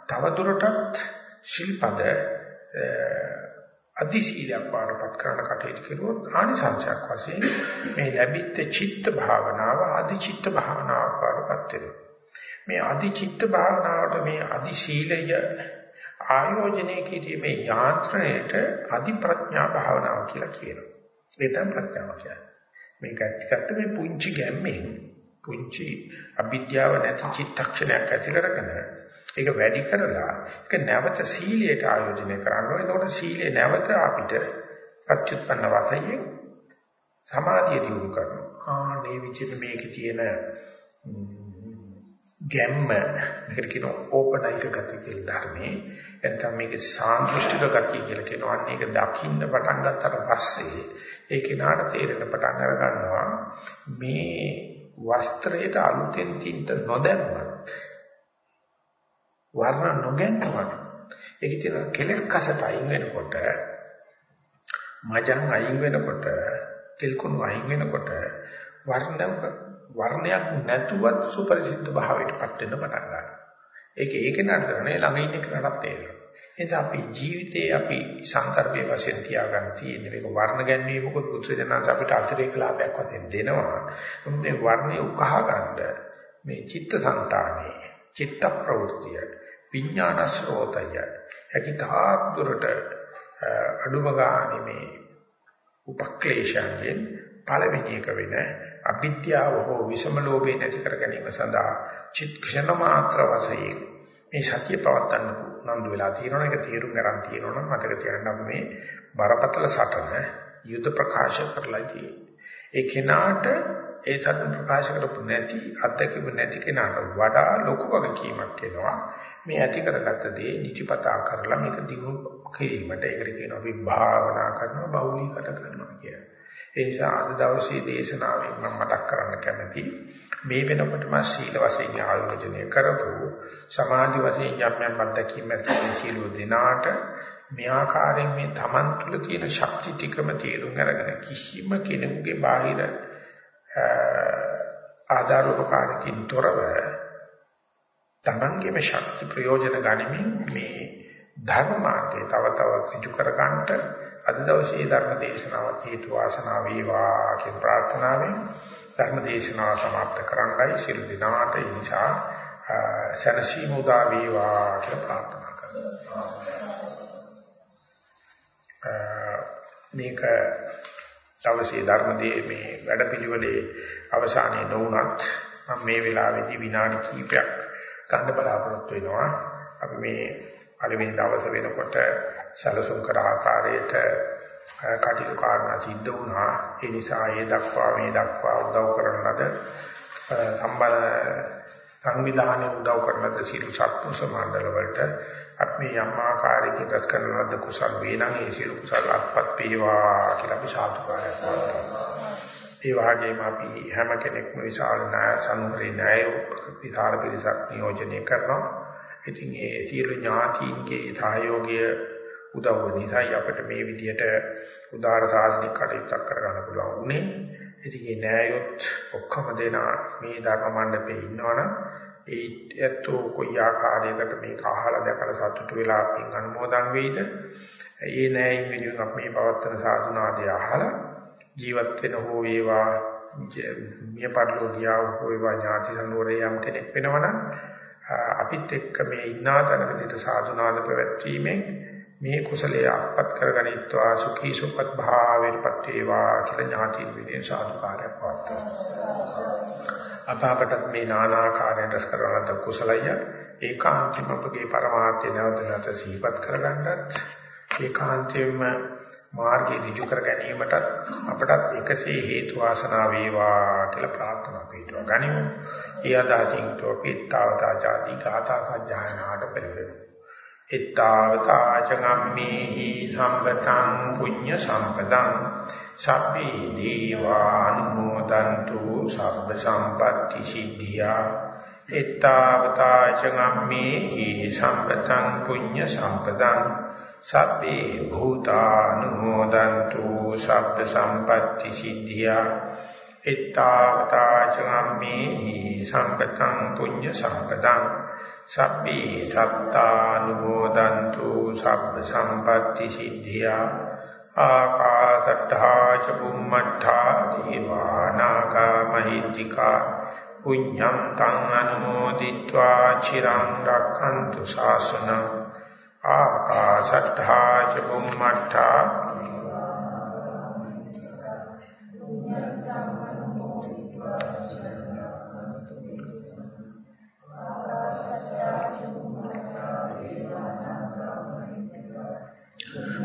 තවදුරටත් ශිල්පද අධිශීලයක් පාඩපත් කරන කටයුතු කරුවොත් ආනිසංසයක් වශයෙන් මේ ලැබිච්ච චිත්ත භාවනාව අධිචිත්ත භාවනාවක් පාඩපත් වෙනවා. මේ අධිචිත්ත භාවනාවට මේ අධිශීලය ආයෝජනය කිරීමේ යාන්ත්‍රණයට අධි ප්‍රඥා භාවනාව කියලා කියනවා. ඒ තමයි ප්‍රඥාව කියන්නේ. මේක ඇත්තට මේ පුංචි ගැම්මෙන් පුංචි අවිද්‍යාව නැති චිත්තක්ෂණයක් ඇති කරගෙන ඒක වැඩි කරලා ඒක නැවත සීලයට ආයෝජනය කරන්න ඕනේ. එතකොට සීලය නැවත අපිට ප්‍රත්‍යুৎපන්න වාසයෙන් සමාධිය දියුණු කරනවා. ආනේ විචිත මේකේ තියෙන ගැම්ම මේකට කියන ඕපනයික ගතිය කියලා ධර්මයේ එතන මේකේ සාන්දෘෂ්ටික ගතිය කියලා කියනවා. අන්න ඒක දකින්න පටන් ගත්තට පස්සේ ඒ කෙනාට තේරෙන පටන් අර ගන්නවා මේ වස්ත්‍රයට අලුතෙන් තින්ත නොදැම්මත් වර්ණ නොගැන්කමක්. ඒකේ තියෙන කෙලෙස් කසට අයින් වෙනකොට මජන් අයින් වෙනකොට තෙල් කුණු අයින් වෙනකොට වර්ණ වර්ණයක් නැතුවත් සුපරිසිද්ධ භාවයටපත් වෙන්න පටන් ගන්නවා. ඒක ඒකේ නඩතරනේ ළඟ ඉන්න කෙනාට තේරෙනවා. එනිසා අපි ජීවිතේ අපි සංකල්පයේ වශයෙන් තියාගන්න තියෙන මේක වර්ණ ගැන්වීමකුත් පුත්‍රජනන්ස අපිට අතිරේක ලාභයක් වශයෙන් දෙනවා. මේ වර්ණය උකහා ගන්න මේ චිත්තසංතානේ චිත්ත ප්‍රවෘත්තිය විඥාන ස්රෝතය හැකිතාක් දුරට අඩුම ගානේ මේ උපක්ලේශයන්ගෙන් පළවෙනි එක වෙන අවිද්‍යාව හෝ විෂම ලෝභය නැති කර ගැනීම සඳහා චිත් ක්ෂණ මාත්‍ර වශයෙන් මේ සතිය පවත්වන්න නන්දු වෙලා තියෙනවා. ඒක තීරුම් ගන්න තියෙනවා මතක තියාගන්න අපි මේ බරපතල සටන යුද ප්‍රකාශ කරලා තියෙන්නේ. ඒ කෙනාට ඒ සටන ප්‍රකාශ කරපු නැති අත්දැකීම නැති කෙනාට වඩා ලොකු වගකීමක් එනවා. මේ ඇති කරගත්ත දේ නිචිපතා කරලා මේක දිනු කිරීමට ඒකට කියනවා අපි භාවනා කරනවා බෞලීකට කරනවා කියලා. ඒ නිසා අද දවසේ දේශනාවෙන් මම මතක් කරන්න කැමති මේ වෙනකොටම සීල වශයෙන් ආයෝජනය කරපු සමාධි වශයෙන් යම් යම් අත්දැකීම් ඇති සීල දිනාට මේ ආකාරයෙන් මේ Taman තුල තියෙන ශක්ති ටිකම තේරුම් අරගෙන කිසිම කෙනෙකුගේ බාහිර ආධාර උපකාරකින් තොරව තමන්ගේම ශක්ති ප්‍රයෝජන ගනිමින් මේ ධර්ම මාර්ගය තව තවත් ඍජු කර ගන්නට අද දවසේ ධර්ම දේශනාව හේතු වාසනා වේවා කියන ප්‍රාර්ථනාවෙන් ධර්ම දේශනාව સમાપ્ત කරන්නයි සියලු දිනාට ඒ නිසා සනසීම උදා වේවා කියලා ප්‍රාර්ථනා කරනවා මේක දවසේ ධර්මදී මේ වැඩපිළිවෙලේ අවසානයේ නොවුනත් මම මේ වෙලාවේදී විනාඩි කිහිපයක් ගන්න බලාපොරොත්තු වෙනවා. අපි මේ පළවෙනි දවසේ වෙනකොට සැලසුම් කර ආකාරයට කටයුතු කාරණා සිද්ධ වුණා. ඒ නිසා ඒ දක්වා මේ දක්වා උදව් කරන ලද සම්බල සංවිධානයේ උදව් කරන ලද සියලු සත්පුරුෂ මණ්ඩල වලට අපි යම් ආකාරයකින් රැස් කරන ලද කුසල් වේ නම් ඒ සියලු කුසල් අත්පත් වේවා කියලා අපි සාදුකාරයක් කරනවා. ඒ වගේම අපි හැම කෙනෙක්ම විශාල ණය සම්මරේ ණය විධාන පිළිසක් නියෝජනය කරනවා. ඉතින් ඒ සියලු ඥාතීන්ගේ සහයෝගය උදව් නිසායි අපිට මේ විදියට උදාර සාසනික කටයුත්තක් කරගන්න පුළුවන් උනේ. ඉතින් මේ ණයයොත් ඔක්කොම දෙනා මේ ධර්ම මණ්ඩපේ ඉන්නවනම් ඒත් කොයි ආකාරයකට මේක අහලා දැකලා සතුටු වෙලා අපින් අනුමෝදන් වෙයිද? ඒ නෑයින් වෙනුවෙන් අපි මේ පවත්තන සාධුනාදය අහලා ජීවත් වෙන හෝ වේවා මිය පරලෝ ගියා හෝ වේවා ඥාති සම්නෝරේ යම් කෙනෙක් වෙනවනම් අපිත් එක්ක මේ ඉන්නා තන විදිහට සාධුනාද පැවැත්වීමෙන් මේ කුසලයේ අත්පත් කරගනිත්වා සුඛී සුපත් භාවේපත් වේවා කියලා ඥාති විනේ සාධුකාරය පවත්වා අපාපටත් මේ නානාකාරයෙන් රස කරවලත කුසලය ඒකාන්තම අපගේ පරමාර්ථය නැවත නැවත සිහිපත් කරගන්නත් ඒකාන්තයෙන්ම මාර්ගය ඍජු කර ගැනීමටත් අපටත් එකසේ හේතු වාසනා වේවා කියලා ප්‍රාර්ථනා පිටව ගනිමු. ඒ අදාසින් තෝපිතාවතා ජාති ගාථා සජ්ජායනාට පෙරෙමු. ittavataචගම්මේහි සම්පතං පුඤ්ඤ සම්පතං සබ්බේ දීවානුමෝදන්තු සබ්බ සම්පatti සිද්ධියා ittavataචගම්මේහි සම්පතං පුඤ්ඤ සම්පතං සබ්බේ භූතානුමෝදන්තු සබ්බ සම්පatti සිද්ධියා. ittavataචගම්මේහි සම්පතං පුඤ්ඤ සම්පතං. සබ්බේ සත්තානුමෝදන්තු සබ්බ සම්පatti සිද්ධියා. ආකාසට්ඨා ච බුම්මට්ඨා දීවානාගා මහිත්‍තිකා පුඤ්ඤං තං අනුමෝදිत्वा චිරං රක්ඛන්තු ශාසනං. ආකාසට්ඨා ච බුම්මට්ඨා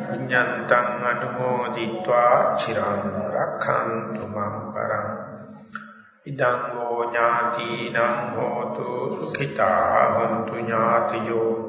පුඤ්ඤන්තං අනුමෝදිत्वा චිරං රක්ඛන්තු මං පරං ඉදං ෝ ඥාතිනං හෝතු සුඛිතා හොන්තු ඥාතියෝ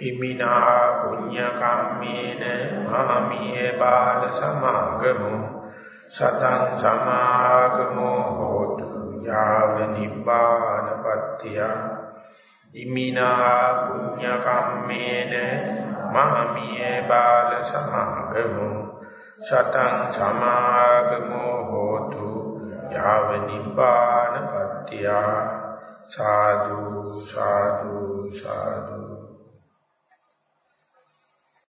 ඉමිනා පුඤ්ඤ කම්මේන මාමී බාල සමාගමෝ සතං සමාගමෝ හෝතු යාව නිපානපත්තිය ඉමිනා පුඤ්ඤ කම්මේන මහමිය බාල සමාගමු සතං සමාගමෝ හෝතු යාව නිපාන පත්‍තිය සාදු සාදු සාදු